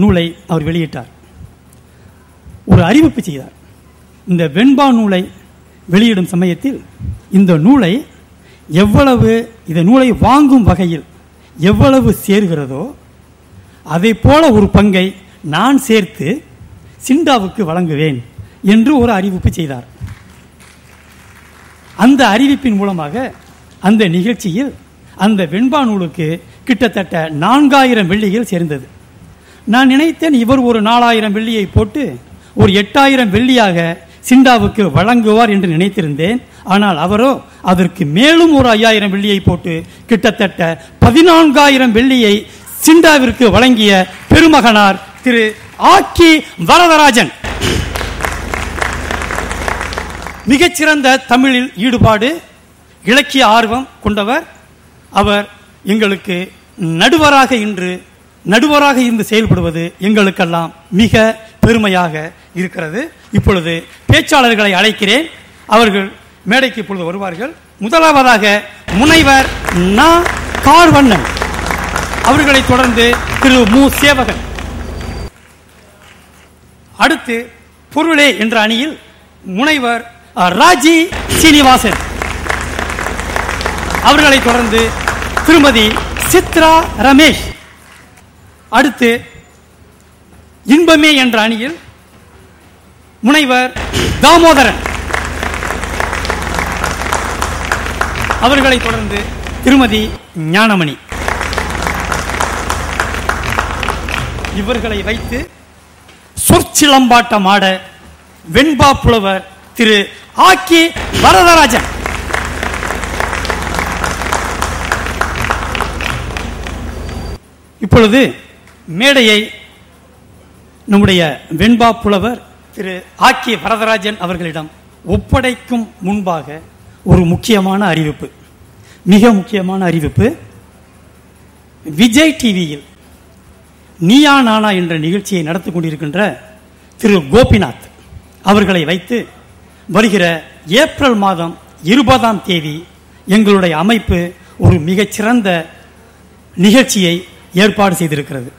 நூலை அவர் வெளியிட்டார். ஒரு அறிவிப்பு செய்தார். இந்த வெண்பா நூலை வெளியிடும் சமயத்தில் இந்த நூலை எவ்வளவு இந்த நூலை வாங்கும் வகையில் எவ்வளவு சேர்கிறதோ அதை போல ஒரு பங்கை நான் சேர்த்து சிண்டாவுக்கு வழங்குவேன் என்று ஒரு அறிவிப்பு செய்தார். அந்த அறிவிப்பின் மூலமாக அந்த நிகழ்ச்சியில் அந்த வெண்பா நூலுக்கு கிட்டத்தட்ட நான்காயிரம் வெள்ளிகள் சேர்ந்தது. நான் நினைத்தேன் இவர் ஒரு நாலாயிரம் வெள்ளியை போட்டு ஒரு எட்டாயிரம் வெள்ளியாக சிண்டாவுக்கு வழங்குவார் என்று நினைத்திருந்தேன். ஆனால் அவரோ அதற்கு மேலும் ஒரு ஐயாயிரம் வெள்ளியை போட்டு கிட்டத்தட்ட பதினான்காயிரம் வெள்ளியை சிண்டாவிற்கு வழங்கிய பெருமகனார் திரு ஆக்கி வரதராஜன். மிகச்சிறந்த தமிழில் ஈடுபாடு இலக்கிய ஆர்வம் கொண்டவர். அவர் எங்களுக்கு நடுவராக இன்று நடுவராக இருந்து செயல்படுவது எங்களுக்கெல்லாம் மிக பெருமையாக இருக்கிறது. இப்பொழுது பேச்சாளர்களை அழைக்கிறேன். அவர்கள் மேடைக்கு இப்பொழுது வருவார்கள். முதலாவதாக முனைவர் நா. கார்வண்ணன். அவர்களை தொடர்ந்து திரு. மு. சேவகன். அடுத்து பொருளே என்ற அணியில் முனைவர் ராஜி சீனிவாசன். அவர்களை தொடர்ந்து திருமதி சித்ரா ரமேஷ். அடுத்து இன்பமே என்ற அணியில் முனைவர் தாமோதரன். அவர்களை தொடர்ந்து திருமதி ஞானமணி. இவர்களை வைத்து சொற்சிலம்பாட்டம் ஆட வெண்பா புலவர் திரு ஆக்கி வரதராஜன். இப்பொழுது மேடையை நம்முடைய வெண்பா புலவர் திரு ஆக்கி வரதராஜன் அவர்களிடம் ஒப்படைக்கும் முன்பாக ஒரு முக்கியமான அறிவிப்பு. மிக முக்கியமான அறிவிப்பு. விஜய் டிவியில் நீயா நானா என்ற நிகழ்ச்சியை நடத்தி கொண்டிருக்கின்ற திரு கோபிநாத் அவர்களை வைத்து வருகிற ஏப்ரல் மாதம் இருபதாம் தேதி எங்களுடைய அமைப்பு ஒரு மிகச்சிறந்த நிகழ்ச்சியை ஏற்பாடு செய்திருக்கிறது.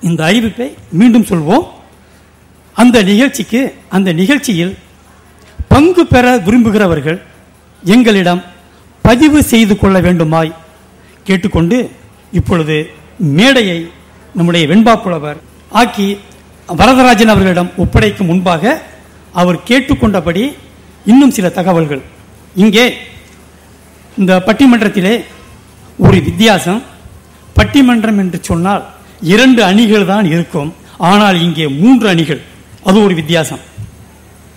இந்த அறிவிப்பை மீண்டும் சொல்வோம். அந்த நிகழ்ச்சிக்கு அந்த நிகழ்ச்சியில் பங்கு பெற விரும்புகிறவர்கள் எங்களிடம் பதிவு செய்து கொள்ள வேண்டுமாய் கேட்டுக்கொண்டு இப்பொழுது மேடையை நம்முடைய வெண்பாப்புலவர் ஆக்கி வரதராஜன் அவர்களிடம் ஒப்படைக்கும் முன்பாக அவர் கேட்டுக்கொண்டபடி இன்னும் சில தகவல்கள். இங்கே இந்த பட்டிமன்றத்திலே ஒரு வித்தியாசம். பட்டிமன்றம் என்று சொன்னால் இரண்டு அணிகள் தான் இருக்கும். ஆனால் இங்கே மூன்று அணிகள். அது ஒரு வித்தியாசம்.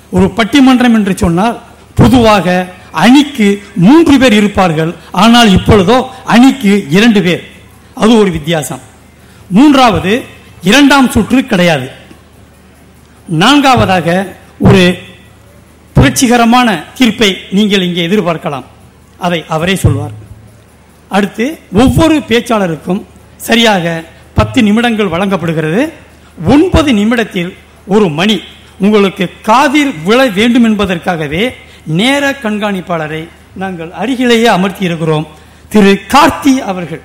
ஒரு பட்டிமன்றம் என்று சொன்னால் பொதுவாக அணிக்கு மூன்று பேர் இருப்பார்கள். ஆனால் இப்பொழுதோ அணிக்கு இரண்டு பேர். அது ஒரு வித்தியாசம். மூன்றாவது இரண்டாம் சுற்று கிடையாது. நான்காவதாக ஒரு புரட்சிகரமான தீர்ப்பை நீங்கள் இங்கே எதிர்பார்க்கலாம். அதை அவரே சொல்வார். அடுத்து ஒவ்வொரு பேச்சாளருக்கும் சரியாக பத்து நிமிடங்கள் வழங்கப்படுகிறது. ஒன்பது நிமிடத்தில் ஒரு மணி உங்களுக்கு காதில் விழ வேண்டும் என்பதற்காகவே நேர கண்காணிப்பாளரை நாங்கள் அருகிலேயே அமர்த்தி இருக்கிறோம். திரு கார்த்தி அவர்கள்.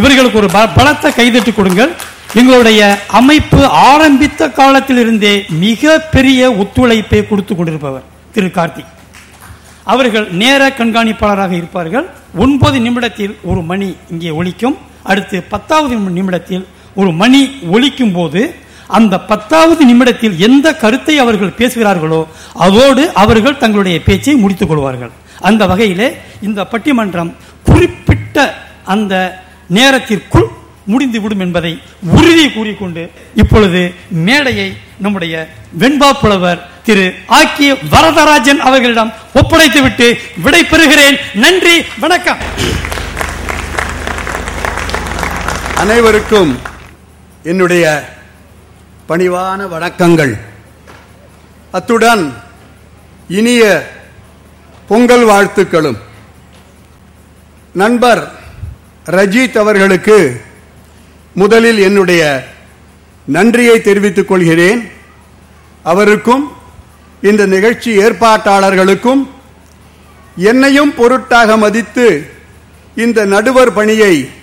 இவர்களுக்கு ஒரு பலத்த கைதட்டு கொடுங்கள். எங்களுடைய அமைப்பு ஆரம்பித்த காலத்திலிருந்தே மிக பெரிய ஒத்துழைப்பை கொடுத்து கொண்டிருப்பவர் திரு கார்த்தி. அவர்கள் நேர கண்காணிப்பாளராக இருப்பார்கள். ஒன்பது நிமிடத்தில் ஒரு மணி இங்கே ஒழிக்கும் அடுத்து பத்தாவது நிமிடத்தில் ஒரு மணி ஒழிக்கும் போது அந்த பத்தாவது நிமிடத்தில் எந்த கருத்தை அவர்கள் பேசுகிறார்களோ அதோடு அவர்கள் தங்களுடைய பேச்சை முடித்துக் கொள்வார்கள். அந்த வகையிலே இந்த பட்டிமன்றம் குறிப்பிட்ட அந்த நேரத்திற்குள் முடிந்துவிடும் என்பதை உறுதி கூறிக்கொண்டு இப்பொழுது மேடையை நம்முடைய வெண்பா புலவர் திரு ஆக்கிய வரதராஜன் அவர்களிடம் ஒப்படைத்துவிட்டு விடை பெறுகிறேன் நன்றி வணக்கம். அனைவருக்கும் என்னுடைய பணிவான வணக்கங்கள். அத்துடன் இனிய பொங்கல் வாழ்த்துக்களும். நண்பர் ரஜித் அவர்களுக்கு முதலில் என்னுடைய நன்றியை தெரிவித்துக் கொள்கிறேன். அவருக்கும் இந்த நிகழ்ச்சி ஏற்பாட்டாளர்களுக்கும் என்னையும் பொருட்டாக மதித்து இந்த நடுவர் பணியை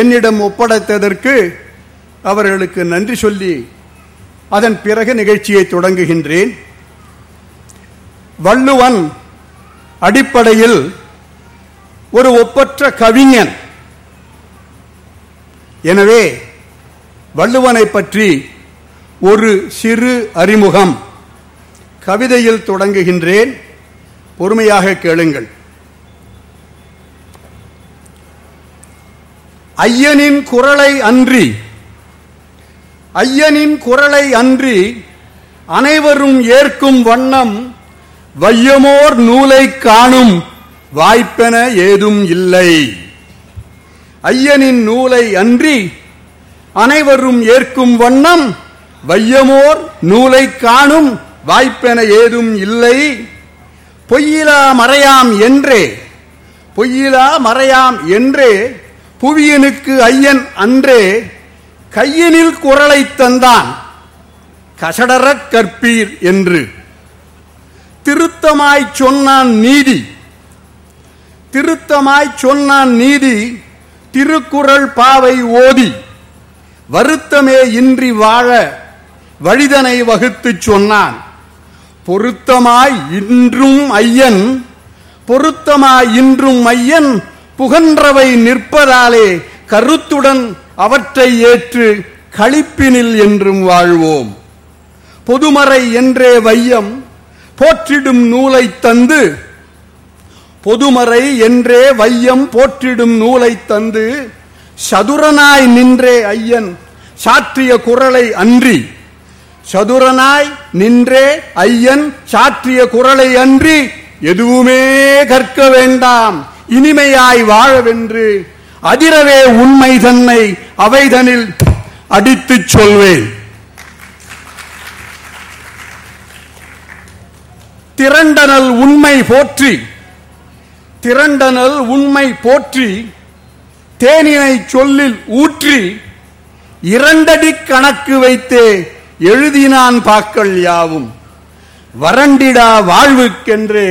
என்னிடம் ஒப்படைத்ததற்கு அவர்களுக்கு நன்றி சொல்லி அதன் பிறகு நிகழ்ச்சியை தொடங்குகின்றேன். வள்ளுவன் அடிப்படையில் ஒரு ஒப்பற்ற கவிஞன். எனவே வள்ளுவனை பற்றி ஒரு சிறு அறிமுகம் கவிதையில் தொடங்குகின்றேன். பொறுமையாக கேளுங்கள். ஐயனின் குரலை அன்றி ஐயனின் குரலை அன்றி அனைவரும் ஏற்கும் வண்ணம் வையமோர் நூலை காணும் வாய்ப்பென ஏதும் இல்லை. ஐயனின் நூலை அன்றி அனைவரும் ஏற்கும் வண்ணம் வையமோர் நூலை காணும் வாய்ப்பென ஏதும் இல்லை. பொய்யிலா மறையாம் என்றே பொய்யிலா மறையாம் என்றே புவியனுக்கு ஐயன் அன்றே கையினில் குரலை தந்தான். கசடரக் கற்பீர் என்று. திருத்தமாய்ச் சொன்னான் நீதி. திருத்தமாய்ச் சொன்னான் நீதி திருக்குறள் பாவை ஓதி. வருத்தமே இன்றி வாழ வழிதனை வகுத்துச் சொன்னான். பொருத்தமாய் இன்றும் ஐயன் பொருத்தமாய் இன்றும் ஐயன் புகன்றவை நிற்பதாலே கருத்துடன் அவற்றை ஏற்று களிப்பினில் என்றும் வாழ்வோம். பொதுமறை என்றே வையம் போற்றிடும் நூலை தந்து பொதுமறை என்றே வையம் போற்றிடும் நூலை தந்து சதுரனாய் நின்றே ஐயன் சாற்றிய குரலை அன்றி சதுரனாய் நின்றே ஐயன் சாற்றிய குரலை அன்றி எதுவுமே கற்க வேண்டாம். இனிமையாய் வாழவென்று அதிரவே உண்மை தன்னை அவைதனில் அடித்துச் சொல்வேன். திரண்டனல் உண்மை போற்றி திரண்டனல் உண்மை போற்றி தேனினை சொல்லில் ஊற்றி இரண்டடி கணக்கு வைத்தே எழுதினான் பாக்கள் யாவும். வறண்டிடா வாழ்வுக்கென்றே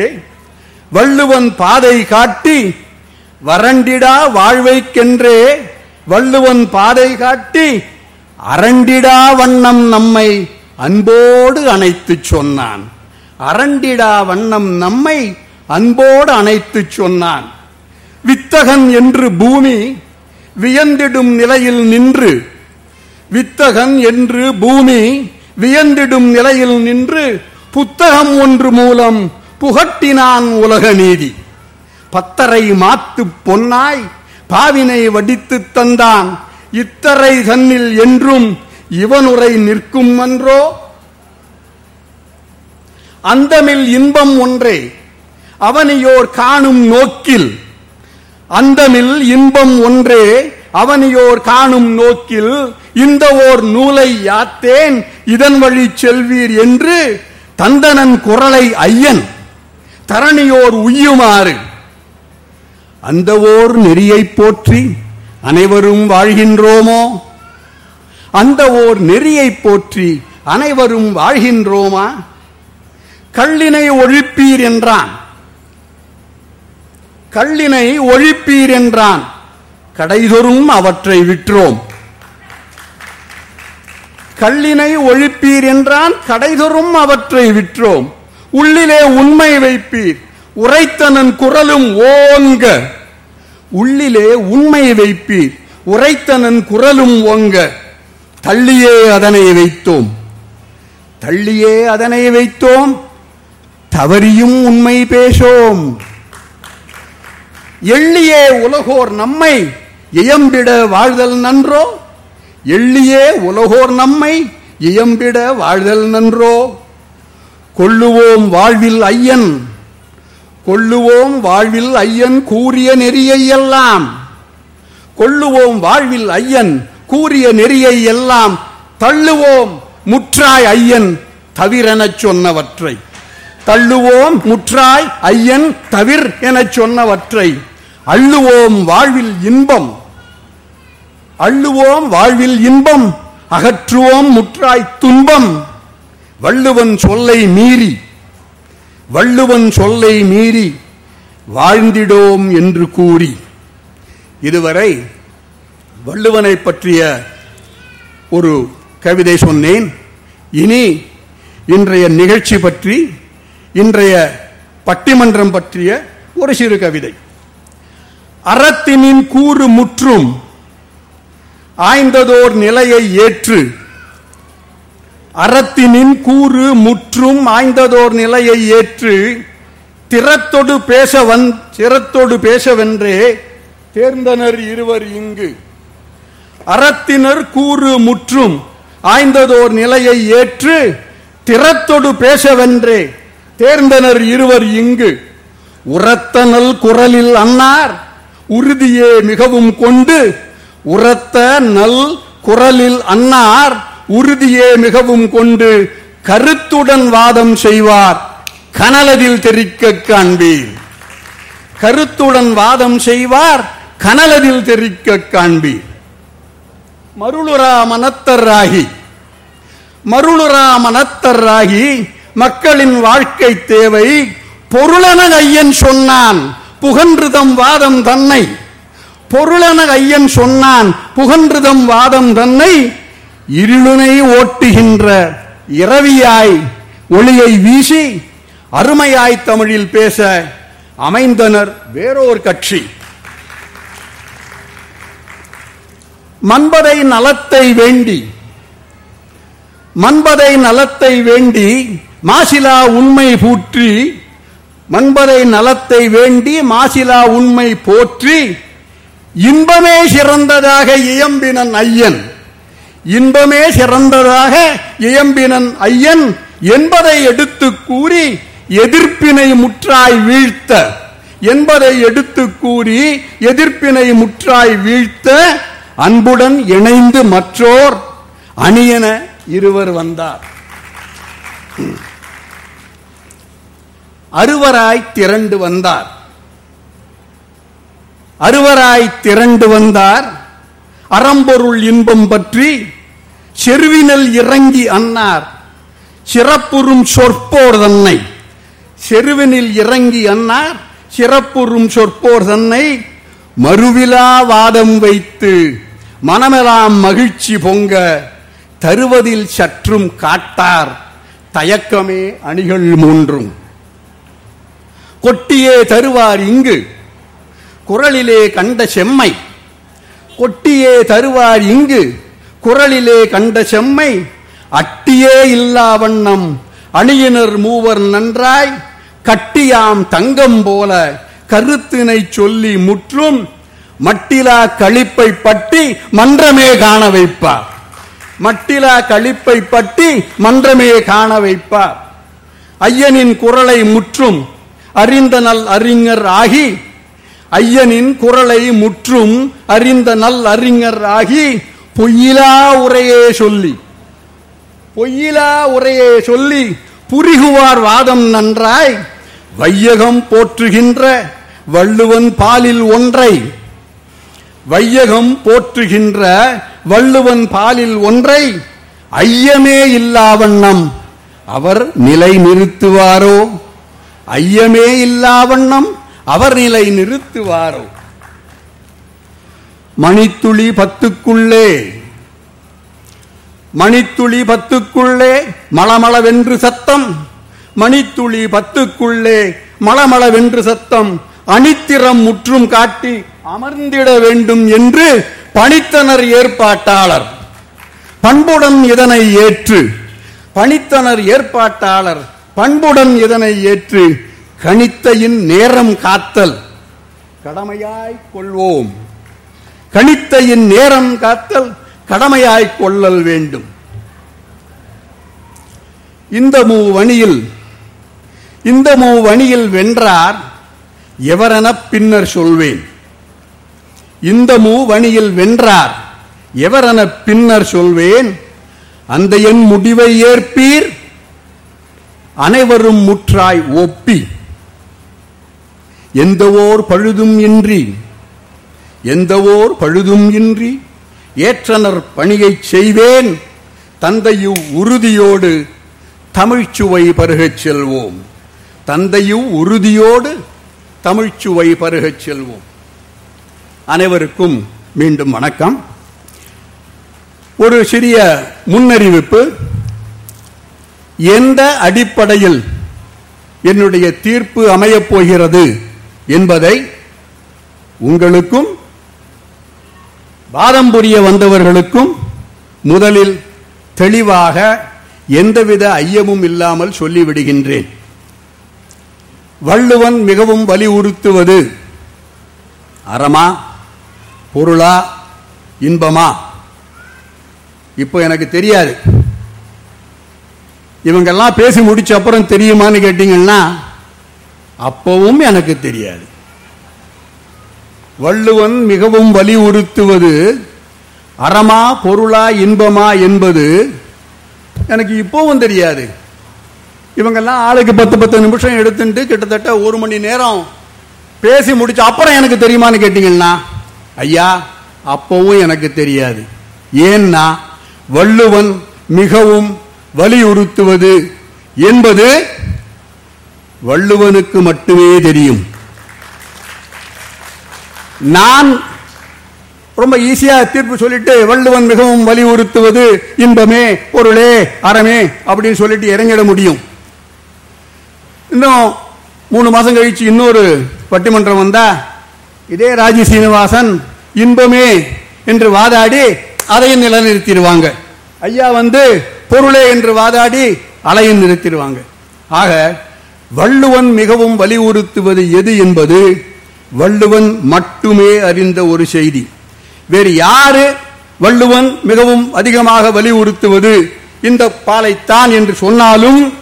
வள்ளுவன் பாதை காட்டி வறண்டிடா வாழ்வைக்கென்றே வள்ளுவன் பாதை காட்டி அரண்டிடா வண்ணம் நம்மை அன்போடு அணைத்துச் சொன்னான். அரண்டிடா வண்ணம் நம்மை அன்போடு அணைத்துச் சொன்னான். வித்தகன் என்று பூமி வியந்திடும் நிலையில் நின்று வித்தகன் என்று பூமி வியந்திடும் நிலையில் நின்று புத்தகம் ஒன்று மூலம் புகட்டினான் உலக நீதி. பத்தரை மாத்து பொன்னாய் பாவினை வடித்துத் தந்தான். இத்தரை தன்னில் என்றும் இவனுரை நிற்கும் அன்றோ? அந்தமில் இன்பம் ஒன்றே. அவனையோர் காணும் நோக்கில். அந்தமில் இன்பம் ஒன்றே. அவனையோர் காணும் நோக்கில். இந்த ஓர் நூலை யாத்தேன்? இதன் வழி செல்வீர் என்று தந்தனன் குரலை ஐயன். தரணியோர் உய்யுமாறு. அந்த ஓர் நெறியைப் போற்றி அனைவரும் வாழ்கின்றோமோ? அந்த ஓர் நெறியைப் போற்றி அனைவரும் வாழ்கின்றோமா? கள்ளினை ஒழிப்பீர் என்றான். கள்ளினை ஒழிப்பீர் என்றான். கடைதொறும் அவற்றை விற்றோம். கள்ளினை ஒழிப்பீர் என்றான். கடைதொறும் அவற்றை விற்றோம். உள்ளிலே உண்மை வைப்பீர். உரைத்தனன் குரலும் ஓங்க. உள்ளிலே உண்மை வைப்பீர். உரைத்தனன் குரலும் ஓங்க. தள்ளியே அதனை வைத்தோம். தள்ளியே அதனை வைத்தோம். தவறியும் உண்மை பேசோம். எள்ளியே உலகோர் நம்மை இயம்பிட வாழ்தல் நன்றோ? எள்ளியே உலகோர் நம்மை இயம்பிட வாழ்தல் நன்றோ? கொள்ளுவோம் வாழ்வில் ஐயன். கொள்ளுவோம் வாழ்வில் ஐயன் கூறிய நெறியை எல்லாம். கொள்ளுவோம் வாழ்வில் ஐயன் கூறிய நெறியை எல்லாம். தள்ளுவோம் முற்றாய் ஐயன் தவிரெனச் சொன்னவற்றை. தள்ளுவோம் முற்றாய் ஐயன் தவிர் எனச் சொன்னவற்றை. அள்ளுவோம் வாழ்வில் இன்பம். அள்ளுவோம் வாழ்வில் இன்பம். அகற்றுவோம் முற்றாய் துன்பம். வள்ளுவன் சொல்லை மீறி வள்ளுவன் சொல்லை மீறி வாழ்ந்திடோம் என்று கூறி இதுவரை வள்ளுவனை பற்றிய ஒரு கவிதை சொன்னேன். இனி இன்றைய நிகழ்ச்சி பற்றி இன்றைய பட்டிமன்றம் பற்றிய ஒரு சிறு கவிதை. அறத்தினின் கூறு முற்றும் ஆய்ந்ததோர் நிலையை ஏற்று அறத்தினின் கூறு முற்றும் ஆய்ந்ததோர் நிலையை ஏற்று திறத்தொடு பேசவன் சிறத்தொடு திறத்தொடு பேசவென்றே தேர்ந்தனர் இருவர் இங்கு. அறத்தினர் கூறு முற்றும் ஆய்ந்ததோர் நிலையை ஏற்று திறத்தொடு பேசவென்றே தேர்ந்தனர் இருவர் இங்கு. உரத்தனல் குரலில் அன்னார் உறுதியே மிகவும் கொண்டு உரத்த நல் குரலில் அன்னார் உறுதியே மிகவும் கொண்டு கருத்துடன் வாதம் செய்வார். கனலதில் தெரிக்க காண்பீர். கருத்துடன் வாதம் செய்வார் கனலதில் தெரிக்க காண்பீர். மருளுரா மனத்தராகி மருளுரா மனத்தராகி மக்களின் வாழ்க்கை தேவை. பொருளன ஐயன் சொன்னான் புகன்றுதம் வாதம் தன்னை. பொருளன ஐயன் சொன்னான் புகன்றுதம் வாதம் தன்னை. இருளுனை ஓட்டுகின்ற இரவியாய் ஒளியை வீசி அருமையாய் தமிழில் பேச அமைந்தனர் வேறோர் கட்சி. மன்பதை நலத்தை வேண்டி மன்பதை நலத்தை வேண்டி மாசிலா உண்மை பூற்றி மன்பதை நலத்தை வேண்டி மாசிலா உண்மை போற்றி இன்பமே சிறந்ததாக இயம்பினன் ஐயன். இன்பமே சிறந்ததாக இயம்பினன் ஐயன் என்பதை எடுத்து கூறி எதிர்ப்பினை முற்றாய் வீழ்த்த. என்பதை எடுத்து கூறி எதிர்ப்பினை முற்றாய் வீழ்த்த அன்புடன் இணைந்து மற்றோர் அணியன இருவர் வந்தார். அறுவராய் திரண்டு வந்தார். அறுவராய் திரண்டு வந்தார். அறம்பொருள் இன்பம் பற்றி செருவினல் இறங்கி அன்னார். சிறப்புறும் சொற்போர் தன்னை. செருவினில் இறங்கி அன்னார் சிறப்புறும் சொற்போர் தன்னை. மறுவிலா வாதம் வைத்து மனமெல்லாம் மகிழ்ச்சி பொங்க தருவதில் சற்றும் காட்டார். தயக்கமே அணிகள் மூன்றும். கொட்டியே தருவார் இங்கு. குரலிலே கண்ட செம்மை. கொட்டியே தருவார் இங்கு. குரலிலே கண்ட செம்மை அட்டியே இல்லா வண்ணம். அணியினர் மூவர் நன்றாய் கட்டியாம் தங்கம் போல. கருத்தினை சொல்லி முற்றும் மட்டிலா கழிப்பை பட்டி மன்றமே காண வைப்பார். மட்டிலா கழிப்பை பட்டி மன்றமே காண வைப்பார். ஐயனின் குரலை முற்றும் அறிந்த நல் அறிஞர் ஆகி ஐயனின் குரலை முற்றும் அறிந்த நல் அறிஞர் ஆகி பொய்யிலா உரையே சொல்லி பொய்யிலா உரையே சொல்லி புரிகுவார் வாதம் நன்றாய் வையகம் போற்றுகின்ற வள்ளுவன் பாலில் ஒன்றை வையகம் போற்றுகின்ற வள்ளுவன் பாலில் ஒன்றை ஐயமே இல்லாவண்ணம் அவர் நிலை நிறுத்துவாரோ? ஐயமே இல்லாவண்ணம் அவர் நிலை நிறுத்துவாரோ. மணித்துளி பத்துக்குள்ளே. மணித்துளி பத்துக்குள்ளே மளமளவென்று சத்தம். மணித்துளி பத்துக்குள்ளே மளமளவென்று சத்தம். அணித்திரம் முற்றும் காட்டி அமர்ந்திட வேண்டும் என்று பணித்தனர் ஏற்பாட்டாளர். பண்புடன் இதனை ஏற்று பணித்தனர் ஏற்பாட்டாளர் பண்புடன் இதனை ஏற்று கணித்தையின் நேரம் காத்தல். கடமையாய் கொள்வோம். கணித்தையின் நேரம் காத்தல் கடமையாய் கொள்ளல் வேண்டும். இந்த மூவணியில் இந்த மூவணியில் வென்றார் எவரென பின்னர் சொல்வேன். இந்த மூவணியில் வென்றார் எவரென பின்னர் சொல்வேன். அந்த என் முடிவை ஏற்பீர் அனைவரும் முற்றாய் ஒப்பி. எந்தவோர் பழுதும் இன்றி எந்தவோர் பழுதும் இன்றி ஏற்றனர் பணியைச் செய்வேன் தந்தையு உறுதியோடு தமிழ்ச்சுவை பருகச் செல்வோம். தந்தையு உறுதியோடு தமிழ்ச்சுவை பருகச் செல்வோம். அனைவருக்கும் மீண்டும் வணக்கம். ஒரு சிறிய முன்னறிவிப்பு. எந்த அடிப்படையில் என்னுடைய தீர்ப்பு அமையப் போகிறது? என்பதை உங்களுக்கும் வாதம் புரிய வந்தவர்களுக்கும் முதலில் தெளிவாக எந்தவித ஐயமும் இல்லாமல் சொல்லிவிடுகின்றேன். வள்ளுவன் மிகவும் வலியுறுத்துவது அறமா பொருளா இன்பமா? இப்போ எனக்கு தெரியாது. இவங்கெல்லாம் பேசி முடிச்ச அப்புறம் தெரியுமான்னு கேட்டீங்கன்னா அப்பவும் எனக்கு தெரியாது. வள்ளுவன் மிகவும் வலியுறுத்துவது அறமா பொருளா இன்பமா என்பது எனக்கு இப்பவும் தெரியாது. இவங்கெல்லாம் ஆளுக்கு பத்து பத்து நிமிஷம் எடுத்துட்டு கிட்டத்தட்ட ஒரு மணி நேரம் பேசி முடிச்சு அப்புறம் எனக்கு தெரியுமான்னு கேட்டீங்கன்னா ஐயா அப்பவும் எனக்கு தெரியாது. ஏன்னா வள்ளுவன் மிகவும் வலியுறுத்துவது என்பது வள்ளுவனுக்கு மட்டுமே தெரியும். நான் ரொம்ப ஈஸியாக தீர்ப்பு சொல்லிட்டு வள்ளுவன் மிகவும் வலியுறுத்துவது இன்பமே பொருளே அறமே அப்படின்னு சொல்லிட்டு இறங்கிட முடியும். இன்னும் மூணு மாதம் கழிச்சு இன்னொரு பட்டிமன்றம் வந்தா இதே ராஜி சீனிவாசன் இன்பமே என்று வாதாடி அதையும் நிலைநிறுத்திடுவாங்க. ஐயா வந்து பொருளே என்று வாதாடி அலையும் நிறுத்திடுவாங்க. ஆக வள்ளுவன் மிகவும் வலியுறுத்துவது எது என்பது வள்ளுவன் மட்டுமே அறிந்த ஒரு செய்தி. வேறு யாரு வள்ளுவன் மிகவும் அதிகமாக வலியுறுத்துவது இந்த பாலைத்தான் என்று சொன்னாலும்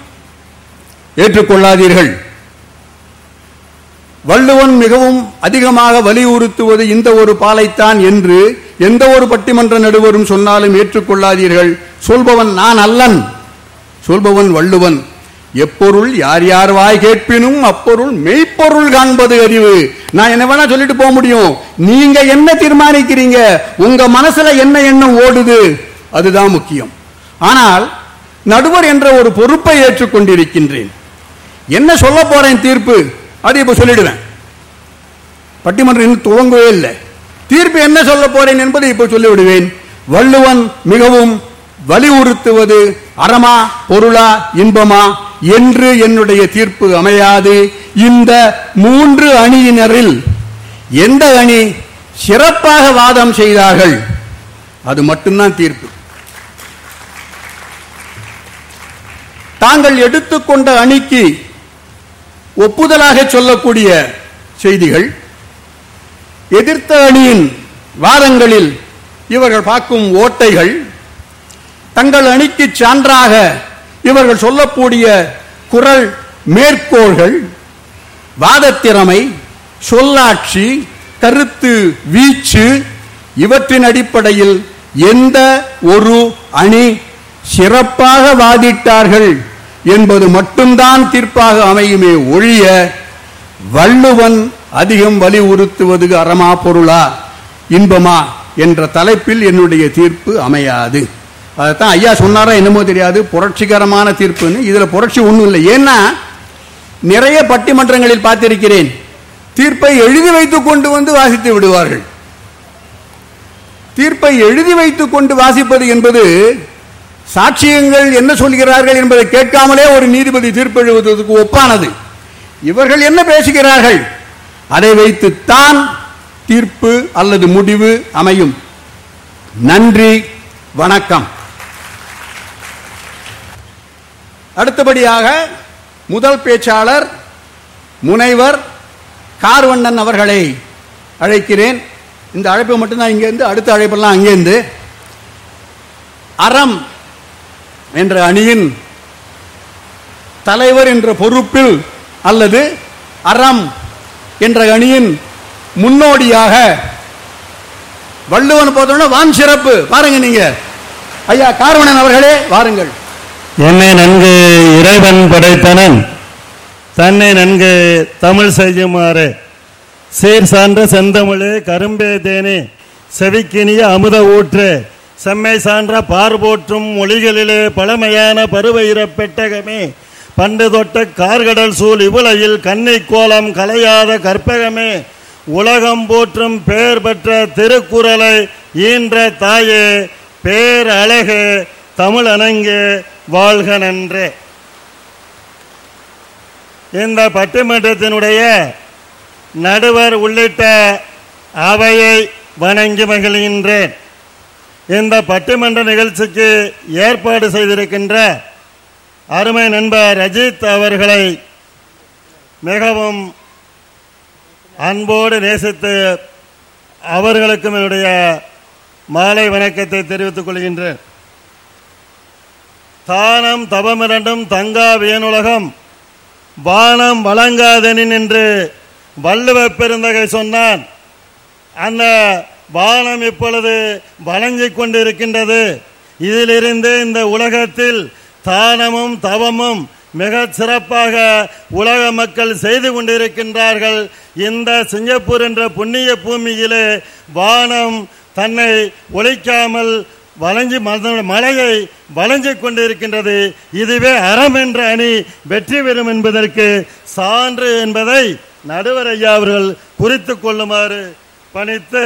ஏற்றுக்கொள்ளாதீர்கள். வள்ளுவன் மிகவும் அதிகமாக வலியுறுத்துவது இந்த ஒரு பாலைத்தான் என்று எந்த ஒரு பட்டிமன்ற நடுவரும் சொன்னாலும் ஏற்றுக்கொள்ளாதீர்கள். சொல்பவன் நான் அல்லன். சொல்பவன் வள்ளுவன். எப்பொருள் யார் யார் வாய் கேட்பினும் அப்பொருள் மெய்ப்பொருள் காண்பது அறிவு. நான் என்ன வேணா சொல்லிட்டு போக முடியும். நீங்க என்ன தீர்மானிக்கிறீங்க? உங்க மனசுல என்ன எண்ணம் ஓடுது? அதுதான் முக்கியம். ஆனால் நடுவர் என்ற ஒரு பொறுப்பை ஏற்றுக்கொண்டிருக்கின்றேன். என்ன சொல்ல போறேன் தீர்ப்பு? அது இப்ப சொல்லிடுவேன். பட்டிமன்றம் இன்னும் துவங்கவே இல்லை. தீர்ப்பு என்ன சொல்ல போறேன் என்பதை இப்ப சொல்லிவிடுவேன். வள்ளுவன் மிகவும் வலியுறுத்துவது அறமா பொருளா இன்பமா? என்று என்னுடைய தீர்ப்பு அமையாது. இந்த மூன்று அணியினரில் எந்த அணி சிறப்பாக வாதம் செய்தார்கள்? அது மட்டும்தான் தீர்ப்பு. தாங்கள் எடுத்துக்கொண்ட அணிக்கு ஒப்புதலாக சொல்லக்கூடிய செய்திகள் எதிர்த்த அணியின் வாதங்களில் இவர்கள் பார்க்கும் ஓட்டைகள் தங்கள் அணிக்கு சான்றாக இவர்கள் சொல்லக்கூடிய குரல் மேற்கோள்கள் வாதத்திறமை சொல்லாட்சி கருத்து வீச்சு இவற்றின் அடிப்படையில் எந்த ஒரு அணி சிறப்பாக வாதிட்டார்கள் என்பது மட்டும்தான் தீர்ப்பாக அமையுமே ஒழிய வள்ளுவன் அதிகம் வலியுறுத்துவது அறமா பொருளா இன்பமா என்ற தலைப்பில் என்னுடைய தீர்ப்பு அமையாது. அதைத்தான் ஐயா சொன்னாரா என்னமோ தெரியாது. புரட்சிகரமான தீர்ப்புன்னு. இதுல புரட்சி ஒண்ணும் இல்லை. ஏன்னா நிறைய பட்டிமன்றங்களில் பார்த்திருக்கிறேன். தீர்ப்பை எழுதி வைத்து கொண்டு வந்து வாசித்து விடுவார்கள். தீர்ப்பை எழுதி வைத்து கொண்டு வாசிப்பது என்பது சாட்சியங்கள் என்ன சொல்கிறார்கள் என்பதை கேட்காமலே ஒரு நீதிபதி தீர்ப்பு எழுதுவதற்கு ஒப்பானது. இவர்கள் என்ன பேசுகிறார்கள்? அதை வைத்துத்தான் தீர்ப்பு அல்லது முடிவு அமையும். நன்றி வணக்கம். அடுத்தபடியாக முதல் பேச்சாளர் முனைவர் கார்வண்ணன் அவர்களை அழைக்கிறேன். இந்த அழைப்பு மட்டும்தான் இங்கேருந்து அடுத்த அழைப்பெல்லாம் அங்கேருந்து அறம் என்ற அணியின் தலைவர் என்ற பொறுப்பில் அல்லது அறம் என்ற அணியின் முன்னோடியாக வள்ளுவன் போதோன்னா வான் சிறப்பு. பாருங்க நீங்க. ஐயா கார்வணன் அவர்களே வாருங்கள். என்னை நன்கு இறைவன் படைத்தனன். தன்னை நன்கு தமிழ் செய்யுமாறு. சீர் சான்ற செந்தமிழே கரும்பே தேனே. செவிக்கினிய அமுத ஊற்று. செம்மை சான்ற பார்போற்றும் மொழிகளிலே பழமையான பருவ பெட்டகமே. பண்டு தொட்ட கார்கடல் சூழ் இவுலையில் கண்ணை கோலம் கலையாத கற்பகமே. உலகம் போற்றும் பெயர் பெற்ற திருக்குறளை ஈன்ற தாயே. பேரழகு தமிழ் அணங்கு வாழ்க நன்று இந்த பட்டிமன்றத்தினுடைய நடுவர் உள்ளிட்ட அவையை வணங்கி மகிழ்கின்றேன். இந்த பட்டிமன்ற நிகழ்ச்சிக்கு ஏற்பாடு செய்திருக்கின்ற அருமை நண்பர் அஜித் அவர்களை மிகவும் அன்போடு நேசித்து அவர்களுக்கும் என்னுடைய மாலை வணக்கத்தை தெரிவித்துக் கொள்கின்றேன். தானம் தவமிரண்டும் தங்கா வியனுலகம். வானம் வழங்காதனின் என்று வள்ளுவ பெருந்தகை சொன்னான். அந்த வானம் இப்பொழுது வழங்கிக் கொண்டிருக்கின்றது. இதிலிருந்து இந்த உலகத்தில் தானமும் தவமும் மிக சிறப்பாக உலக மக்கள் செய்து கொண்டிருக்கின்றார்கள். இந்த சிங்கப்பூர் என்ற புண்ணிய பூமியிலே வானம் தன்னை ஒழிக்காமல் வளைஞ்சு மத- மலையை வளைஞ்சு கொண்டிருக்கின்றது. இதுவே அறம் என்ற அணி வெற்றி பெறும் என்பதற்கு சான்று என்பதை நடுவர் ஐயா அவர்கள் குறித்து கொள்ளுமாறு பணித்து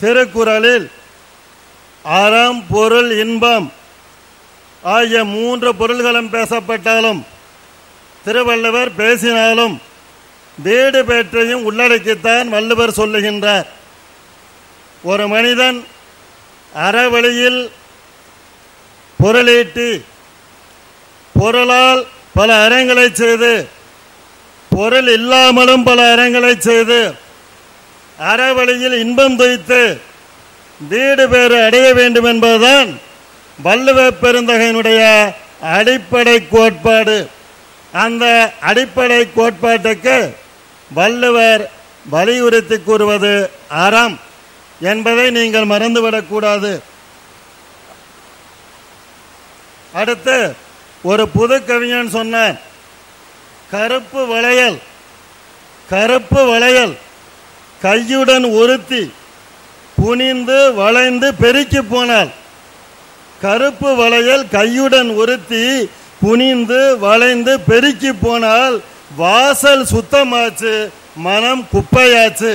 திருக்குறளில் அறம் பொருள் இன்பம் ஆகிய மூன்று பொருள்களும் பேசப்பட்டாலும் திருவள்ளுவர் பேசினாலும் வீடு பெற்றையும் உள்ளடக்கித்தான் வள்ளுவர் சொல்லுகின்றார். ஒரு மனிதன் அறவழியில் பொருளீட்டி பொருளால் பல அறங்களை செய்து பொருள் இல்லாமலும் பல அறங்களை செய்து அறவழியில் இன்பம் துய்த்து வீடு பேறு அடைய வேண்டும் என்பதுதான் வள்ளுவ பெருந்தகையினுடைய அடிப்படை கோட்பாடு. அந்த அடிப்படை கோட்பாட்டுக்கு வள்ளுவர் வலியுறுத்தி கூறுவது அறம் என்பதை நீங்கள் மறந்துவிடக்கூடாது. அடுத்து ஒரு புது கவிஞன் சொன்னார் கருப்பு வளையல் கருப்பு வளையல் கையுடன் ஒருத்தி புனிந்து வளைந்து பெருக்கி போனாள். கருப்பு வளையல் கையுடன் ஒருத்தி குனிந்து வளைந்து பெருக்கி போனால் வாசல் சுத்தமாச்சு மனம் குப்பையாச்சு.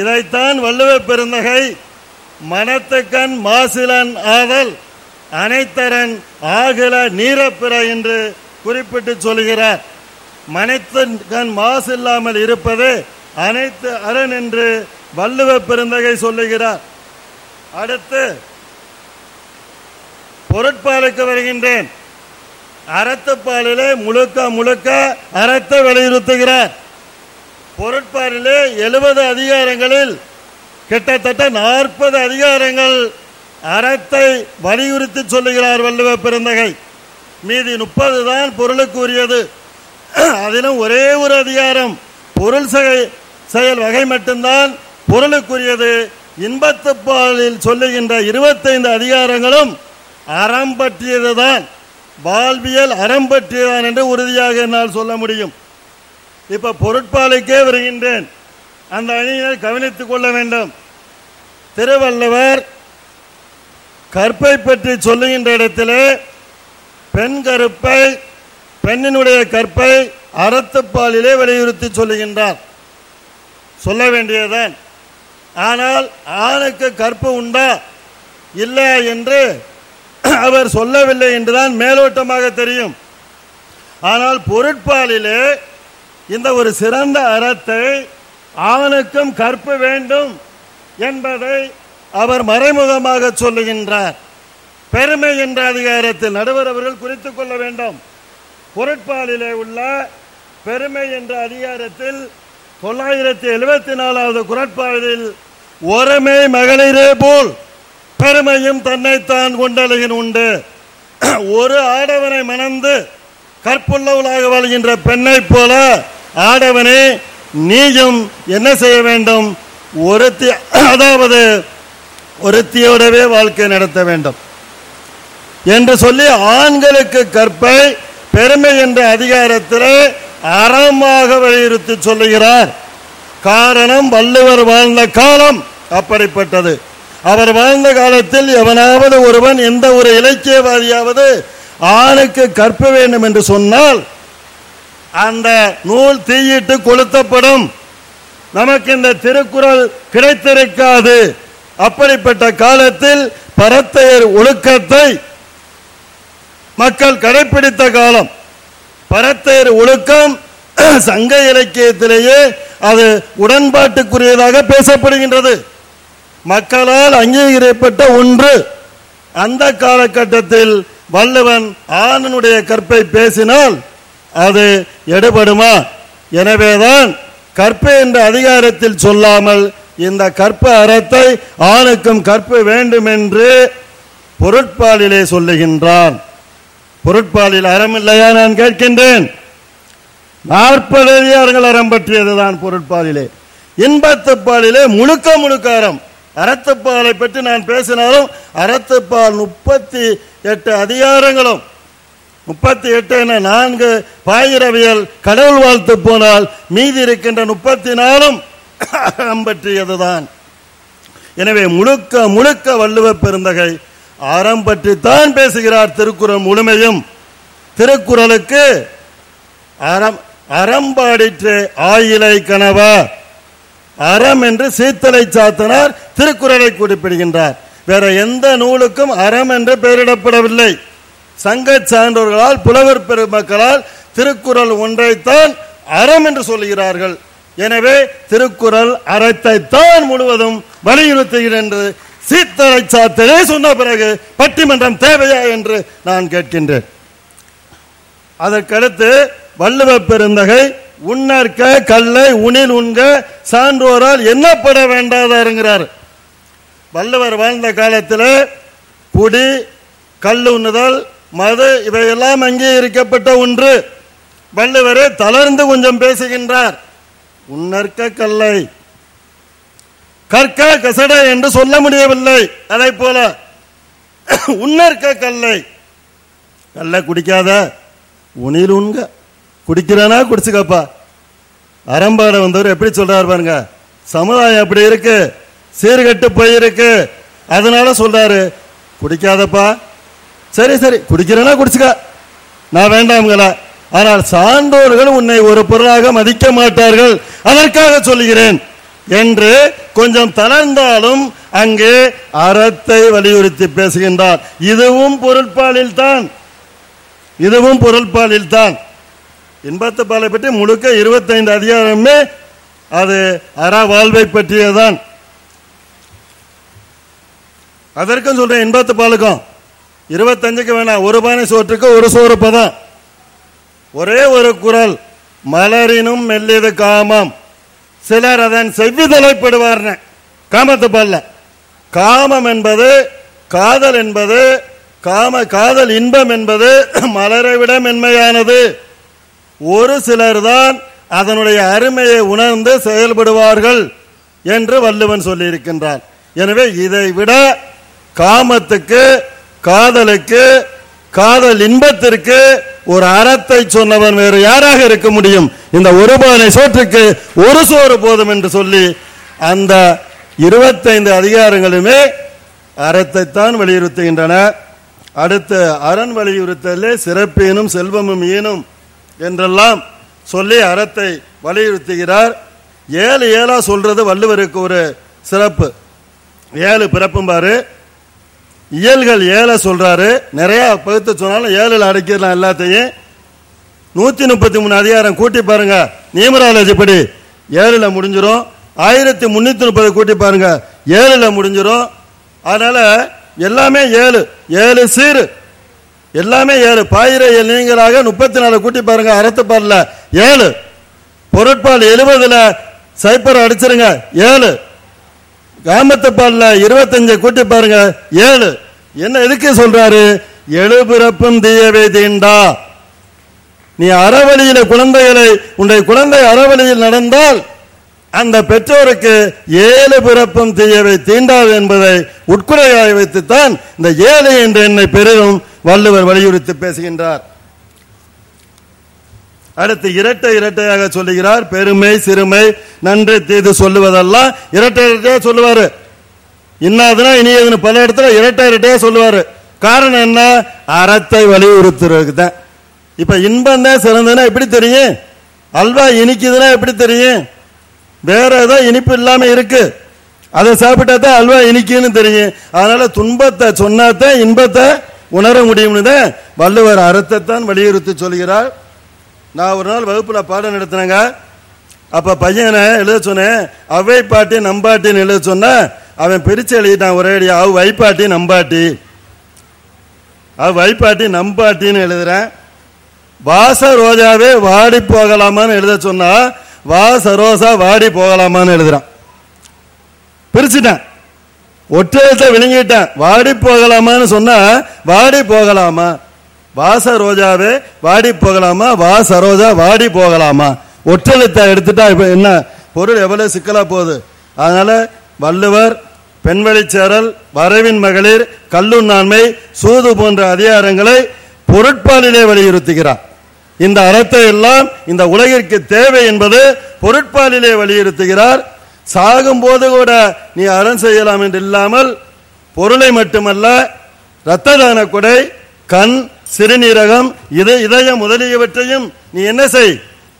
இதைத்தான் வள்ளுவ பெருந்தகை மனத்துக்கண் மாசிலன் ஆதல் அனைத்தரன் ஆகல நீரப்பிற என்று குறிப்பிட்டு சொல்கிறார். மனத்தின் மாசு இல்லாமல் இருப்பது அனைத்து அரண் என்று வள்ளுவ பெருந்தகை சொல்லுகிறார். அடுத்து பொருட்பாலுக்கு வருகின்றேன். அறத்தப்பாலிலே முழுக்க முழுக்க அறத்தை வலியுறுத்துகிறார். பொருட்பாலிலே எழுபது அதிகாரங்களில் கிட்டத்தட்ட நாற்பது அதிகாரங்கள் அறத்தை வலியுறுத்தி சொல்லுகிறார் வள்ளுவ பெருந்தகை. மீதி முப்பது தான் பொருளுக்கு உரியது. அதிலும் ஒரே ஒரு அதிகாரம் பொருள் செய- செயல் வகை மட்டும்தான் பொருளுக்குரியது. இன்பத்துப்பாலில் சொல்லுகின்ற இருபத்தைந்து அதிகாரங்களும் அறம் பற்றியதுதான். வாழ்வியல் அறம் பற்றியதான் என்று உறுதியாக என்னால் சொல்ல முடியும். இப்ப பொருட்பாலைக்கே வருகின்றேன். அந்த அணியினர் கவனித்துக் கொள்ள வேண்டும். திருவள்ளுவர் கற்பை பற்றி சொல்லுகின்ற இடத்திலே பெண் கருப்பை பெண்ணினுடைய கற்பை அறத்துப்பாலிலே வலியுறுத்தி சொல்லுகின்றார். சொல்ல வேண்டியதுதான். ஆனால் ஆணுக்கு கற்பு உண்டா? இல்லை என்று அவர் சொல்லவில்லை என்றுதான் மேலோட்டமாக தெரியும். ஆனால் பொருட்பாலிலே இந்த ஒரு சிறந்த அறத்தை ஆணுக்கும் கற்ப வேண்டும் என்பதை அவர் மறைமுகமாக சொல்லுகின்றார். பெருமை என்ற அதிகாரத்தில் நடுவர் அவர்கள் குறித்துக் கொள்ள வேண்டும். பொருட்பாலிலே உள்ள பெருமை என்ற அதிகாரத்தில் தொள்ளாயிரத்தி எழுபத்தி நாலாவது குரட்பாலில் ஒருமை மகளிரே போல் பெருமையும் தன்னைத்தான் கொண்டலையின் உண்டு. ஒரு ஆடவனை மணந்து கற்புள்ளவளாக வாழ்கின்ற பெண்ணைப் போல ஆடவனே நீயும் என்ன செய்ய வேண்டும்? ஒருத்தி அதாவது ஒருத்தியோடவே வாழ்க்கை நடத்த வேண்டும். என்று சொல்லி ஆண்களுக்கு கற்பை பெருமை என்ற அதிகாரத்தில் அறமாக வலியுறுத்தி சொல்லுகிறார். காரணம் வள்ளுவர் வாழ்ந்த காலம் அப்படிப்பட்டது. அவர் வாழ்ந்த காலத்தில் எவனாவது ஒருவன் எந்த ஒரு இலக்கியவாதியாவது ஆணுக்கு கற்ப வேண்டும் என்று சொன்னால் அந்த நூல் தீயிட்டு கொளுத்தப்படும். நமக்கு இந்த திருக்குறள் கிடைத்திருக்காது. அப்படிப்பட்ட காலத்தில் பரத்தையர் ஒழுக்கத்தை மக்கள் கடைபிடித்த காலம். பரத்தையர் ஒழுக்கம் சங்க இலக்கியத்திலேயே அது உடன்பாட்டுக்குரியதாக பேசப்படுகின்றது. மக்களால் அங்கீகரிக்கப்பட்ட ஒன்று. அந்த காலகட்டத்தில் வல்லவன் ஆணனுடைய கற்பை பேசினால் அது எடுபடுமா? எனவேதான் கற்பை என்ற அதிகாரத்தில் சொல்லாமல் இந்த கற்ப அறத்தை ஆணுக்கும் கற்பு வேண்டும் என்று பொருட்பாலிலே சொல்லுகின்றான். பொருட்பாலில் அறம் இல்லையா நான் கேட்கின்றேன். நாற்பது அதிகாரங்கள் அறம் பற்றியதுதான் பொருட்பாலிலே. இன்பத்துப்பாலிலே முழுக்க முழுக்க அறம். அறத்துப்பாலை பற்றி நான் பேசினாலும் அறத்துப்பால் முப்பத்தி எட்டு அதிகாரங்களும் முப்பத்தி எட்டு என நான்கு பாயிரவியல் கடவுள் வாழ்த்து போனால் மீதி இருக்கின்ற முப்பத்தி நாலும் அறம் பற்றியதுதான். எனவே முழுக்க முழுக்க வள்ளுவ பெருந்தகை அறம் பற்றித்தான் பேசுகிறார் திருக்குறள் முழுமையும். திருக்குறளுக்கு அறம் அறம்பாடிற்று ஆயிலை கனவா. அறம் என்று சீத்தலை சாத்தனார் திருக்குறளை குறிப்பிடுகின்றார். வேற எந்த நூலுக்கும் அறம் என்று பெயரிடப்படவில்லை. சங்க சான்றோர்களால் புலவர் பெருமக்களால் திருக்குறள் ஒன்றைத்தான் அறம் என்று சொல்கிறார்கள் எனவே திருக்குறள் அறத்தை தான் முழுவதும் வலியுறுத்துகிறேன் என்று சீத்தலை சாத்தனே சொன்ன பிறகு பட்டிமன்றம் தேவையா என்று நான் கேட்கின்றேன். அதற்கடுத்து வள்ளுவ பெருந்தகை உன்னற்க கல்லை உணில் உண்க சான்றோரால் என்னப்பட வேண்டாதாருங்கிறார் வள்ளுவர் வாழ்ந்த காலத்தில் குடி கல் உண்ணுதல் மது இவையெல்லாம் அங்கீகரிக்கப்பட்ட ஒன்று. வள்ளுவர் தளர்ந்து கொஞ்சம் பேசுகின்றார். உன்னற்க கல்லை. கற்க கசட என்று சொல்ல முடியவில்லை. அதை போல உன்னற்க கல்லை. கல்லை குடிக்காத உனில் உண்க. குடிக்கிறானா குடிச்சுக்கப்பா. அறம்பாட வந்தவர் எப்படி சொல்றாரு பாருங்க. சமுதாயம் அப்படி இருக்கு. சீர்கட்டு போயிருக்கு அதனால சொல்றாரு. குடிக்காதப்பா. சரி சரி. குடிக்கிறேன்னா குடிச்சுக்க. நான் வேண்டாம்களா ஆனால் சான்றோர்கள் உன்னை ஒரு பொருளாக மதிக்க மாட்டார்கள். அதற்காக சொல்லுகிறேன். என்று கொஞ்சம் தளர்ந்தாலும் அங்கே அறத்தை வலியுறுத்தி பேசுகின்றார். இதுவும் பொருட்பாலில் தான். இதுவும் பொருள்பாலில் தான். இன்பத்தை பாலை பற்றி முழுக்க இருபத்தைந்து அதிகாரமே அது அற வாழ்வை பற்றியதான் அதற்கும் சொல்றேன் இன்பத்து பாலுக்கும் இருபத்தஞ்சுக்கு வேணாம் ஒரு பானை சோற்றுக்கு ஒரு சோறு பதம் ஒரே ஒரு குரல் மலரினும் மெல்லிது காமம். சிலர் அதன் செவ்விதலைப்படுவார்னு காமத்து பால்ல காமம் என்பது காதல் என்பது காம காதல் இன்பம் என்பது மலரை விட மென்மையானது. ஒரு சிலர் தான் அதனுடைய அருமையை உணர்ந்து செயல்படுவார்கள் என்று வள்ளுவன் சொல்லியிருக்கின்றான். எனவே இதை விட காமத்துக்கு காதலுக்கு காதல் இன்பத்திற்கு ஒரு அறத்தை சொன்னவன் வேறு யாராக இருக்க முடியும்? இந்த ஒரு பானை சோற்றுக்கு ஒரு சோறு போதும் என்று சொல்லி அந்த இருபத்தைந்து அதிகாரங்களுமே அறத்தைத்தான் வலியுறுத்துகின்றன. அடுத்து அரண் வலியுறுத்தலே சிறப்பேனும் செல்வமும் ஈனும் என்றெல்லாம் சொல்லி அறத்தை வலியுறுத்துகிறார். ஏழு ஏழா சொல்றது வள்ளுவருக்கு ஒரு சிறப்பு. ஏழு பிறப்பும் பாரு. இயல்கள் ஏழை சொல்றாரு. நிறைய பகுத்து சொன்னாலும் ஏழில் அடைக்கலாம் எல்லாத்தையும். நூத்தி முப்பத்தி மூணு அதிகாரம் கூட்டி பாருங்க. நியமராலஜி படி ஏழுல முடிஞ்சிடும் ஆயிரத்தி முன்னூத்தி முப்பது கூட்டி பாருங்க. ஏழுல முடிஞ்சிடும் அதனால எல்லாமே ஏழு. ஏழு சீரு. எல்லாமே ஏழு. பாயிர நீங்களாக முப்பத்தி நாலு கூட்டி பாருங்க அறத்துப்பால்ல ஏழு. பொருட்பால் எழுபதுல சைப்பர் அடிச்சிருங்க. ஏழு. காமத்து பால்ல இருபத்தஞ்சு கூட்டி பாருங்க. ஏழு. என்ன எதுக்கு சொல்றாரு? எழுபிறப்பும் தீயவை தீண்டா. நீ அறவழியில குழந்தைகளை உன்னுடைய குழந்தை அறவழியில் நடந்தால் அந்த பெற்றோருக்கு ஏழு பிறப்பும் தீயவை தீண்டாது என்பதை உட்குறையாய் வைத்துத்தான் இந்த ஏழு என்ற என்னை பெரிதும் வள்ளுவர் வலியுறுத்தி பேசுகின்றார். அடுத்து இரட்டை இரட்டையாக சொல்லுகிறார் பெருமை சிறுமை நன்றி தீது சொல்லுவதெல்லாம் இரட்டை இரட்டையா சொல்லுவாரு. இனி இனியதுன்னு பல இடத்துல இரட்டை இரட்டையா சொல்லுவாரு. காரணம் என்ன? அறத்தை வலியுறுத்துறதுக்கு தான் இப்ப இன்பம் தான் சிறந்ததுன்னா எப்படி தெரியும்? அல்வா இனிக்குதுன்னா எப்படி தெரியும்? வேற ஏதோ இனிப்பு இல்லாம இருக்கு. அதை சாப்பிட்டா தான் அல்வா இனிக்குன்னு தெரியும். அதனால துன்பத்தை சொன்னாதான் இன்பத்தை உணர முடியும்னு தான் வள்ளுவர் அறத்தைத்தான் வலியுறுத்தி சொல்கிறார். நான் ஒரு நாள் வகுப்புல பாடம் நடத்தினேங்க. அப்ப பையனை எழுத சொன்னேன் அவை பாட்டி நம்பாட்டின்னு எழுத சொன்னா அவன் பிரிச்சு எழுதிட்டான் ஒரே அடியா அவ வைப்பாட்டி நம்பாட்டி அவ வைப்பாட்டி நம்பாட்டின்னு எழுதுறேன். வாச ரோஜாவே வாடி போகலாமான்னு எழுத சொன்னா வாச ரோசா வாடி போகலாமான்னு எழுதுறான். பிரிச்சுட்டேன். ஒற்றையத்தை விழுங்கிட்டேன் வாடி போகலாமான்னு சொன்னா வாடி போகலாமா? வாச ரோஜாவே வாடி போகலாமா? வா சரோஜா வாடி போகலாமா? ஒற்றெழுத்தை எடுத்துட்டா இப்ப என்ன? பொருள் எவ்வளவு சிக்கலா போகுது. அதனால வள்ளுவர் பெண்வழிச்சேரல் வரவின் மகளிர் கல்லுண்ணாண்மை சூது போன்ற அதிகாரங்களை பொருட்பாலிலே வலியுறுத்துகிறார். இந்த அறத்தை எல்லாம் இந்த உலகிற்கு தேவை என்பது பொருட்பாலிலே வலியுறுத்துகிறார். சாகும் போது கூட நீ அறம் செய்யலாம் என்று இல்லாமல் பொருளை மட்டுமல்ல இரத்த தான கொடை கண் சிறுநீரகம் இது இதயம் முதலியவற்றையும் நீ என்ன செய்?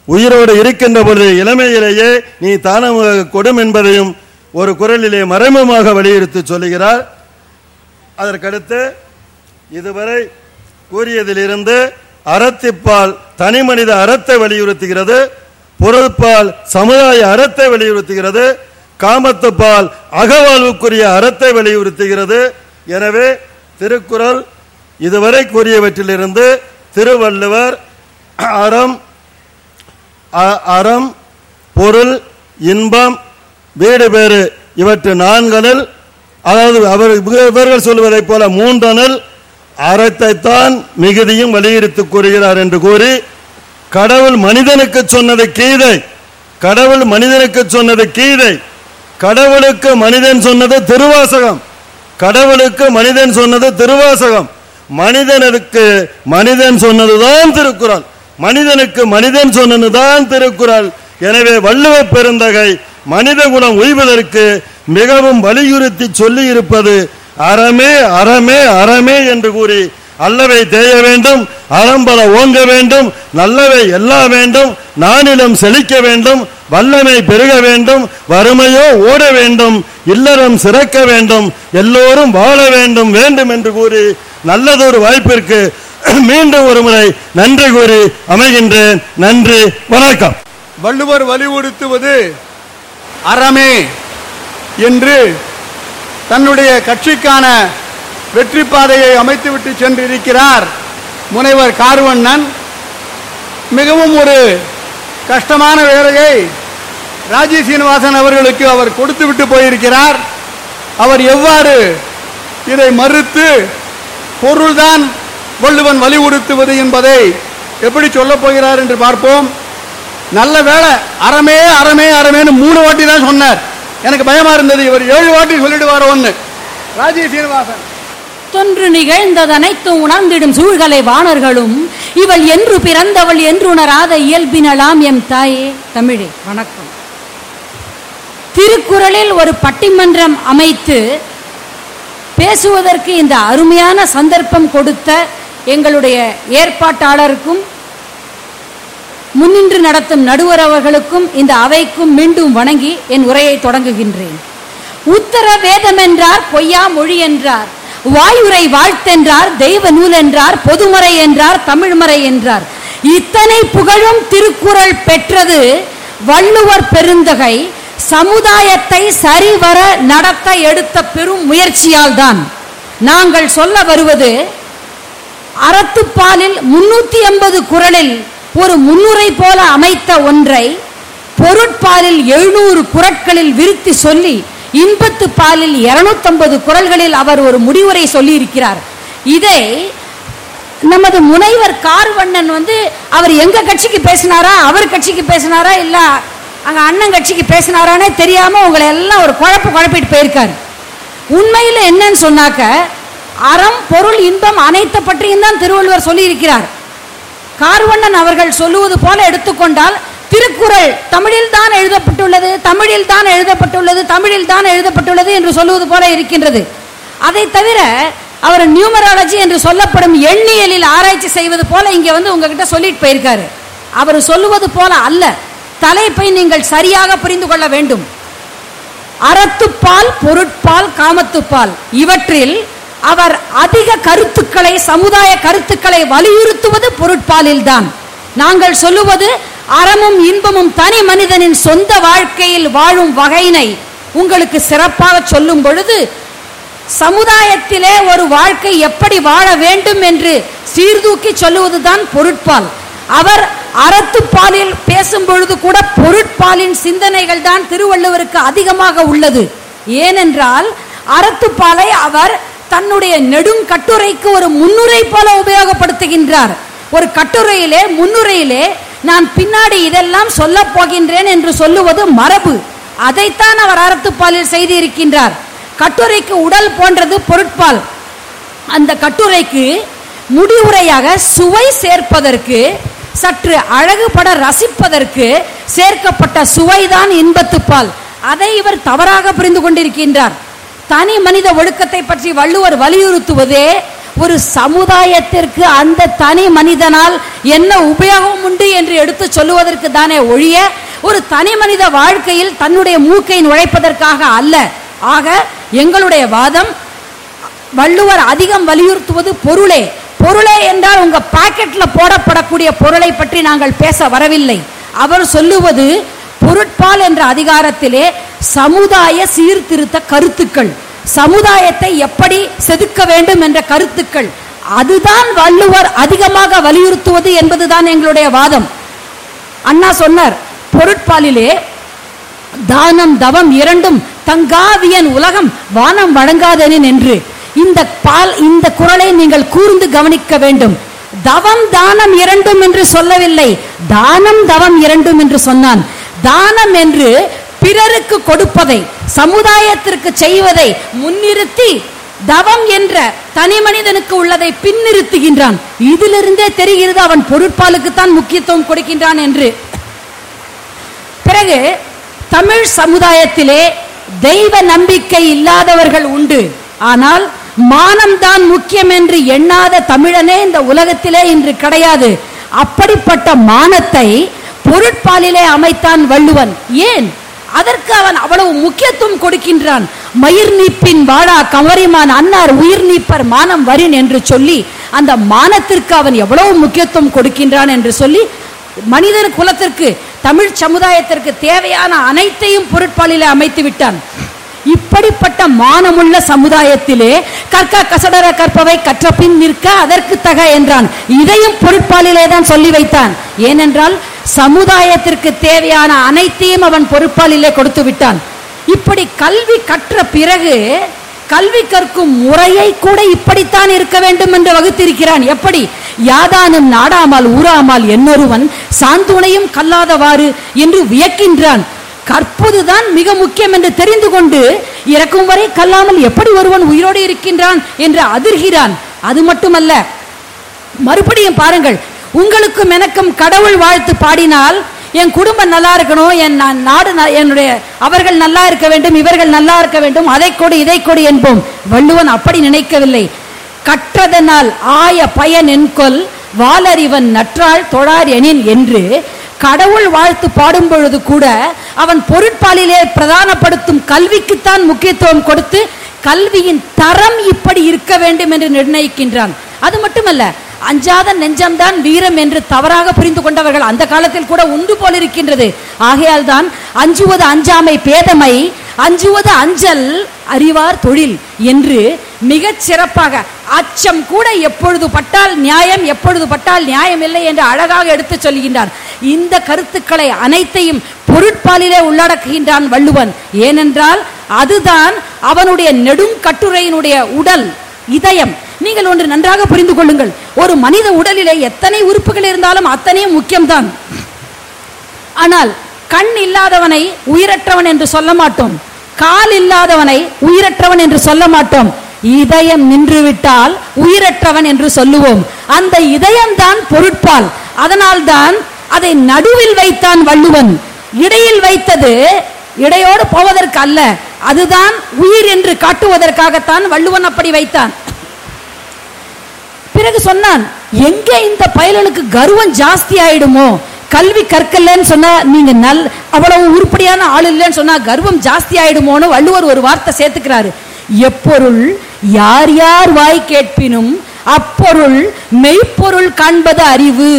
உயிரோடு இருக்கின்ற பொழுது இளமையிலேயே நீ தானமாக கொடும் என்பதையும் ஒரு குரலிலே மறைமுகமாக வலியுறுத்தி சொல்லுகிறார். அதற்கடுத்து இதுவரை கூறியதிலிருந்து அறத்திப்பால் தனி மனித அறத்தை வலியுறுத்துகிறது. புறப்பால் சமுதாய அறத்தை வலியுறுத்துகிறது காமத்துப்பால் அகவாழ்வுக்குரிய அறத்தை வலியுறுத்துகிறது. எனவே திருக்குறள் இதுவரை கூறியவற்றிலிருந்து திருவள்ளுவர் அறம் அ- அறம் பொருள் இன்பம் வீடு பேறு இவற்று நான்கனில் அதாவது அவர் இவர்கள் சொல்வதைப் போல மூன்றனில் அறத்தைத்தான் மிகுதியும் வலியுறுத்தி கூறுகிறார் என்று கூறி கடவுள் மனிதனுக்கு சொன்னது கீதை. கடவுள் மனிதனுக்கு சொன்னது கீதை. கடவுளுக்கு மனிதன் சொன்னது திருவாசகம். கடவுளுக்கு மனிதன் சொன்னது திருவாசகம். மனிதனுக்கு மனிதன் சொன்னதுதான் திருக்குறள். மனிதனுக்கு மனிதன் சொன்னதுதான் திருக்குறள். எனவே வள்ளுவ பெருந்தகை மனித குலம் உய்வதற்கு மிகவும் வலியுறுத்தி சொல்லி இருப்பது அறமே அறமே அறமே என்று கூறி அல்லவை தேய வேண்டும் அறம்பல ஓங்க வேண்டும் நல்லவை எல்லா வேண்டும் நானிலும் செழிக்க வேண்டும் வல்லமை பெருக வேண்டும் வறுமையோ ஓட வேண்டும் இல்லறம் சிறக்க வேண்டும் எல்லோரும் வாழ வேண்டும் வேண்டும் என்று கூறி நல்லதொரு வாய்ப்பிற்கு மீண்டும் ஒரு முறை நன்றி கூறி அமைகின்றேன். நன்றி வணக்கம். வள்ளுவர் வலியுறுத்துவது அறமே என்று தன்னுடைய கட்சிக்கான வெற்றி பாதையை அமைத்துவிட்டு சென்றிருக்கிறார் முனைவர் கார்வண்ணன். மிகவும் ஒரு கஷ்டமான வேலையை ராஜீவ் சீனிவாசன் அவர்களுக்கு அவர் கொடுத்து விட்டு போயிருக்கிறார். அவர் எவ்வாறு இதை மறுத்து பொருள்தான் வள்ளுவன் வலியுறுத்துவது என்பதை எப்படி சொல்லப் போகிறார் என்று பார்ப்போம். நல்ல வேலை அறமே அறமே அறமேன்னு மூணு வாட்டி தான் சொன்னார். எனக்கு பயமா இருந்தது இவர் ஏழு வாட்டி சொல்லிடுவார் ஒன்று ராஜீவ் சீனிவாசன். தொன்று நிகழ்ந்ததனைத்தும் உணர்ந்திடும் சூழ்கலை வாணர்களும் இவள் என்று பிறந்தவள் என்று உணராத இயல்பினலாம் எம் தாயே. தமிழே வணக்கம். திருக்குறளில் ஒரு பட்டிமன்றம் அமைத்து பேசுவதற்கு இந்த அருமையான சந்தர்ப்பம் கொடுத்த எங்களுடைய ஏற்பாட்டாளருக்கும் முன்னின்று நடத்தும் நடுவர் அவர்களுக்கும் இந்த அவைக்கும் மீண்டும் வணங்கி என் உரையை தொடங்குகின்றேன். உத்தர வேதம் என்றார் பொய்யா மொழி என்றார். வாயுரை வாழ்த்தென்றார் தெய்வ நூல் என்றார் பொதுமறை என்றார் தமிழ்மறை என்றார். இத்தனை புகழும் திருக்குறள் பெற்றது வள்ளுவர் பெருந்தகை சமுதாயத்தை சரிவர நடத்த எடுத்த பெரும் முயற்சியால் தான் நாங்கள் சொல்ல வருவது அறத்துப்பாலில் முன்னூத்தி எண்பது குரலில் ஒரு முன்னுரை போல அமைத்த ஒன்றை பொருட்பாலில் எழுநூறு குரட்களில் விருத்தி சொல்லி இன்பத்து பாலில் இருநூத்தம்பது குரல்களில் அவர் ஒரு முடிவுரை சொல்லியிருக்கிறார். இதை நமது முனைவர் கார்வண்ணன் வந்து அவர் எங்க கட்சிக்கு பேசினாரா அவர் கட்சிக்கு பேசினாரா இல்ல அங்க அண்ணன் கட்சிக்கு பேசினாரானே தெரியாம உங்களை எல்லாம் ஒரு குழப்பு குழப்பிட்டு போயிருக்காரு. உண்மையில என்னன்னு சொன்னாக்க அறம் பொருள் இன்பம் அனைத்து பற்றியும் தான் திருவள்ளுவர் சொல்லி இருக்கிறார் கார்வண்ணன் அவர்கள் சொல்லுவது போல எடுத்துக்கொண்டால் திருக்குறள் தமிழில் தான் எழுதப்பட்டுள்ளது தமிழில் தான் எழுதப்பட்டுள்ளது தமிழில் தான் எழுதப்பட்டுள்ளது என்று சொல்லுவது போல இருக்கின்றது. அதை தவிர அவர் நியூமராலஜி என்று சொல்லப்படும் எண்ணியலில் ஆராய்ச்சி செய்வது போல இங்கே வந்து உங்ககிட்ட சொல்லிட்டு போயிருக்காரு. அவர் சொல்லுவது போல அல்ல. தலைப்பை நீங்கள் சரியாக புரிந்து கொள்ள வேண்டும். அறத்துப்பால் பொருட்பால் காமத்துப்பால் இவற்றில் அவர் அதிக கருத்துக்களை சமுதாய கருத்துக்களை வலியுறுத்துவது பொருட்பாலில் தான் நாங்கள் சொல்லுவது அறமும் இன்பமும் தனி மனிதனின் சொந்த வாழ்க்கையில் வாழும் வகையினை உங்களுக்கு சிறப்பாக சொல்லும் பொழுது சமுதாயத்திலே ஒரு வாழ்க்கை எப்படி வாழ வேண்டும் என்று சீர்தூக்கி சொல்லுவதுதான் பொருட்பால். அவர் அறத்துப்பாலில் பேசும் பொழுது கூட பொருட்பாலின் சிந்தனைகள் தான் திருவள்ளுவருக்கு அதிகமாக உள்ளது. ஏனென்றால் அறத்துப்பாலை அவர் தன்னுடைய நெடுங்கட்டுரைக்கு ஒரு முன்னுரை போல உபயோகப்படுத்துகின்றார். ஒரு கட்டுரையிலே முன்னுரையிலே நான் பின்னாடி இதெல்லாம் சொல்ல போகின்றேன் என்று சொல்லுவது மரபு. அதைத்தான் அவர் அறத்துப்பாலில் செய்திருக்கின்றார். கட்டுரைக்கு உடல் போன்றது பொருட்பால். அந்த கட்டுரைக்கு முடிவுரையாக சுவை சேர்ப்பதற்கு சற்று அழகுபட ரசிப்பதற்கு சேர்க்கப்பட்ட சுவைதான் இன்பத்துப்பால். அதை இவர் தவறாக புரிந்து கொண்டிருக்கின்றார். தனி மனித ஒழுக்கத்தை பற்றி வள்ளுவர் வலியுறுத்துவதே ஒரு சமுதாயத்திற்கு அந்த தனி மனிதனால் என்ன உபயோகம் உண்டு என்று எடுத்து சொல்லுவதற்கு தானே ஒழிய ஒரு தனி மனித வாழ்க்கையில் தன்னுடைய மூக்கை நுழைப்பதற்காக அல்ல. ஆக எங்களுடைய வாதம் வள்ளுவர் அதிகம் வலியுறுத்துவது பொருளே. பொருளே என்றால் உங்க பாக்கெட்ல போடப்படக்கூடிய பொருளை பற்றி நாங்கள் பேச வரவில்லை. அவர் சொல்லுவது பொருட்பால் என்ற அதிகாரத்திலே சமுதாய சீர்திருத்த கருத்துக்கள். சமுதாயத்தை எப்படி செதுக்க வேண்டும் என்ற கருத்துக்கள். அதுதான் வள்ளுவர் அதிகமாக வலியுறுத்துவது என்பதுதான் எங்களுடைய வாதம். அண்ணா சொன்னார் பொருட்பாலிலே தானம் தவம் இரண்டும் தங்காவியன் உலகம் வானம் வழங்காதனின் என்று. இந்த பால் இந்த குரலை நீங்கள் கூர்ந்து கவனிக்க வேண்டும். தவம் தானம் இரண்டும் என்று சொல்லவில்லை. தானம் தவம் இரண்டும் என்று சொன்னான். தானம் என்று பிறருக்கு கொடுப்பதை சமுதாயத்திற்கு செய்வதை முன்னிறுத்தி தவம் என்ற தனி மனிதனுக்கு உள்ளதை பின்னிறுத்துகின்றான். இதிலிருந்தே தெரிகிறது அவன் பொருட்பாலுக்குத்தான் முக்கியத்துவம் கொடுக்கின்றான் என்று. பிறகு தமிழ் சமுதாயத்திலே தெய்வ நம்பிக்கை இல்லாதவர்கள் உண்டு. ஆனால் மானம்தான் முக்கியம் என்று எண்ணாத தமிழனே இந்த உலகத்திலே இன்று கிடையாது. அப்படிப்பட்ட மானத்தை பொருட்பாலிலே அமைத்தான் வள்ளுவன். ஏன்? அதற்கு அவன் அவ்வளவு முக்கியத்துவம் கொடுக்கின்றான். மயிர் நீப்பின் வாழா கமரிமான் அன்னார் உயிர் நீப்பர் மானம் வரின் என்று சொல்லி அந்த மானத்திற்கு அவன் எவ்வளவு முக்கியத்துவம் கொடுக்கின்றான் என்று சொல்லி மனிதர் குலத்திற்கு தமிழ் சமுதாயத்திற்கு தேவையான அனைத்தையும் பொருட்பாலிலே அமைத்து விட்டான். இப்படிப்பட்ட மானமுள்ள சமுதாயத்திலே கற்க கசடர கற்பவை கற்ற பின் நிற்க அதற்கு தக என்றான். இதையும் பொருட்பாலிலே தான் சொல்லி வைத்தான். ஏனென்றால் சமுதாயத்திற்கு தேவையான அனைத்தையும் அவன் பொறுப்பாளிலே கொடுத்து விட்டான். இப்படி கல்வி கற்ற பிறகு கல்வி கற்கும் முறையை கூட இப்படித்தான் இருக்க வேண்டும் என்று வகுத்திருக்கிறான். எப்படி? யாதானும் நாடாமல் ஊறாமல் என்னொருவன் சாந்துணையும் கல்லாதவாறு என்று வியக்கின்றான். கற்பதுதான் மிக முக்கியம் என்று தெரிந்து கொண்டு இறக்கும் வரை கல்லாமல் எப்படி ஒருவன் உயிரோடு இருக்கின்றான் என்று அதிர்கிறான். அது மட்டுமல்ல மறுபடியும் பாருங்கள் உங்களுக்கும் எனக்கும் கடவுள் வாழ்த்து பாடினால் என் குடும்பம் நல்லா இருக்கணும் என் நாடு என்னுடைய அவர்கள் நல்லா இருக்க வேண்டும் இவர்கள் நல்லா இருக்க வேண்டும் அதை கொடு இதை கொடு என்போம். வள்ளுவன் அப்படி நினைக்கவில்லை. கற்றதனால் ஆய பயன் என்கொல் வாலறிவன் நற்றாள் தொழார் எனின் என்று கடவுள் வாழ்த்து பாடும் பொழுது கூட அவன் பொருட்பாலிலே பிரதானப்படுத்தும் கல்விக்குத்தான் முக்கியத்துவம் கொடுத்து கல்வியின் தரம் இப்படி இருக்க வேண்டும் என்று நிர்ணயிக்கின்றான். அது மட்டுமல்ல அஞ்சாத நெஞ்சம்தான் வீரம் என்று தவறாக புரிந்து கொண்டவர்கள் அந்த காலத்தில் கூட உண்டு போல் இருக்கின்றது ஆகையால் தான் அஞ்சுவது அஞ்சாமை பேதமை அஞ்சுவது அஞ்சல் அறிவார் தொழில் என்று மிகச் சிறப்பாக அச்சம் கூட எப்பொழுது பட்டால் நியாயம் எப்பொழுது பட்டால் நியாயம் இல்லை என்று அழகாக எடுத்துச் சொல்கின்றார். இந்த கருத்துக்களை அனைத்தையும் பொருட்பாலிலே உள்ளடக்குகின்றான் வள்ளுவன். ஏனென்றால் அதுதான் அவனுடைய நெடும் கட்டுரையினுடைய உடல். இதயம். நீங்கள் ஒன்று நன்றாக புரிந்து கொள்ளுங்கள். ஒரு மனித உடலிலே எத்தனை உறுப்புகள் இருந்தாலும் அத்தனையும் முக்கியம்தான். ஆனால் கண் இல்லாதவனை உயிரற்றவன் என்று சொல்ல மாட்டோம். கால் இல்லாதவனை உயிரற்றவன் என்று சொல்ல மாட்டோம். இதயம் நின்றுவிட்டால் உயிரற்றவன் என்று சொல்லுவோம். அந்த இதயம்தான் பொருட்பால். அதனால்தான் அதை நடுவில் வைத்தான் வள்ளுவன். இடையில் வைத்தது இடையோடு போவதற்கு அல்ல அதுதான் உயிர் என்று காட்டுவதற்காகத்தான் வள்ளுவன் அப்படி வைத்தான். பிறகு சொன்னான் எங்கே இந்த பயலனுக்கு கர்வம் ஜாஸ்தி ஆயிடுமோ? கல்வி கற்கலன்னு சொன்னா நீங்க நல் அவ்வளவு உருப்படியான ஆள் இல்லைன்னு சொன்னா கர்வம் ஜாஸ்தி ஆயிடுமோன்னு வள்ளுவர் ஒரு வார்த்தை சேர்த்துக்கிறாரு. எப்பொருள் யார் யார் வாய் கேட்பினும் அப்பொருள் மெய்ப்பொருள் காண்பது அறிவு.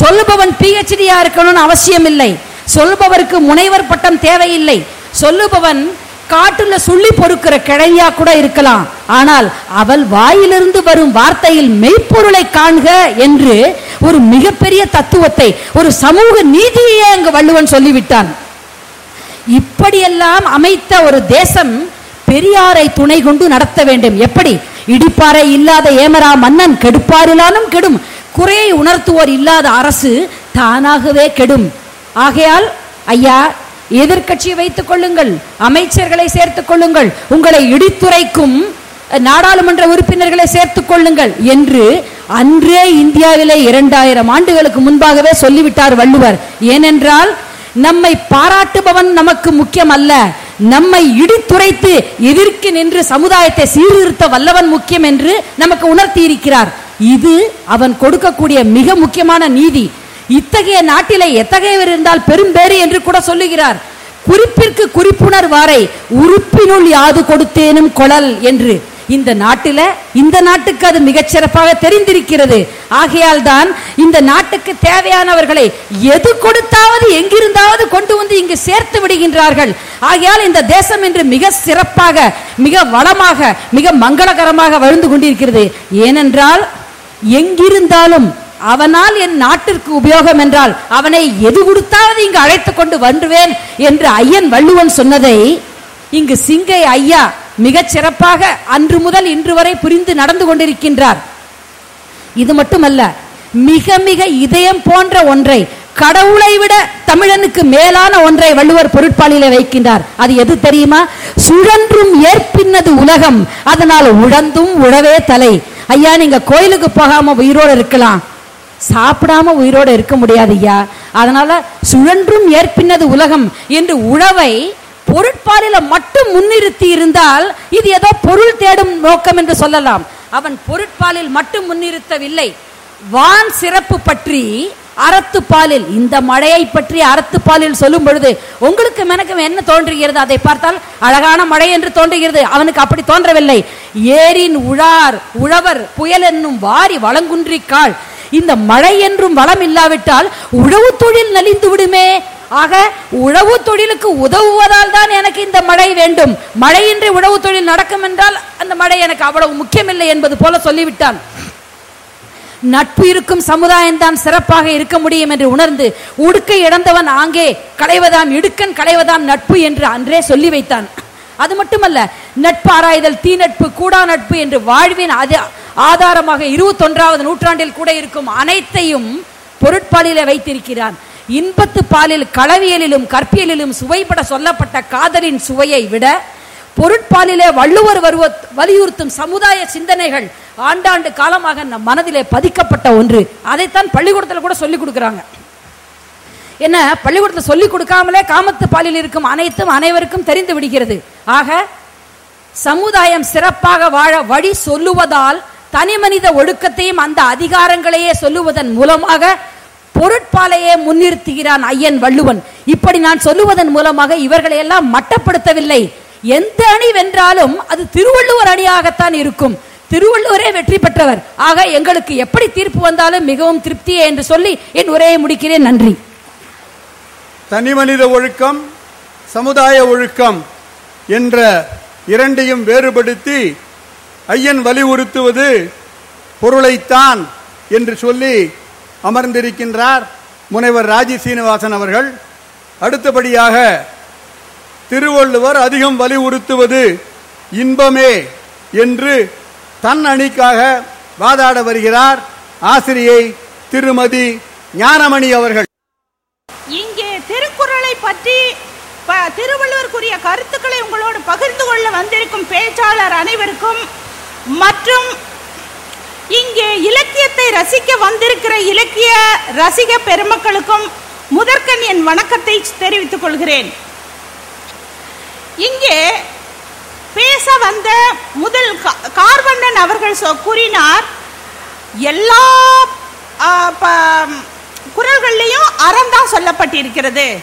சொல்லுபவன் பிஹெச்டியா இருக்கணும்னு அவசியம் இல்லை சொல்லுபவருக்கு முனைவர் பட்டம் தேவையில்லை. சொல்லுபவன் காட்டுல சொல்லி பொறுக்கிற கிழவியா கூட இருக்கலாம். ஆனால் அவள் வாயிலிருந்து வரும் வார்த்தையில் மெய்ப்பொருளை காண்க என்று ஒரு மிகப்பெரிய தத்துவத்தை ஒரு சமூக நீதியை அங்கு வள்ளுவன் சொல்லிவிட்டான். இப்படியெல்லாம் அமைத்த ஒரு தேசம் பெரியாரை துணை கொண்டு நடத்த வேண்டும். எப்படி? இடிப்பாறை இல்லாத ஏமரா மன்னன் கெடுப்பாரிலானும் கெடும். குறையை உணர்த்துவோர் இல்லாத அரசு தானாகவே கெடும். ஆகையால் ஐயா எதிர்கட்சியை வைத்துக் கொள்ளுங்கள் அமைச்சர்களை சேர்த்துக் கொள்ளுங்கள் உங்களை இடித்துரைக்கும் நாடாளுமன்ற உறுப்பினர்களை சேர்த்துக் கொள்ளுங்கள் என்று அன்றே இந்தியாவிலே இரண்டாயிரம் ஆண்டுகளுக்கு முன்பாகவே சொல்லிவிட்டார் வள்ளுவர். ஏனென்றால் நம்மை பாராட்டுபவன் நமக்கு முக்கியம் அல்ல. நம்மை இடித்துரைத்து எதிர்க்கு நின்று சமுதாயத்தை சீர்திருத்த வல்லவன் முக்கியம் என்று நமக்கு உணர்த்தி இருக்கிறார் இது அவன் கொடுக்கக்கூடிய மிக முக்கியமான நீதி. இத்தகைய நாட்டிலே எத்தகையவர் இருந்தால் பெரும்பேறு என்று கூட சொல்லுகிறார். குறிப்பிற்கு குறிப்புணர்வாரை உறுப்பினுள் யாது கொடுத்தேனும் கொழல் என்று. இந்த நாட்டில இந்த நாட்டுக்கு அது மிகச்சிறப்பாக தெரிந்திருக்கிறது. ஆகையால் தான் இந்த நாட்டுக்கு தேவையானவர்களை எது கொடுத்தாவது எங்கிருந்தாவது கொண்டு வந்து இங்கு சேர்த்து விடுகின்றார்கள். ஆகையால் இந்த தேசம் என்று மிக சிறப்பாக மிக வளமாக மிக மங்களகரமாக வருந்து கொண்டிருக்கிறது. ஏனென்றால் எங்கிருந்தாலும் அவனால் என் நாட்டிற்கு உபயோகம் என்றால் அவனை எது கொடுத்தாவது இங்கு அழைத்துக் கொண்டு வந்துவேன் என்று ஐயன் வள்ளுவன் சொன்னதை இங்கு சிங்கை ஐயா மிகச் சிறப்பாக அன்று முதல் இன்று வரை புரிந்து நடந்து கொண்டிருக்கின்றார். இது மட்டுமல்ல மிக மிக இதயம் போன்ற ஒன்றை கடவுளை விட தமிழனுக்கு மேலான ஒன்றை வள்ளுவர் பொருட்பாலிலே வைக்கின்றார். அது எது தெரியுமா? சுழன்றும் ஏற்பின்னது உலகம் அதனால் உழந்தும் உழவே தலை. ஐயா நீங்க கோயிலுக்கு போகாம உயிரோடு இருக்கலாம். சாப்பிடாம உயிரோட இருக்க முடியாது ஐயா அதனால சுழன்றும் ஏற்பின்னது உலகம் என்று உழவை பொருட்பாலில மட்டும் முன்னிறுத்தி இருந்தால் இது ஏதோ பொருள் தேடும் நோக்கம் என்று சொல்லலாம். அவன் பொருட்பாலில் மட்டும் முன்னிறுத்தவில்லை. வான் சிறப்பு பற்றி அறத்துப்பாலில் இந்த மழையை பற்றி அறத்துப்பாலில் சொல்லும் பொழுது உங்களுக்கு எனக்கு என்ன தோன்றுகிறது? அதை பார்த்தால் அழகான மழை என்று தோன்றுகிறது. அவனுக்கு அப்படி தோன்றவில்லை. ஏரின் உழார் உழவர் புயல் என்னும் வாரி வளங்குன்றிக்காள் இந்த மழை என்றும் வளம் இல்லாவிட்டால் உழவு தொழில் நலிந்து விடுமே. ஆக உழவு தொழிலுக்கு உதவுவதால் தான் எனக்கு இந்த மழை வேண்டும். மழையின்றி உழவு தொழில் நடக்கும் என்றால் அந்த மழை எனக்கு அவ்வளவு முக்கியமில்லை என்பது போல சொல்லிவிட்டான். நட்பு இருக்கும் சமுதாயம் தான் சிறப்பாக இருக்க முடியும் என்று உணர்ந்து உடுக்கை இழந்தவன் ஆங்கே களைவதாம் இடுக்கன் களைவதாம் நட்பு என்று அன்றே சொல்லி வைத்தான். அது மட்டுமல்ல நட்பு ஆராய்தல் தீ நட்பு கூடா நட்பு என்று வாழ்வின் அது ஆதாரமாக இருபத்தொன்றாவது நூற்றாண்டில் கூட இருக்கும் அனைத்தையும் பொருட்பாலில வைத்திருக்கிறான். இன்பத்து பாலில் களவியலிலும் கற்பியலிலும் சுவைபட சொல்லப்பட்ட காதலின் சுவையை விட பொருட்பாலிலே வள்ளுவர் வருவ வலியுறுத்தும் சமுதாய சிந்தனைகள் ஆண்டாண்டு காலமாக நம் மனதிலே பதிக்கப்பட்ட ஒன்று. அதைத்தான் பள்ளிக்கூடத்தில் கூட சொல்லிக் கொடுக்குறாங்க. என்ன? பள்ளிக்கூடத்தில் சொல்லிக் கொடுக்காமலே காமத்து பாலில் இருக்கும் அனைத்தும் அனைவருக்கும் தெரிந்து விடுகிறது. ஆக சமுதாயம் சிறப்பாக வாழ வழி சொல்லுவதால் தனி மனித ஒழுக்கத்தையும் அந்த அதிகாரங்களையே சொல்லுவதன் மூலமாக பொருட்பாலையே முன்னிறுத்துகிறான் ஐயன் வள்ளுவன். இப்படி நான் சொல்லுவதன் மூலமாக இவர்களை எல்லாம் மட்டப்படுத்தவில்லை. எந்த அணி வென்றாலும் அது திருவள்ளுவர் அணியாகத்தான் இருக்கும். திருவள்ளுவரே வெற்றி பெற்றவர். ஆக எங்களுக்கு எப்படி தீர்ப்பு வந்தாலும் மிகவும் திருப்தியே என்று சொல்லி என் உரையை முடிக்கிறேன். நன்றி. தனி மனித ஒழுக்கம் சமுதாய ஒழுக்கம் என்ற இரண்டையும் வேறுபடுத்தி ஐயன் வலியுறுத்துவது பொருளைத்தான் என்று சொல்லி அமர்ந்திருக்கின்றார் முனைவர் ராஜி சீனிவாசன் அவர்கள். அடுத்தபடியாக திருவள்ளுவர் அதிகம் வலியுறுத்துவது இன்பமே என்று தன் அணிக்காக வாதாட வருகிறார் ஆசிரியை திருமதி ஞானமணி அவர்கள். இங்கே திருக்குறளை பற்றி திருவள்ளுவருக்குரிய கருத்துக்களை உங்களோடு பகிர்ந்து கொள்ள வந்திருக்கும் பேச்சாளர் அனைவருக்கும் மற்றும் இங்கே இலக்கியத்தை ரசிக்க வந்திருக்கிற இலக்கிய ரசிக பெருமக்களுக்கும் முதற்கண் என் வணக்கத்தை தெரிவித்துக் கொள்கிறேன். இங்கே பேச வந்த முதல் கா- கார்வண்ணன் அவர்கள் சொ- கூறினார் எல்லா குரல்கள்லையும் ப- அறம் தான் சொல்லப்பட்டிருக்கிறது.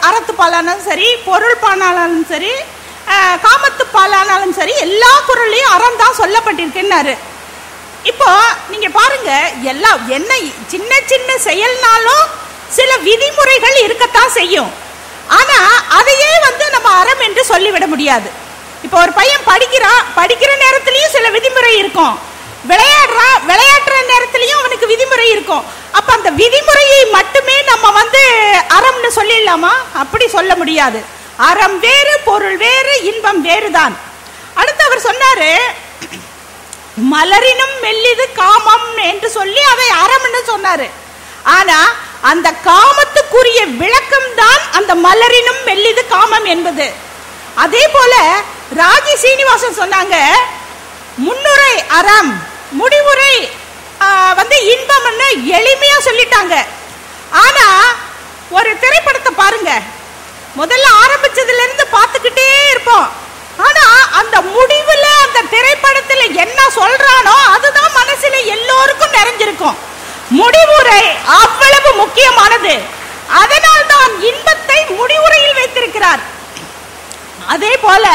அறத்து பாலானாலும் சரி பொருள் பாலானாலும் சரி காமத்து பாலானாலும் சரி எல்லா குரல்லையும் அறம் தான் சொல்லப்பட்டிருக்குன்னாரு. இப்போ நீங்க பாருங்க எல்லா என்ன சின்ன சின்ன செயல்னாலும் சில விதிமுறைகள் இருக்கத்தான் செய்யும். ஆனா அதையே வந்து நம்ம அறம் என்று சொல்லிவிட முடியாது. இப்போ ஒரு பையன் படிக்கிறான் படிக்கிற நேரத்திலையும் சில விதிமுறை இருக்கும். விளையாடுறான் விளையாடுற நேரத்திலையும் அவனுக்கு விதிமுறை இருக்கும். அப்ப அந்த விதிமுறையை மட்டுமே நம்ம வந்து அறம்னு சொல்லிடலாமா? அப்படி சொல்ல முடியாது. அறம் வேறு பொருள் வேறு இன்பம் வேறுதான். அடுத்து அவர் சொன்னாரு மலரினும் மெல்லிது காமம் என்று சொல்லி அதை அறம்னு சொன்னாரு. ஆனா அந்த காமத்துக்குரிய விளக்கம் தான் அந்த மலரினும் மெல்லிது காமம் என்பது. அதே போல ராஜி சீனிவாசன் சொன்னாங்க முன்னுரை அறம் முடிவுரை வந்து இன்பம்னு எளிமையா சொல்லிட்டாங்க. ஆனா ஒரு திரைப்படத்தை பாருங்க. முதல்ல ஆரம்பிச்சதுல இருந்து பார்த்துக்கிட்டே இருப்போம். ஆனா அந்த முடிவுல அந்த திரைப்படத்துல என்ன சொல்றானோ அதுதான் மனசுல எல்லோருக்கும் நிறைஞ்சிருக்கும். முடிவுரை அவ்வளவு முக்கியமானது. அதனால் தான் இன்பத்தை முடிவுரையில் வைத்திருக்கிறார். அதே போல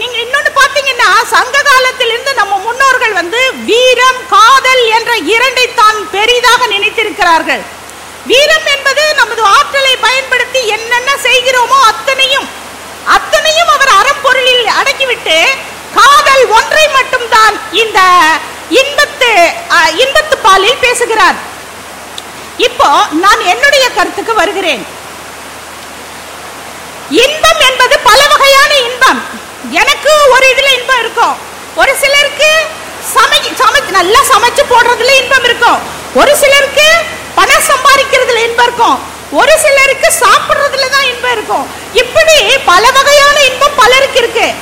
நீங்க இன்னொன்னு பாத்தீங்கன்னா சங்க காலத்திலிருந்து நம்ம முன்னோர்கள் வந்து வீரம் காதல் என்ற இரண்டை தான் பெரிதாக நினைத்திருக்கிறார்கள். வீரம் என்பது நமது ஆற்றலை பயன்படுத்தி என்னென்ன செய்கிறோமோ அத்தனையும் அத்தனையும் அவர் அறப்பொருளில் அடக்கிவிட்டு காதல் ஒன்றை மட்டும்தான் இந்த இன்பத்து இன்பத்து பாலில் பேசுகிறார். இப்போ நான் என்னுடைய கருத்துக்கு வருகிறேன். இன்பம் என்பது பல வகையான இன்பம். எனக்கு ஒரு இதுல இன்பம் இருக்கும். ஒரு சிலருக்கு சமை சமை நல்லா சமைச்சு போடுறதுல இன்பம் இருக்கும். ஒரு சிலருக்கு பணம் சம்பாதிக்கிறதுல இன்பம் இருக்கும். ஒரு சிலருக்கு சாப்பிடுறதுல தான் இன்பம் இருக்கும். இப்படி பல வகையான இன்பம் பலருக்கு இருக்கு.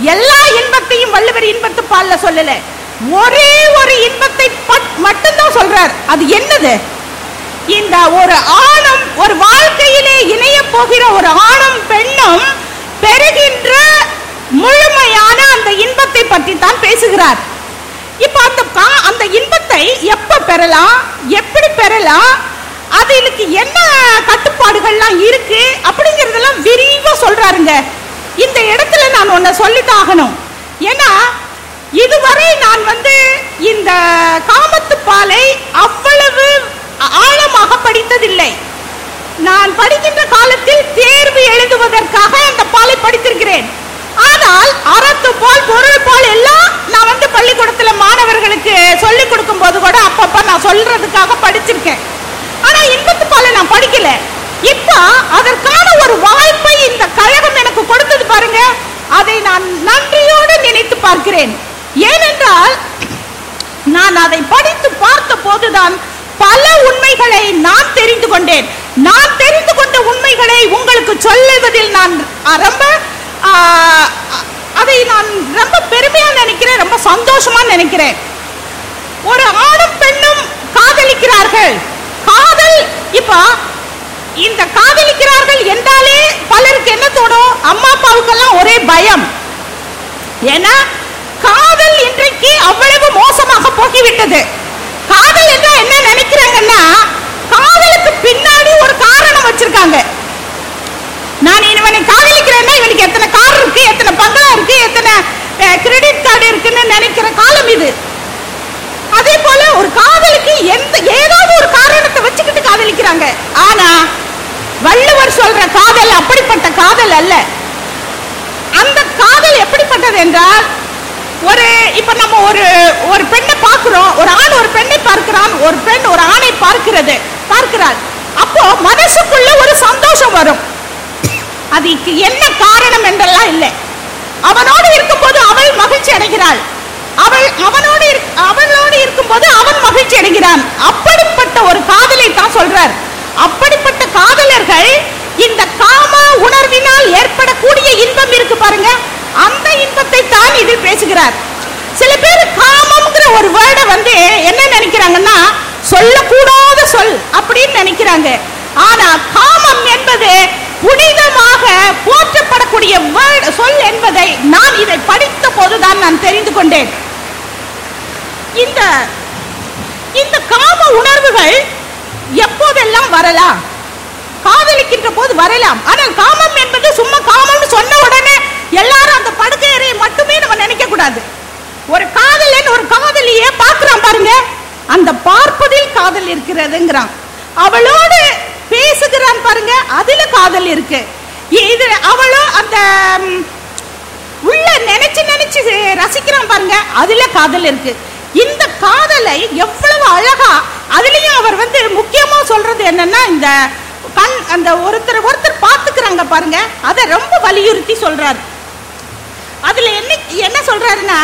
எல்லா இன்பத்தையும் வள்ளுவர் இன்பத்து பால்ல சொல்லல. ஒரே ஒரு இன்பத்தை பட்- மட்டும்தான் சொல்றார். அது என்னது? இந்த ஒரு ஆணும் ஒரு வாழ்க்கையிலே இணைய போகிற ஒரு ஆணும் பெண்ணும் பெறுகின்ற முழுமையான அந்த இன்பத்தை பற்றி தான் பேசுகிறார். அந்த அந்த இன்பத்தை எப்ப பெறலாம்? எப்படி பெறலாம்? அதுக்கு என்ன கட்டுப்பாடுகள்லாம் இருக்கு? அப்படிங்கறதெல்லாம் விரிவா சொல்றாருங்க. இந்த இடத்துல நான் ஒன்ன சொல்லித்தான் ஆகணும். ஏன்னா இதுவரை நான் வந்து இந்த காமத்து பாலை அவ்வளவு ஆழமாக படித்ததில்லை. நான் படிக்கின்ற காலத்தில் தேர்வு எழுதுவதற்காக அந்த பாலை படித்திருக்கிறேன். ஆனால் அறத்து போல் பொருள் போல் எல்லாம் நான் வந்து பள்ளிக்கூடத்துல மாணவர்களுக்கு சொல்லிக் கொடுக்கும் போது கூட அப்பப்ப நான் சொல்றதுக்காக படிச்சிருக்கேன். ஆனா இன்பத்து பால நான் படிக்கல. இப்ப அதற்கான ஒரு வாய்ப்பை இந்த கழகம் எனக்கு கொடுத்தது பாருங்க. அதை நான் நன்றியோடு நினைத்து பார்க்கிறேன். ஏனென்றால் நான் அதை படித்து பார்த்த போதுதான் பல உண்மைகளை நான் தெரிந்து கொண்டேன். நான் தெரிந்து கொண்ட உண்மைகளை உங்களுக்கு சொல்லுவதில் நான் ரொம்ப அதை நான் ரொம்ப பெருமையா நினைக்கிறேன் ரொம்ப சந்தோஷமா நினைக்கிறேன். ஒரு ஆணும் பெண்ணும் காதலிக்கிறார்கள். காதல் இப்போ இந்த காதலிக்கிறார்கள் என்றாலே பலருக்கு என்ன தோணும்? அம்மா அப்பாவுக்கெல்லாம் ஒரே பயம். ஏன்னா காதல் இன்றைக்கு அவ்வளவு மோசமாக போகிவிட்டது. காதல் என்றால் என்ன நினைக்கிறாங்கன்னா காதலுக்கு பின்னாடி ஒரு காரணம் வச்சிருக்காங்க. நான் இவனை காதலிக்கிறேன்னா இவனுக்கு எத்தனை கார் இருக்கு எத்தனை பங்களா இருக்கு எத்தனை கிரெடிட் கார்டு இருக்குன்னு நினைக்கிற காலம் இது. அதே போல ஒரு காதலுக்கு எந்த ஏதாவது ஒரு காரணத்தை வச்சுக்கிட்டு காதலிக்கிறாங்க. ஆனா வள்ளுவர் சொல்ற காதல் அப்படிப்பட்ட காதல் அல்ல. அந்த காதல் எப்படிப்பட்டது என்றால் ஒரு இப்ப நம்ம ஒரு ஒரு பெண்ணை பார்க்கிறோம் ஒரு ஆண் ஒரு பெண்ணை பார்க்கிறான் ஒரு பெண் ஒரு ஆணை பார்க்கிறது பார்க்கிறாள். அப்போ மனசுக்குள்ள ஒரு சந்தோஷம் வரும். அதுக்கு என்ன காரணம் என்றெல்லாம் இல்லை. அவனோடு இருக்கும்போது அவள் மகிழ்ச்சி அடைகிறாள். அவள் அவனோடு அவளோடு இருக்கும்போது அவன் மகிழ்ச்சி அடைகிறான். அப்படிப்பட்ட ஒரு காதலை தான் சொல்றார். அப்படிப்பட்ட காதலர்கள் இந்த காம உணர்வினால் ஏற்படக்கூடிய இன்பம் இருக்கு பாருங்க. அந்த இன்பத்தை தான் இதில் பேசுகிறார். சில பேர் காமம்ங்கிற ஒரு வேர்டை வந்து என்ன நினைக்கிறாங்கன்னா சொல்லக்கூடாத சொல் அப்படின்னு நினைக்கிறாங்க. ஆனா காமம் என்பது புனிதமாக போற்றப்படக்கூடிய சொல் என்பதை நான் இதை படித்த போதுதான் நான் தெரிந்து கொண்டேன். இந்த இந்த காம உணர்வுகள் எப்போதெல்லாம் வரலாம்? காதலிக்கின்ற போது வரலாம். ஆனால் காமம் என்பது சும்மா காமம்னு சொன்ன உடனே எல்லாரும் அந்த படுக்கை அறையை மட்டுமே நம்ம நினைக்க கூடாது ஒரு காதலன் ஒரு காதலியே பார்க்கிறான் பாருங்க. அந்த பார்ப்பதில் காதல் இருக்கிறதுங்கிறான். அவளோடு பேசுகிறான் பாருங்க அதுல காதல் இருக்கு. இது அவளும் அந்த உள்ள நினைச்சு நினைச்சு ரசிக்கிறான் பாருங்க அதுல காதல் இருக்கு. இந்த காதலை எவ்வளவு அழகா அதுலயும் அவர் வந்து முக்கியமா சொல்றது என்னன்னா இந்த கண் அந்த ஒருத்தர் ஒருத்தர் பாத்துக்கிறாங்க பாருங்க அதை ரொம்ப வலியுறுத்தி சொல்றாரு. அதுல என்ன என்ன சொல்றாருன்னா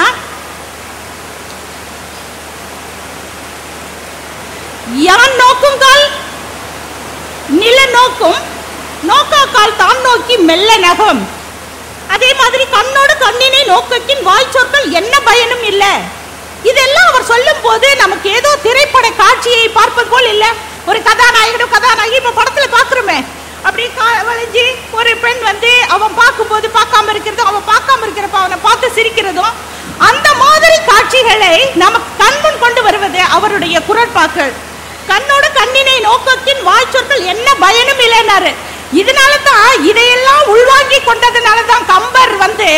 யான் நோக்குங்கள் நில நோக்கும் நோக்காக்கால் தான் நோக்கி மெல்ல நகம். அதே மாதிரி கண்ணோடு கண்ணினை நோக்கத்தின் வாய் சொற்கள் என்ன பயனும் இல்லை. இதெல்லாம் அவர் சொல்லும் போது நமக்கு ஏதோ திரைப்பட காட்சியை பார்ப்பது போல் இல்ல. ஒரு கதாநாயகனும் கதாநாயகி இப்போ படத்துல பார்க்குறோமே அப்படி வளைஞ்சி ஒரு பெண் வந்து அவன் பார்க்கும்போது பார்க்காம இருக்கிறதும் அவன் பார்க்காம இருக்கிறப்ப அவனை பார்த்து சிரிக்கிறதும் அந்த மாதிரி காட்சிகளை நமக்கு கண்முன் கொண்டு வருவது அவருடைய குரட்பாக்கள் கண்ணோட கண்ணினை நோக்கத்தின் வாய் சொற்கள் என்ன பயனும் இல்லைன்னாரு. இதனால தான் இதையெல்லாம் உள்வாங்கி கொண்டதுனால தான் கம்பர் வந்து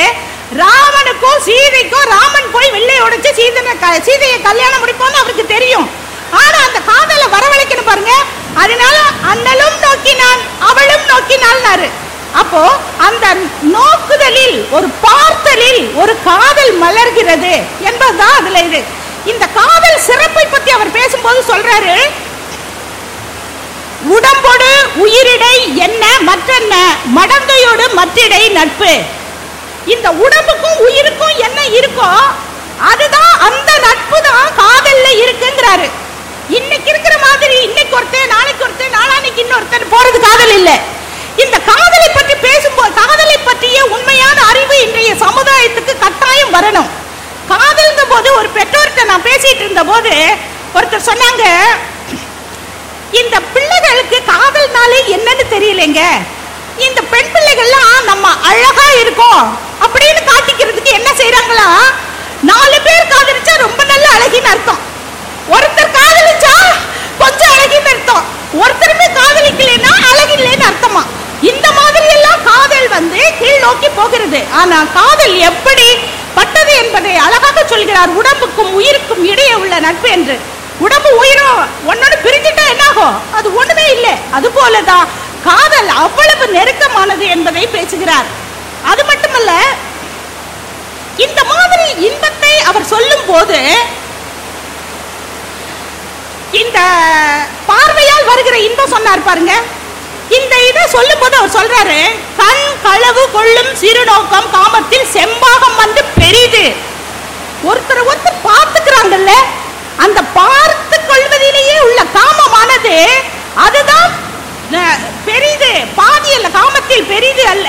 ராமனுக்கும் சீதைக்கும் ராமன் போய் வெள்ளை உடைச்சு சீதனை க- சீதையை கல்யாணம் முடிப்போம்னு அவருக்கு தெரியும். ஆனா அந்த காதலை வரவழைக்கணும் பாருங்க. அதனால அண்ணலும் நோக்கினான் அவளும் நோக்கினாள்னாரு. அப்போ அந்த நோக்குதலில் ஒரு பார்த்தலில் ஒரு காதல் மலர்கிறது என்பதுதான் அதுல இது. இந்த காதல் சிறப்பை பத்தி அவர் பேசும்போது சொல்றாரு. உடம்போடு உயிரிடை என்ன மற்றென்ன? மடந்தையோடு மற்றிடை நட்பு. இந்த உடம்புக்கும் உயிருக்கும் என்ன இருக்கோ அதுதான் அந்த நட்பு தான் காதல்ல இருக்குங்கிறாரு. இன்னைக்கு இருக்கிற மாதிரி இன்னைக்கு ஒருத்தர் நாளைக்கு ஒருத்தர் நாளானைக்கு இன்னொருத்தர் போறது காதல் இல்ல. இந்த காதலை பற்றி பேசும்போது காதலை பற்றிய உண்மையான அறிவு இன்றைய சமுதாயத்துக்கு கட்டாயம் வரணும். காதல்ங்க போது ஒரு பெற்றோர்கிட்ட நான் பேசிட்டு இருந்த போது ஒருத்தர் சொன்னாங்க இந்த பிள்ளைகளுக்கு காதல்னாலே என்னன்னு தெரியலைங்க. இந்த பெண் பிள்ளைகள்லாம் நம்ம அழகா இருக்கோம் அப்படின்னு காட்டிக்கிறதுக்கு என்ன செய்யறாங்களா நாலு பேர் காதலிச்சா ரொம்ப நல்ல அழகின்னு அர்த்தம். ஒருத்தர் காதலிச்சா கொஞ்சம் அழகின்னு அர்த்தம். ஒருத்தருமே காதலிக்கலைன்னா அழகில்லைன்னு அர்த்தமா? இந்த மாதிரி எல்லாம் காதல் வந்து கீழ் நோக்கி போகிறது. ஆனா காதல் எப்படி பட்டது என்பதை அழகாக சொல்கிறார். உடம்புக்கும் உயிருக்கும் இடையே உள்ள நட்பு என்று. உடம்பு உயிரும் ஒன்னோட பிரிஞ்சுட்டா என்ன ஆகும் அது ஒண்ணுமே இல்லை. அது போலதான் காதல் அவ்வளவு நெருக்கமானது என்பதை பேசுகிறார். அது மட்டுமல்ல இந்த மாதிரி இன்பத்தை அவர் சொல்லும் போது இந்த பார்வையால் வருகிற இன்பம் சொன்னார் பாருங்க. இந்த இதை சொல்லும் போது அவர் சொல்றாரு கண் களவு கொள்ளும் சிறு நோக்கம் காமத்தில் செம்பாகம் வந்து பெரிது. ஒருத்தர் ஒருத்தர் பார்த்துக்கிறாங்கல்ல அந்த பார்த்து கொள்வதிலேயே உள்ள காமமானது அதுதான் அஹ், பெரிது. பாதி அல்ல காமத்தில் பெரிது அல்ல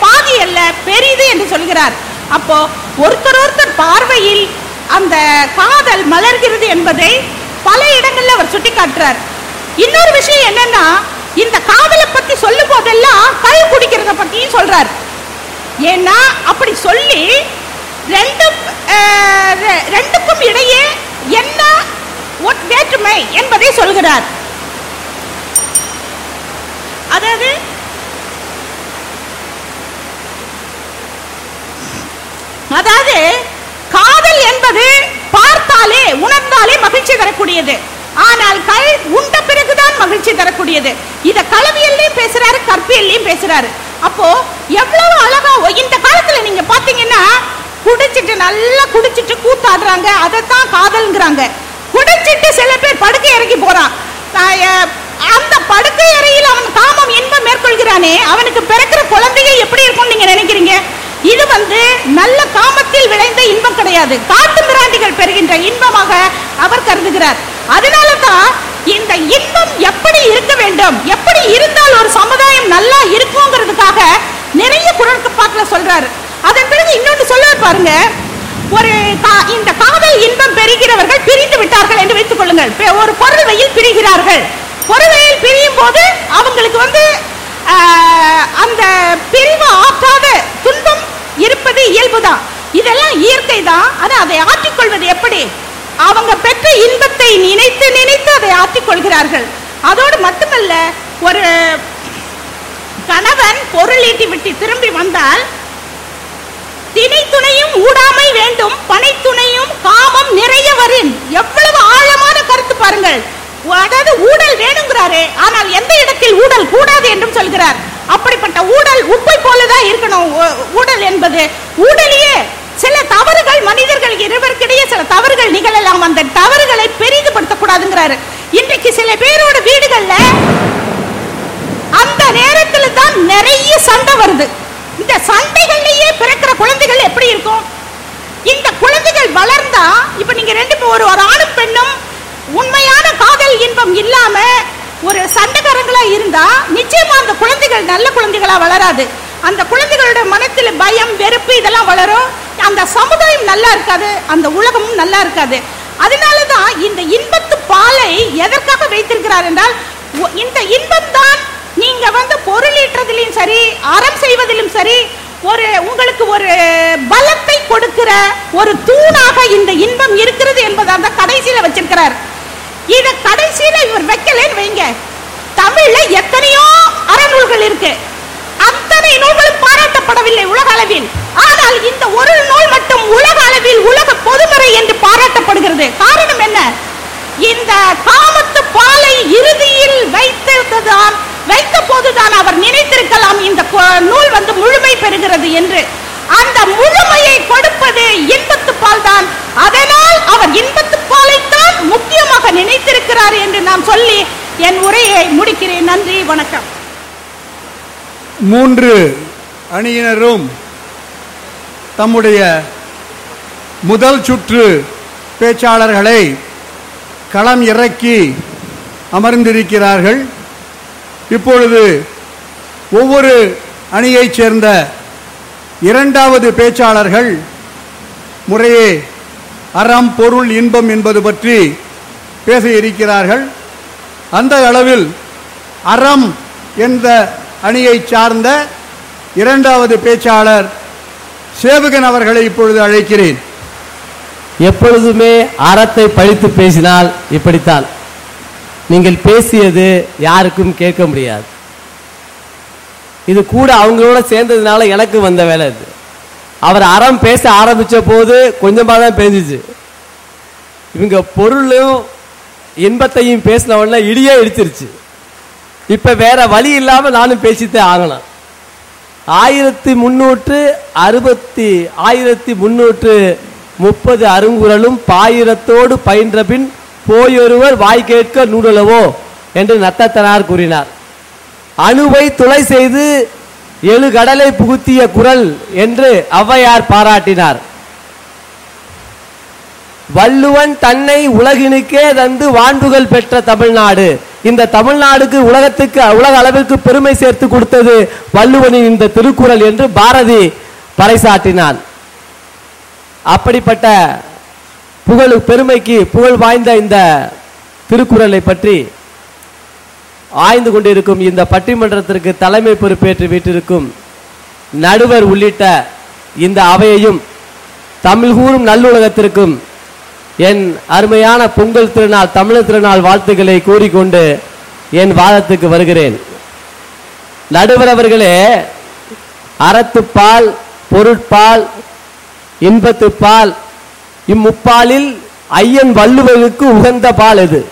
பாதி அல்ல பெரிது என்று சொல்கிறார். அப்போ ஒருத்தர் ஒருத்தர் பார்வையில் அந்த காதல் மலர்கிறது என்பதை பல இடங்கள்ல அவர் சுட்டிக்காட்டுறார். இன்னொரு விஷயம் என்னன்னா இந்த காதலை பத்தி சொல்லும் போதெல்லாம் கல் குடிக்கிறத பத்தியும் சொல்றார். ஏன்னா அப்படி சொல்லி ரெண்டு ரெண்டுக்கும் இடையே என்ன ஒட்- வேற்றுமை என்பதை சொல்கிறார். அதாவது அதாவது காதல் என்பது பார்த்தாலே உணர்ந்தாலே மகிழ்ச்சி தரக்கூடியது. ஆனால் கல் உண்ட பிறகுதான் மகிழ்ச்சி தரக்கூடியது. இத கலவியல்லையும் பேசுறாரு கற்பியல்லையும் பேசுறாரு. அப்போ எவ்வளவு அழகா இந்த காலத்துல நீங்க பாத்தீங்கன்னா குடிச்சிட்டு நல்லா குடிச்சிட்டு கூத்தாடுறாங்க. அதைத்தான் காதல்ங்கிறாங்க. குடிச்சிட்டு சில பேர் படுக்கை இறங்கி போறான். அந்த படுக்கை அறையில் அவன் காமம் இன்பம் மேற்கொள்கிறானே அவனுக்கு பிறக்கிற குழந்தைய எப்படி இருக்கும் நீங்க நினைக்கிறீங்க? இது வந்து நல்ல காமத்தில் விளைந்த இன்பம் கிடையாது. காட்டு மிராண்டிகள் பெறுகின்ற இன்பமாக அவர் கருதுகிறார். அதனால தான் இந்த இன்பம் எப்படி இருக்க வேண்டும்? எப்படி இருந்தால் ஒரு சமுதாயம் நல்லா இருக்குங்கிறதுக்காக நிறைய குரற்பாட்டில் சொல்றாரு. அதன் பிறகு இன்னொன்று சொல்ல பாருங்க. ஒரு கா- இந்த காதல் இன்பம் பெறுகிறவர்கள் பிரிந்து விட்டார்கள் என்று வைத்துக் கொள்ளுங்கள். ஒரு பொருள்வையில் பிரிகிறார்கள். பொருள்வையில் பிரியும் போது அவங்களுக்கு வந்து ஆஹ், அந்த பிரிவு ஆற்றாத துன்பம் இருப்பது இயல்புதான். இதெல்லாம் இயற்கை தான் ஆனா அதை ஆற்றிக்கொள்வது எப்படி? அவங்க பெற்ற இன்பத்தை நினைத்து நினைத்து அதை ஆற்றிக்கொள்கிறார்கள். அதோடு மட்டுமல்ல ஒரு கணவன் பொருள் ஈட்டி விட்டு திரும்பி வந்தால் திணை துணையும் ஊடாமை வேண்டும் பனை துணையும் காமம் நிறைய வரும். எவ்வளவு ஆழமான கருத்து பாருங்கள். அதாவது ஊடல் வேணுங்கிறாரு ஆனால் எந்த இடத்தில் ஊடல் கூடாது என்றும் சொல்கிறார். அப்படிப்பட்ட ஊழல் உப்பை போலதான் இருக்கணும். ஊடல் ஊழல் என்பது ஊழலியே சில தவறுகள் மனிதர்கள் இருவருக்கிடையே சில தவறுகள் நிகழலாம். அந்த தவறுகளை பெரிதுபடுத்தக்கூடாதுங்கிறாரு. இன்றைக்கு சில பேரோட வீடுகள்ல அந்த நேரத்துல தான் நிறைய சண்டை வருது. இந்த சண்டைகள்லயே பிறக்கிற குழந்தைகள் எப்படி இருக்கும்? இந்த குழந்தைகள் வளர்ந்தா இப்ப நீங்க ரெண்டு ஒரு ஒரு ஆணும் பெண்ணும் உண்மையான காதல் இன்பம் இல்லாம ஒரு சண்டைக்காரங்களா இருந்தா நிச்சயமா அந்த குழந்தைகள் நல்ல குழந்தைகளா வளராது. அந்த குழந்தைகளோட மனத்தில் பயம் வெறுப்பு இதெல்லாம் வளரும். அந்த சமுதாயம் நல்லா இருக்காது அந்த உலகமும் நல்லா இருக்காது. அதனால தான் இந்த இன்பத்து பாலை எதற்காக வைத்திருக்கிறார் என்றால் இந்த இன்பம் தான் நீங்க வந்து பொருளீட்டுறதிலும் சரி அறம் செய்வதிலும் சரி ஒரு உங்களுக்கு ஒரு பலத்தை கொடுக்கிற ஒரு தூணாக இந்த இன்பம் இருக்கிறது என்பதை அந்த கடைசியில வச்சிருக்கிறார். இத கடைசியில இவர் வைக்கலன்னு வைங்க. தமிழ்ல எத்தனையோ அறநூல்கள் இருக்கு. அத்தனை நூல்களும் பாராட்டப்படவில்லை உலக அளவில். ஆனால் இந்த ஒரு நூல் மட்டும் உலக அளவில் உலக பொதுமறை என்று பாராட்டப்படுகிறது. காரணம் என்ன? இந்த காமத்து பாலை இறுதியில் வைத்திருந்ததுதான் வைத்த போதுதான் அவர் நினைத்திருக்கலாம் இந்த நூல் வந்து முழுமை பெறுகிறது என்று. அந்த முழுமையை கொடுப்பது இன்பத்து பால் தான். அதனால் அவர் இன்பத்து பாலைத்தான் முக்கியமாக நினைத்திருக்கிறார் என்று நான் சொல்லி என் உரையை முடிக்கிறேன். நன்றி வணக்கம். மூன்று அணியினரும் தம்முடைய முதல் சுற்று பேச்சாளர்களை களம் இறக்கி அமர்ந்திருக்கிறார்கள். இப்பொழுது ஒவ்வொரு அணியைச் சேர்ந்த இரண்டாவது பேச்சாளர்கள் முறையே அறம் பொருள் இன்பம் என்பது பற்றி பேச இருக்கிறார்கள். அந்த அளவில் அறம் என்ற அணியைச் சார்ந்த இரண்டாவது பேச்சாளர் சேவகன் அவர்களை இப்பொழுது அழைக்கிறேன். எப்பொழுதுமே அறத்தை பழித்து பேசினால் இப்படித்தான். நீங்கள் பேசியது யாருக்கும் கேட்க முடியாது. இது கூட அவங்களோட சேர்ந்ததுனால எனக்கு வந்த வேலை இது. அவர் அறம் பேச ஆரம்பித்த போது கொஞ்சமாக தான் பேசிச்சு இவங்க பொருளும் இன்பத்தையும் பேசின உடனே இடியே இடிச்சிருச்சு. இப்போ வேற வழி இல்லாமல் நானும் பேசித்தான் ஆகணும். ஆயிரத்தி முன்னூற்று அறுபத்தி ஆயிரத்தி முன்னூற்று முப்பது அருங்குறலும் பாயிரத்தோடு பயின்ற பின் போயொருவர் வாய் கேட்க நூடலவோ என்று நத்தத்தனார் கூறினார். அணுவை துளை செய்து எழு கடலை புகுத்திய குரல் என்று ஔவையார் பாராட்டினார். வள்ளுவன் தன்னை உலகினுக்கே தந்து வான்புகள் பெற்ற தமிழ்நாடு. இந்த தமிழ்நாடுக்கு உலகத்துக்கு உலக அளவிற்கு பெருமை சேர்த்து கொடுத்தது வள்ளுவனின் இந்த திருக்குறள் என்று பாரதி பறைசாட்டினான் அப்படிப்பட்ட புகழ் பெருமைக்கு புகழ் வாய்ந்த இந்த திருக்குறளை பற்றி ஆய்ந்து கொண்டிருக்கும் இந்த பட்டிமன்றத்திற்கு தலைமை பொறுப்பேற்று விட்டிருக்கும் நடுவர் உள்ளிட்ட இந்த அவையையும் தமிழ் கூறும் நல்லுலகத்திற்கும் என் அருமையான பொங்கல் திருநாள் தமிழர் திருநாள் வாழ்த்துக்களை கூறிக்கொண்டு என் வாதத்துக்கு வருகிறேன். நடுவர் அவர்களே அறத்துப்பால் பொருட்பால் இன்பத்துப்பால் இம்முப்பாலில் ஐயன் வள்ளுவருக்கு உகந்த பால் எது?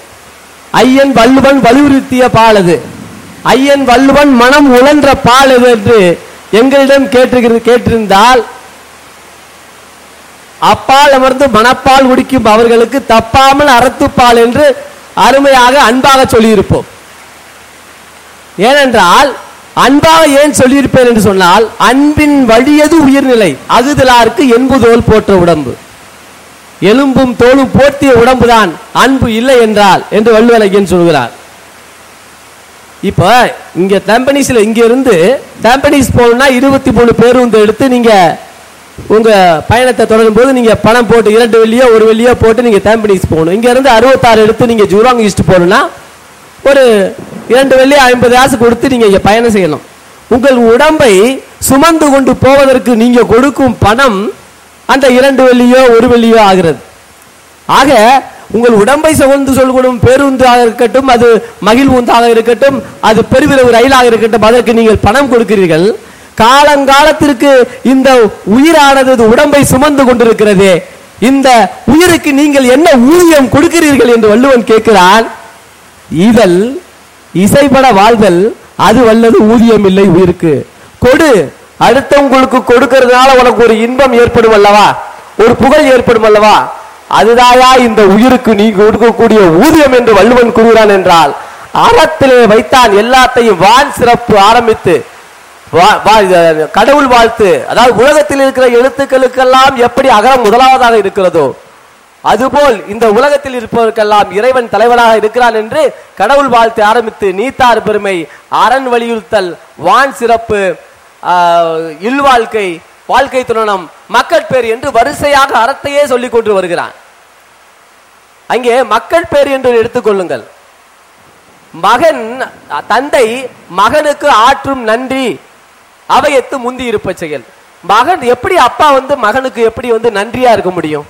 ஐயன் வள்ளுவன் வலியுறுத்திய பால் அது ஐயன் வள்ளுவன் மனம் உழன்ற பால் எது என்று எங்களிடம் கேட்டிருக்கிறது கேட்டிருந்தால் அப்பால் அமர்ந்து மனப்பால் குடிக்கும் அவர்களுக்கு தப்பாமல் அறத்துப்பால் என்று அருமையாக அன்பாக சொல்லியிருப்போம். ஏனென்றால் அன்பாக ஏன் சொல்லியிருப்பேன் என்று சொன்னால் அன்பின் வழியது உயிர்நிலை? அகுதலாருக்கு என்பதோல் போற்ற உடம்பு. எலும்பும் தோலும் போர்த்திய உடம்புதான் அன்பு இல்லை என்றால் என்று வள்ளுவலகியன் சொல்கிறார். இப்போ இங்க தம்பனீஸ்ல இங்க இருந்து போகணும்னா இருபத்தி மூணு பேருந்து எடுத்து நீங்க உங்க பயணத்தை தொடரும் போது நீங்க பணம் போட்டு இரண்டு வெள்ளியோ ஒரு வெள்ளியோ போட்டு நீங்க தம்பனிஸ் போகணும். இங்க இருந்து அறுபத்தாறு எடுத்து நீங்க ஜூராங் ஈஸ்ட் போகணும்னா ஒரு இரண்டு வெள்ளி ஐம்பது காசு கொடுத்து நீங்க இங்க பயணம் செய்யணும் உங்கள் உடம்பை சுமந்து கொண்டு போவதற்கு நீங்க கொடுக்கும் பணம் அந்த இரண்டு வெள்ளியோ ஒரு வெள்ளியோ ஆகிறது. ஆக உங்கள் உடம்பை சுகந்து சொல்கணும் பேருந்தாக இருக்கட்டும் அது மகிழ்வுந்தாக இருக்கட்டும் அது பெருவிரவு ரயிலாக இருக்கட்டும் அதற்கு நீங்கள் பணம் கொடுக்கிறீர்கள். காலங்காலத்திற்கு இந்த உயிரானது உடம்பை சுமந்து கொண்டிருக்கிறதே. இந்த உயிருக்கு நீங்கள் என்ன ஊதியம் கொடுக்கிறீர்கள் என்று வள்ளுவன் கேட்கிறான். இதழ் இசைப்பட வாழ்தல் அது வல்லது ஊதியம் இல்லை உயிருக்கு. கொடு அடுத்தவங்களுக்கு கொடுக்கறதுனால உனக்கு ஒரு இன்பம் ஏற்படும் அல்லவா? ஒரு புகழ் ஏற்படும் அல்லவா? அதுதாயா இந்த உயிருக்கு நீ கொடுக்கக்கூடிய ஊதியம் என்று வள்ளுவன் கூறுகிறான் என்றால் அறத்திலே வைத்தான் எல்லாத்தையும் வான் சிறப்பு ஆரம்பித்து வா- வா- கடவுள் வாழ்த்து அதாவது உலகத்தில் இருக்கிற எழுத்துக்களுக்கெல்லாம் எப்படி அகரம் முதலாவதாக இருக்கிறதோ அதுபோல் இந்த உலகத்தில் இருப்பவருக்கெல்லாம் இறைவன் தலைவனாக இருக்கிறான் என்று கடவுள் வாழ்த்து ஆரம்பித்து நீத்தார் பெருமை அரண் வலியுறுத்தல் வான் சிறப்பு இல்வாழ்க்கை வாழ்க்கை துணனம் மக்கள் பேர் என்று வரிசையாக அறத்தையே சொல்லிக் கொண்டு வருகிறான். அங்கே மக்கள் பேர் என்று எடுத்துக்கொள்ளுங்கள் மகன் தந்தை மகனுக்கு ஆற்றும் நன்றி அவையத்து முந்தி இருப்ப செயல். மகன் எப்படி அப்பா வந்து மகனுக்கு எப்படி வந்து நன்றியா இருக்க முடியும்?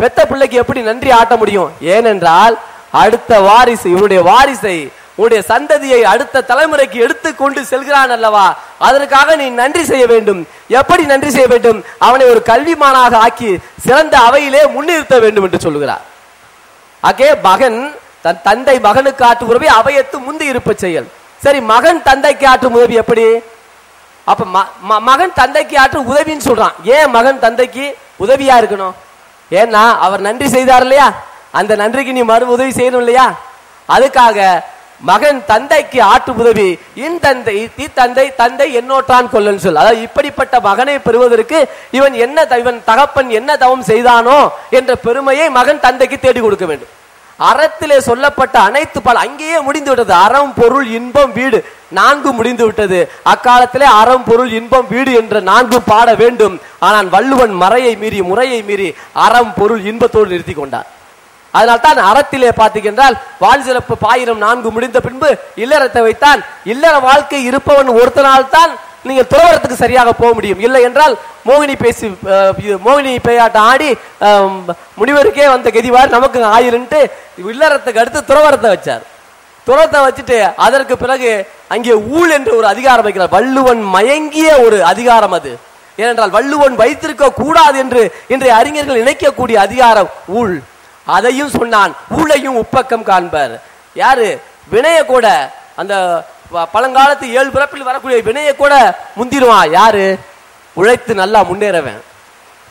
பெத்த பிள்ளைக்கு எப்படி நன்றி ஆட்ட முடியும்? ஏனென்றால் அடுத்த வாரிசு இவனுடைய வாரிசை உன்னுடைய சந்ததியை அடுத்த தலைமுறைக்கு எடுத்து கொண்டு செல்கிறான் அல்லவா? அதற்காக நீ நன்றி செய்ய வேண்டும். எப்படி நன்றி செய்ய வேண்டும்? அவனை ஒரு கல்விமானாக ஆக்கி சிறந்த அவையிலே முன்னிறுத்த வேண்டும் என்று சொல்லுகிறார். அகே மகன் தன் தந்தை மகனுக்கு ஆற்றும் உதவி அவையத்து முந்தி இருப்ப செயல். சரி மகன் தந்தைக்கு ஆற்றும் உதவி எப்படி? அப்ப ம- ம- மகன் தந்தைக்கு ஆற்றும் உதவின்னு சொல்றான். ஏன் மகன் தந்தைக்கு உதவியா இருக்கணும்? ஏன்னா அவர் நன்றி செய்தார் இல்லையா? அந்த நன்றிக்கு நீ மறு உதவி செய்யணும் இல்லையா? அதுக்காக மகன் தந்தைக்கு ஆட்டு உதவி இன் தந்தை தந்தை தந்தை என்னோட்டான் கொல்லன் சொல். அதாவது இப்படிப்பட்ட மகனை பெறுவதற்கு இவன் என்ன த- இவன் தகப்பன் என்ன தவம் செய்தானோ என்ற பெருமையை மகன் தந்தைக்கு தேடி கொடுக்க வேண்டும். அறத்திலே சொல்லப்பட்ட அனைத்து பல அங்கேயே முடிந்து விட்டது. அறம் பொருள் இன்பம் வீடு நான்கு முடிந்து விட்டது. அக்காலத்திலே அறம் பொருள் இன்பம் வீடு என்ற நான்கு பாட வேண்டும். ஆனால் வள்ளுவன் மறையை மீறி முறையை மீறி அறம் பொருள் இன்பத்தோடு நிறுத்தி கொண்டார் அதனால் தான் அறத்திலே பார்த்தீங்கன்றால் வாழ் சிறப்பு பாயிரம் நான்கு முடிந்த பின்பு இல்லறத்தை வைத்தான் இல்லற வாழ்க்கை இருப்பவன் ஒருத்தனால் தான் துறவரத்துக்கு சரியாக போக முடியும். இல்லை என்றால் மோகினி பேசி மோகினி பேயாட்டம் ஆடி முனிவருக்கே வந்த கெதிவார் நமக்கு ஆயிருன்ட்டு இல்லறத்துக்கு அடுத்து துறவரத்தை வச்சார். துறத்தை வச்சுட்டு அதற்கு பிறகு அங்கே ஊழ் என்ற ஒரு அதிகாரம் வைக்கிறார். வள்ளுவன் மயங்கிய ஒரு அதிகாரம் அது. ஏனென்றால் வள்ளுவன் வைத்திருக்க கூடாது என்று இன்றைய அறிஞர்கள் நினைக்கக்கூடிய அதிகாரம் ஊழ். அதையும் சொன்னான். ஊழையும் உப்பக்கம் காண்பர். யாரு? வினய கூட. அந்த ப- பழங்காலத்து ஏழு பிறப்பில் வரக்கூடிய வினைய கூட முந்திடுவான் யாரு? உழைத்து நல்லா முன்னேறவன்.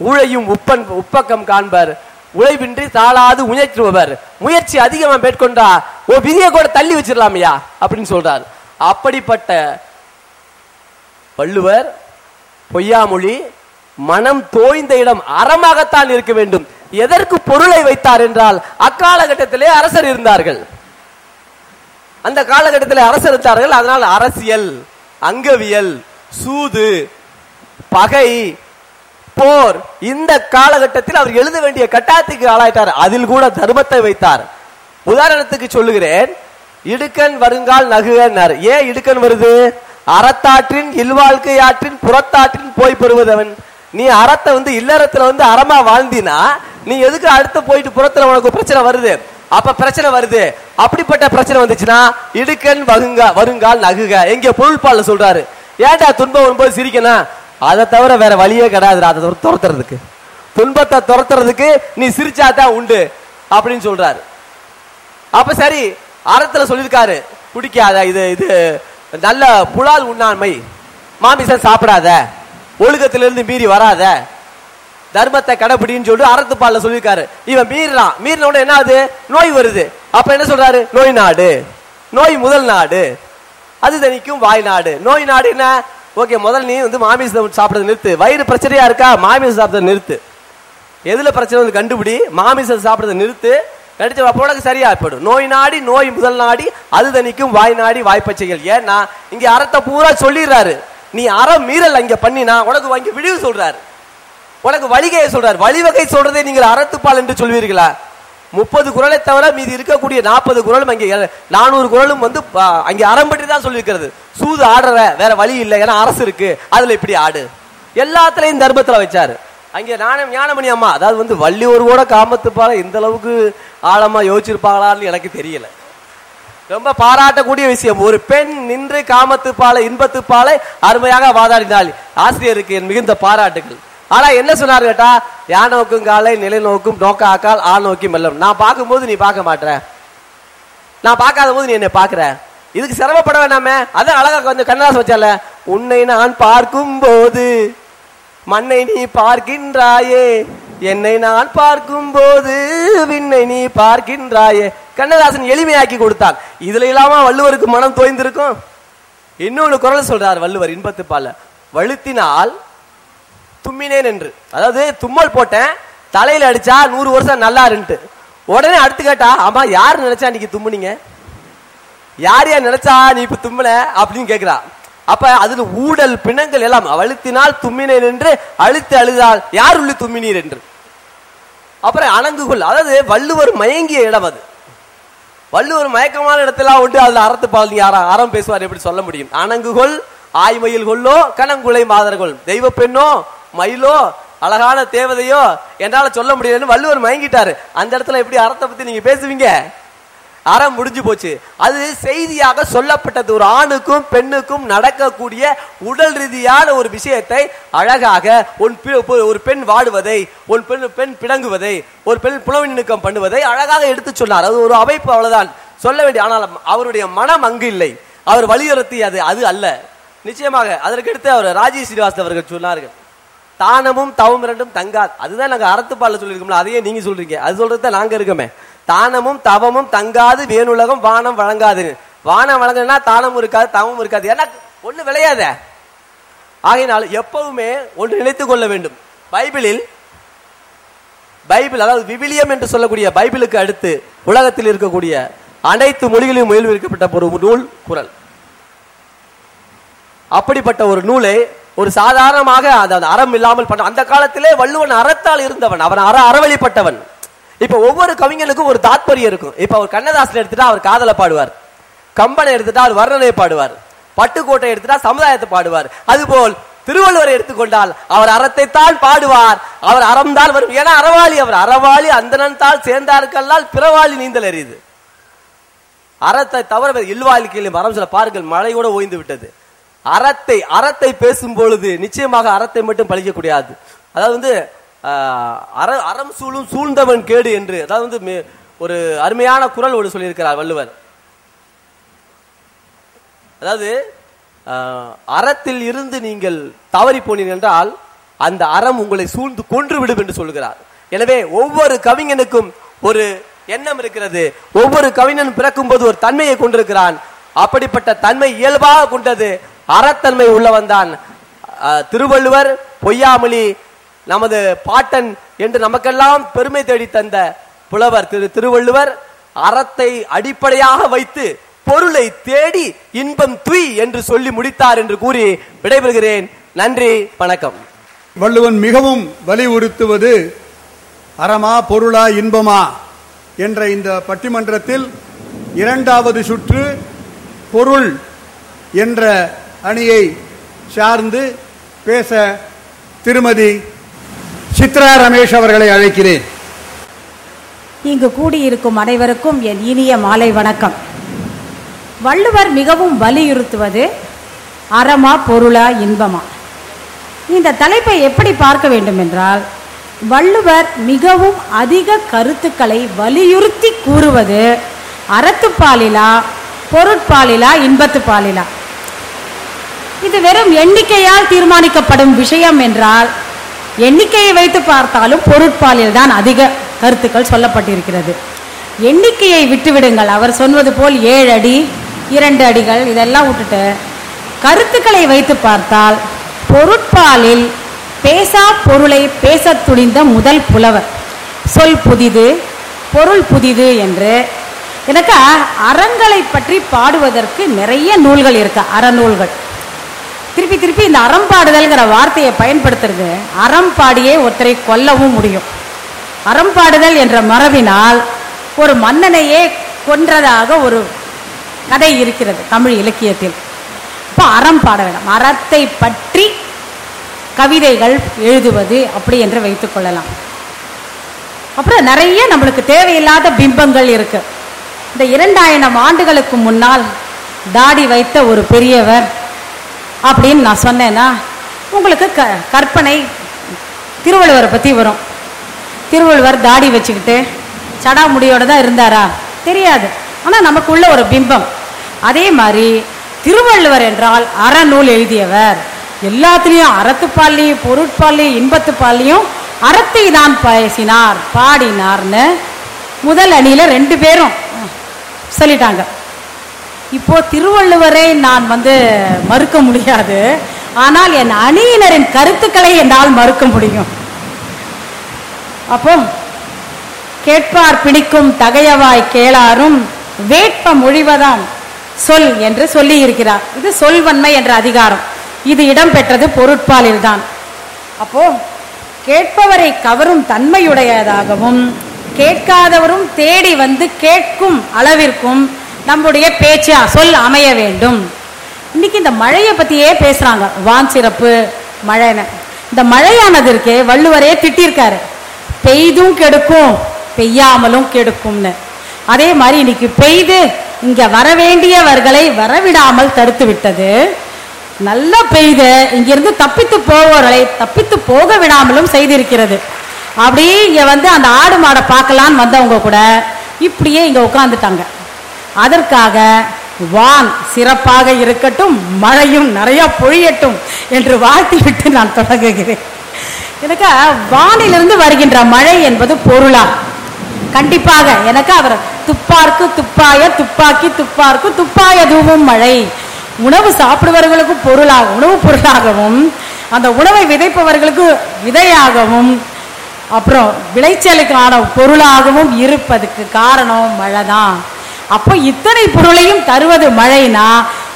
ஊழையும் உப்பன் உப்பக்கம் காண்பர். உழைவின்றி தாளாது முயற்றுபவர் முயற்சி அதிகமா மேற்கொண்டா ஓ விதியை கூட தள்ளி வச்சிடலாமையா? அப்படின்னு சொல்றார். அப்படிப்பட்ட வள்ளுவர் பொய்யாமொழி மனம் தோய்ந்த இடம் அறமாகத்தான் இருக்க வேண்டும். எதற்கு பொருளை வைத்தார் என்றால் அக்காலகட்டத்திலே அரசர் இருந்தார்கள். அந்த காலகட்டத்தில் அரசர் இருந்தார்கள் அதனால் அரசியல் அங்கவியல் சூது பகை போர் இந்த காலகட்டத்தில் அவர் எழுத வேண்டிய கட்டாயத்துக்கு ஆளாயிட்டார். அதில் கூட தர்மத்தை வைத்தார். உதாரணத்துக்கு சொல்லுகிறேன் இடுக்கன் வருங்கால் நகுகன்னார். ஏன் இடுக்கன் வருது? அறத்தாற்றின் இல்வாழ்க்கை ஆற்றின் புறத்தாற்றின் போய் பெறுவதவன். நீ அறத்தை வந்து இல்லறத்துல வந்து அறமா வாழ்ந்தினா நீ எதுக்கு அடுத்து போயிட்டு புறத்துல உனக்கு பிரச்சனை வருது? அப்ப பிரச்சனை வருது. அப்படிப்பட்ட பிரச்சனை வந்துச்சுன்னா இடுக்கன் வகுங்க வருங்கால் நகுக. எங்க பொருள்பால சொல்றாரு. ஏன்டா துன்பம் வரும்போது சிரிக்கணும்? அதை தவிர வேற வழியே கிடையாதுடா அதை துரத்துறதுக்கு. துன்பத்தை துரத்துறதுக்கு நீ சிரிச்சாதான் உண்டு அப்படின்னு சொல்றாரு. அப்ப சரி அறத்துல சொல்லியிருக்காரு. குடிக்காத இது இது நல்ல புலால் உண்ணாண்மை. மாமிசம் சாப்பிடாத. ஒழுக்கத்திலிருந்து மீறி வராத. தர்மத்தை கடைபிடின்னு சொல்லிட்டு அறத்துப்பால்ல சொல்லியிருக்காரு. இவன் மீறான் மீறின உடனே என்ன ஆகுது நோய் வருது. அப்ப என்ன சொல்றாரு? நோய் நாடு. நோய் முதல் நாடு. அது தனிக்கும் வாய் நாடு. நோய் நாடு என்ன? ஓகே முதல் நீ வந்து மாமிசம் சாப்பிடுறது நிறுத்து. வயிறு பிரச்சனையா இருக்கா? மாமிசம் சாப்பிடுறத நிறுத்து. எதுல பிரச்சனை வந்து கண்டுபிடி? மாமிசம் சாப்பிடுறத நிறுத்து. கடிச்ச அப்போ உனக்கு சரியா போயிடும் நோய் நாடி நோய் முதல் நாடி அது தனிக்கும் வாய் நாடி வாய்ப்பச்சைகள் ஏன்னா இங்க அறத்தை பூரா சொல்லிடுறாரு. நீ அறம் மீறல் அங்க பண்ணினா உனக்கு வாங்கி விடிவு சொல்றாரு. உனக்கு வழிகையை சொல்றார். வழிவகை சொல்றதை நீங்கள் அறத்துப்பால் என்று சொல்வீர்களா? முப்பது குரலை தவிர மீதி இருக்கக்கூடிய நாற்பது குரலும் அங்கே நானூறு குரலும் வந்து அங்கே அறம் பற்றி தான் சொல்லியிருக்கிறது. சூது ஆடுற வேற வழி இல்லை ஏன்னா அரசு இருக்கு. அதுல இப்படி ஆடு. எல்லாத்துலயும் தர்மத்துல வச்சாரு. அங்கே நானும் ஞானமணி அம்மா அதாவது வந்து வள்ளியூர் கூட காமத்துப்பால இந்த அளவுக்கு ஆழமா யோசிச்சிருப்பாங்களான்னு எனக்கு தெரியல. ரொம்ப பாராட்டக்கூடிய விஷயம். ஒரு பெண் நின்று காமத்துப்பாலை இன்பத்துப்பாலை அருமையாக வாதாடினாள். ஆசிரியருக்கு என் மிகுந்த பாராட்டுகள். ஆனா என்ன சொன்னார் கேட்டா யான் நோக்கும் காலை நிலை நோக்கும் நோக்காக்கால் ஆள் ஆ நோக்கி மெல்லும். நான் பார்க்கும்போது நீ பார்க்க மாட்ற. நான் பார்க்காத போது நீ என்னை பார்க்கிற. இதுக்கு சிரமப்பட வேண்டாமே. அதான் அழகா கொஞ்சம் கண்ணாசம் வச்சால உன்னை நான் பார்க்கும் போது மண்ணை நீ பார்க்கின்றாயே. என்னை நான் பார்க்கும் போது விண்ணை நீ பார்க்கின்றாயே. கண்ணதாசன் எளிமையாக்கி கொடுத்தான் இதுல இல்லாம வள்ளுவருக்கு மனம் தோய்ந்திருக்கும். இன்னொன்னு குரல் சொல்றார் வள்ளுவர் இன்பத்து பால வழுத்தினால் தும்மினேன் என்று. அதாவது தும்மல் போட்டேன் தலையில அடிச்சா நூறு வருஷம் நல்லா இருந்துட்டு உடனே அடுத்து கேட்டா ஆமா யார் நினைச்சா நீங்க தும்முனீங்க? யார் யார் நினைச்சா நீ இப்ப தும்மல அப்படின்னு கேக்குறா. அப்ப அதுல ஊடல் பிணங்கள் எல்லாம் அழுத்தினால் தும்மினேன் என்று அழுத்து அழுதால் யார் உள்ளி தும்மினீர் என்று. அப்புறம் அணங்குகொள் அதாவது வள்ளுவர் மயங்கிய இடம் அது. வள்ளுவர் மயக்கமான இடத்துல உண்டு அதுல அறத்து பால் நீ அறம் பேசுவார் எப்படி சொல்ல முடியும்? அணங்குகொள் ஆய்மயில் கொள்ளோ கணங்குலை மாதர்கள் தெய்வ பெண்ணோ மயிலோ அழகான தேவதையோ என்னால சொல்ல முடியலன்னு வள்ளுவர் மயங்கிட்டாரு. அந்த இடத்துல எப்படி அறத்தை பத்தி நீங்க பேசுவீங்க? அறம் முடிஞ்சு போச்சு. அது செய்தியாக சொல்லப்பட்டது. ஒரு ஆணுக்கும் பெண்ணுக்கும் நடக்கக்கூடிய உடல் ரீதியான ஒரு விஷயத்தை அழகாக உன் பி- ஒரு பெண் வாடுவதை ஒரு பெண் பெண் பிணங்குவதை ஒரு பெண் புலவு பண்ணுவதை அழகாக எடுத்து சொன்னார். அது ஒரு அமைப்பு அவ்வளவுதான். சொல்ல வேண்டிய ஆனால் அவருடைய மனம் அங்கு இல்லை. அவர் வலியுறுத்தி அது அது அல்ல. நிச்சயமாக அதற்கடுத்து அவர் ராஜீவ் ஸ்ரீவாஸ்தவர்கள் சொன்னார்கள். தானமும் தவம் இரண்டும் தங்காது. அதுதான் நாங்கள் அறத்துப்பாலில் சொல்லியிருக்கோம்ல அதையே நீங்க சொல்றீங்க. அது சொல்றது நாங்க இருக்கோமே. தானமும் தவமும் தங்காது வேணுலகம் வானம் வழங்காது வானம் வழங்கினா தானமும் இருக்காது தவமும் இருக்காது. ஏன்னா ஒண்ணு விளையாத. ஆகையினால் எப்பவுமே ஒன்று நினைத்துக் கொள்ள வேண்டும். பைபிளில் பைபிள் அதாவது விவிலியம் என்று சொல்லக்கூடிய பைபிளுக்கு அடுத்து உலகத்தில் இருக்கக்கூடிய அனைத்து மொழிகளையும் முயல்விக்கப்பட்ட ஒரு நூல் குரல். அப்படிப்பட்ட ஒரு நூலை ஒரு சாதாரணமாக அதாவது அந்த அறம் இல்லாமல் பண்ண அந்த காலத்திலே வள்ளுவன் அறத்தால் இருந்தவன். அவன் அற அறவழிப்பட்டவன். இப்ப ஒவ்வொரு கவிஞனுக்கும் ஒரு தாத்பரியம் இருக்கும். இப்ப அவர் கண்ணதாசன் எடுத்துட்டா அவர் காதலை பாடுவார். கம்பனை எடுத்துட்டா அவர் வர்ணனை பாடுவார். பட்டுக்கோட்டை எடுத்துட்டா சமுதாயத்தை பாடுவார். அதுபோல் திருவள்ளுவரை எடுத்துக்கொண்டால் அவர் அறத்தை தான் பாடுவார். அவர் அறம்தான் வரும். ஏன்னா அறவாளி அவர். அறவாளி அந்தனன் தாள் சேர்ந்தார்கல்லால் பிறவாளி நீந்தல் எறியுது அறத்தை தவிர இல்வாழ்க்கையிலும் அறம் சில பாருங்கள் மழை கூட ஓய்ந்து விட்டது. அறத்தை அறத்தை பேசும் பொழுது நிச்சயமாக அறத்தை மட்டும் பழிக்க கூடாது அதாவது வந்து அற அறம் சூழும் சூழ்ந்தவன் கேடு என்று அதாவது வந்து மே- ஒரு அருமையான குரல் ஒன்று சொல்லியிருக்கிறார் வள்ளுவர். அதாவது அறத்தில் இருந்து நீங்கள் தவறி போனீர்கள் என்றால் அந்த அறம் உங்களை சூழ்ந்து கொன்று விடும் என்று சொல்கிறார். எனவே ஒவ்வொரு கவிஞனுக்கும் ஒரு எண்ணம் இருக்கிறது. ஒவ்வொரு கவிஞன் பிறக்கும் போது ஒரு தன்மையை கொண்டிருக்கிறான். அப்படிப்பட்ட தன்மை இயல்பாக கொண்டது. அறத்தன்மை உள்ளவன் தான். திருவள்ளுவர் பொய்யாமொழி நமது பாட்டன் என்று நமக்கெல்லாம் பெருமை தேடி தந்த புலவர் திரு திருவள்ளுவர் அறத்தை அடிப்படையாக வைத்து பொருளை தேடி இன்பம் துய் என்று சொல்லி முடித்தார் என்று கூறி விடைபெறுகிறேன். நன்றி வணக்கம். வள்ளுவன் மிகவும் வலியுறுத்துவது அறமா பொருளா இன்பமா என்ற இந்த பட்டிமன்றத்தில் இரண்டாவது சுற்று பொருள் என்ற அணியை சார்ந்து பேச திருமதி சித்ரா ரமேஷ் அவர்களை அழைக்கிறேன். இங்கு கூடியிருக்கும் அனைவருக்கும் என் இனிய மாலை வணக்கம். வள்ளுவர் மிகவும் வலியுறுத்துவது அறமா பொருளா இன்பமா? இந்த தலைப்பை எப்படி பார்க்க வேண்டும் என்றால் வள்ளுவர் மிகவும் அதிக கருத்துக்களை வலியுறுத்தி கூறுவது அறத்துப்பாலிலா பொருட்பாலிலா இன்பத்துப்பாலிலா? இது வெறும் எண்ணிக்கையால் தீர்மானிக்கப்படும் விஷயம் என்றால் எண்ணிக்கையை வைத்து பார்த்தாலும் பொருட்பாலில் தான் அதிக கருத்துக்கள் சொல்லப்பட்டிருக்கிறது. எண்ணிக்கையை விட்டுவிடுங்கள். அவர் சொன்னது போல் ஏழு அடி இரண்டு அடிகள் இதெல்லாம் விட்டுட்டு கருத்துக்களை வைத்து பார்த்தால் பொருட்பாலில் பேசா பொருளை பேச துணிந்த முதல் புலவர். சொல் புதிது பொருள் புதிது என்று. எனக்கு அறங்களை பற்றி பாடுவதற்கு நிறைய நூல்கள் இருக்கு அறநூல்கள். திருப்பி திருப்பி இந்த அறம்பாடுதல்ங்கிற வார்த்தையை பயன்படுத்துறது. அறம்பாடியே ஒருத்தரை கொல்லவும் முடியும். அறம்பாடுதல் என்ற மரபினால் ஒரு மன்னனையே கொன்றதாக ஒரு கதை இருக்கிறது தமிழ் இலக்கியத்தில். இப்போ அறம் பாட வேண்டாம். அறத்தை பற்றி கவிதைகள் எழுதுவது அப்படி என்று வைத்துக் கொள்ளலாம். அப்புறம் நிறைய நம்மளுக்கு தேவையில்லாத பிம்பங்கள் இருக்கு. இந்த இரண்டாயிரம் ஆண்டுகளுக்கு முன்னால் தாடி வைத்த ஒரு பெரியவர் அப்படின்னு நான் சொன்னேன்னா உங்களுக்கு க கற்பனை திருவள்ளுவரை பற்றி வரும். திருவள்ளுவர் தாடி வச்சுக்கிட்டு சடா முடியோட தான் இருந்தாரா? தெரியாது. ஆனால் நமக்குள்ள ஒரு பிம்பம். அதே மாதிரி திருவள்ளுவர் என்றால் அறநூல் எழுதியவர். எல்லாத்துலேயும் அறத்துப்பால்லையும் பொருட்பால்லையும் இன்பத்துப்பால்லையும் அறத்தை தான் பேசினார் பாடினார்னு முதல் அணியில் ரெண்டு பேரும் சொல்லிட்டாங்க. இப்போ திருவள்ளுவரை நான் வந்து மறுக்க முடியாது. ஆனால் என் அணியினரின் கருத்துக்களை என்னால் மறுக்க முடியும். அப்போ கேட்பார் பிடிக்கும் தகையவாய் கேளாரும் வேட்ப மொழிவதான் சொல் என்று சொல்லி இருக்கிறார் இது சொல்வன்மை என்ற அதிகாரம். இது இடம்பெற்றது பொருட்பாலில்தான். அப்போ கேட்பவரை கவரும் தன்மையுடையதாகவும் கேட்காதவரும் தேடி வந்து கேட்கும் அளவிற்கும் நம்முடைய பேச்சு சொல் அமைய வேண்டும். இன்னைக்கு இந்த மழையை பத்தியே பேசுறாங்க. வான் சிறப்பு மழைன்னு. இந்த மழையானது இருக்கே வள்ளுவரே திட்டிருக்காரு. பெய்தும் கெடுக்கும் பெய்யாமலும் கெடுக்கும்னு. அதே மாதிரி இன்னைக்கு பெய்து இங்க வரவேண்டியவர்களை வரவிடாமல் தடுத்து விட்டது. நல்லா பெய்து இங்கிருந்து தப்பித்து போவோர்களை தப்பித்து போக விடாமலும் செய்திருக்கிறது. அப்படியே இங்க வந்து அந்த ஆடு மாடை பார்க்கலான்னு வந்தவங்க கூட இப்படியே இங்க உட்காந்துட்டாங்க அதற்காக வான் சிறப்பாக இருக்கட்டும் மழையும் நிறைய பொழியட்டும் என்று வாழ்த்தி விட்டு நான் தொடங்குகிறேன். எனக்கு வானிலிருந்து வருகின்ற மழை என்பது பொருளா? கண்டிப்பாக எனக்கு அவர் துப்பார்க்கு துப்பாய துப்பாக்கி துப்பார்க்கு துப்பாய தூவும் மழை. உணவு சாப்பிடுபவர்களுக்கு பொருளாக உணவு பொருளாகவும் அந்த உணவை விதைப்பவர்களுக்கு விதையாகவும் அப்புறம் விளைச்சலுக்கான பொருளாகவும் இருப்பதுக்கு காரணம் மழை தான் அப்போ இத்தனை பொருளையும் தருவது மழைனா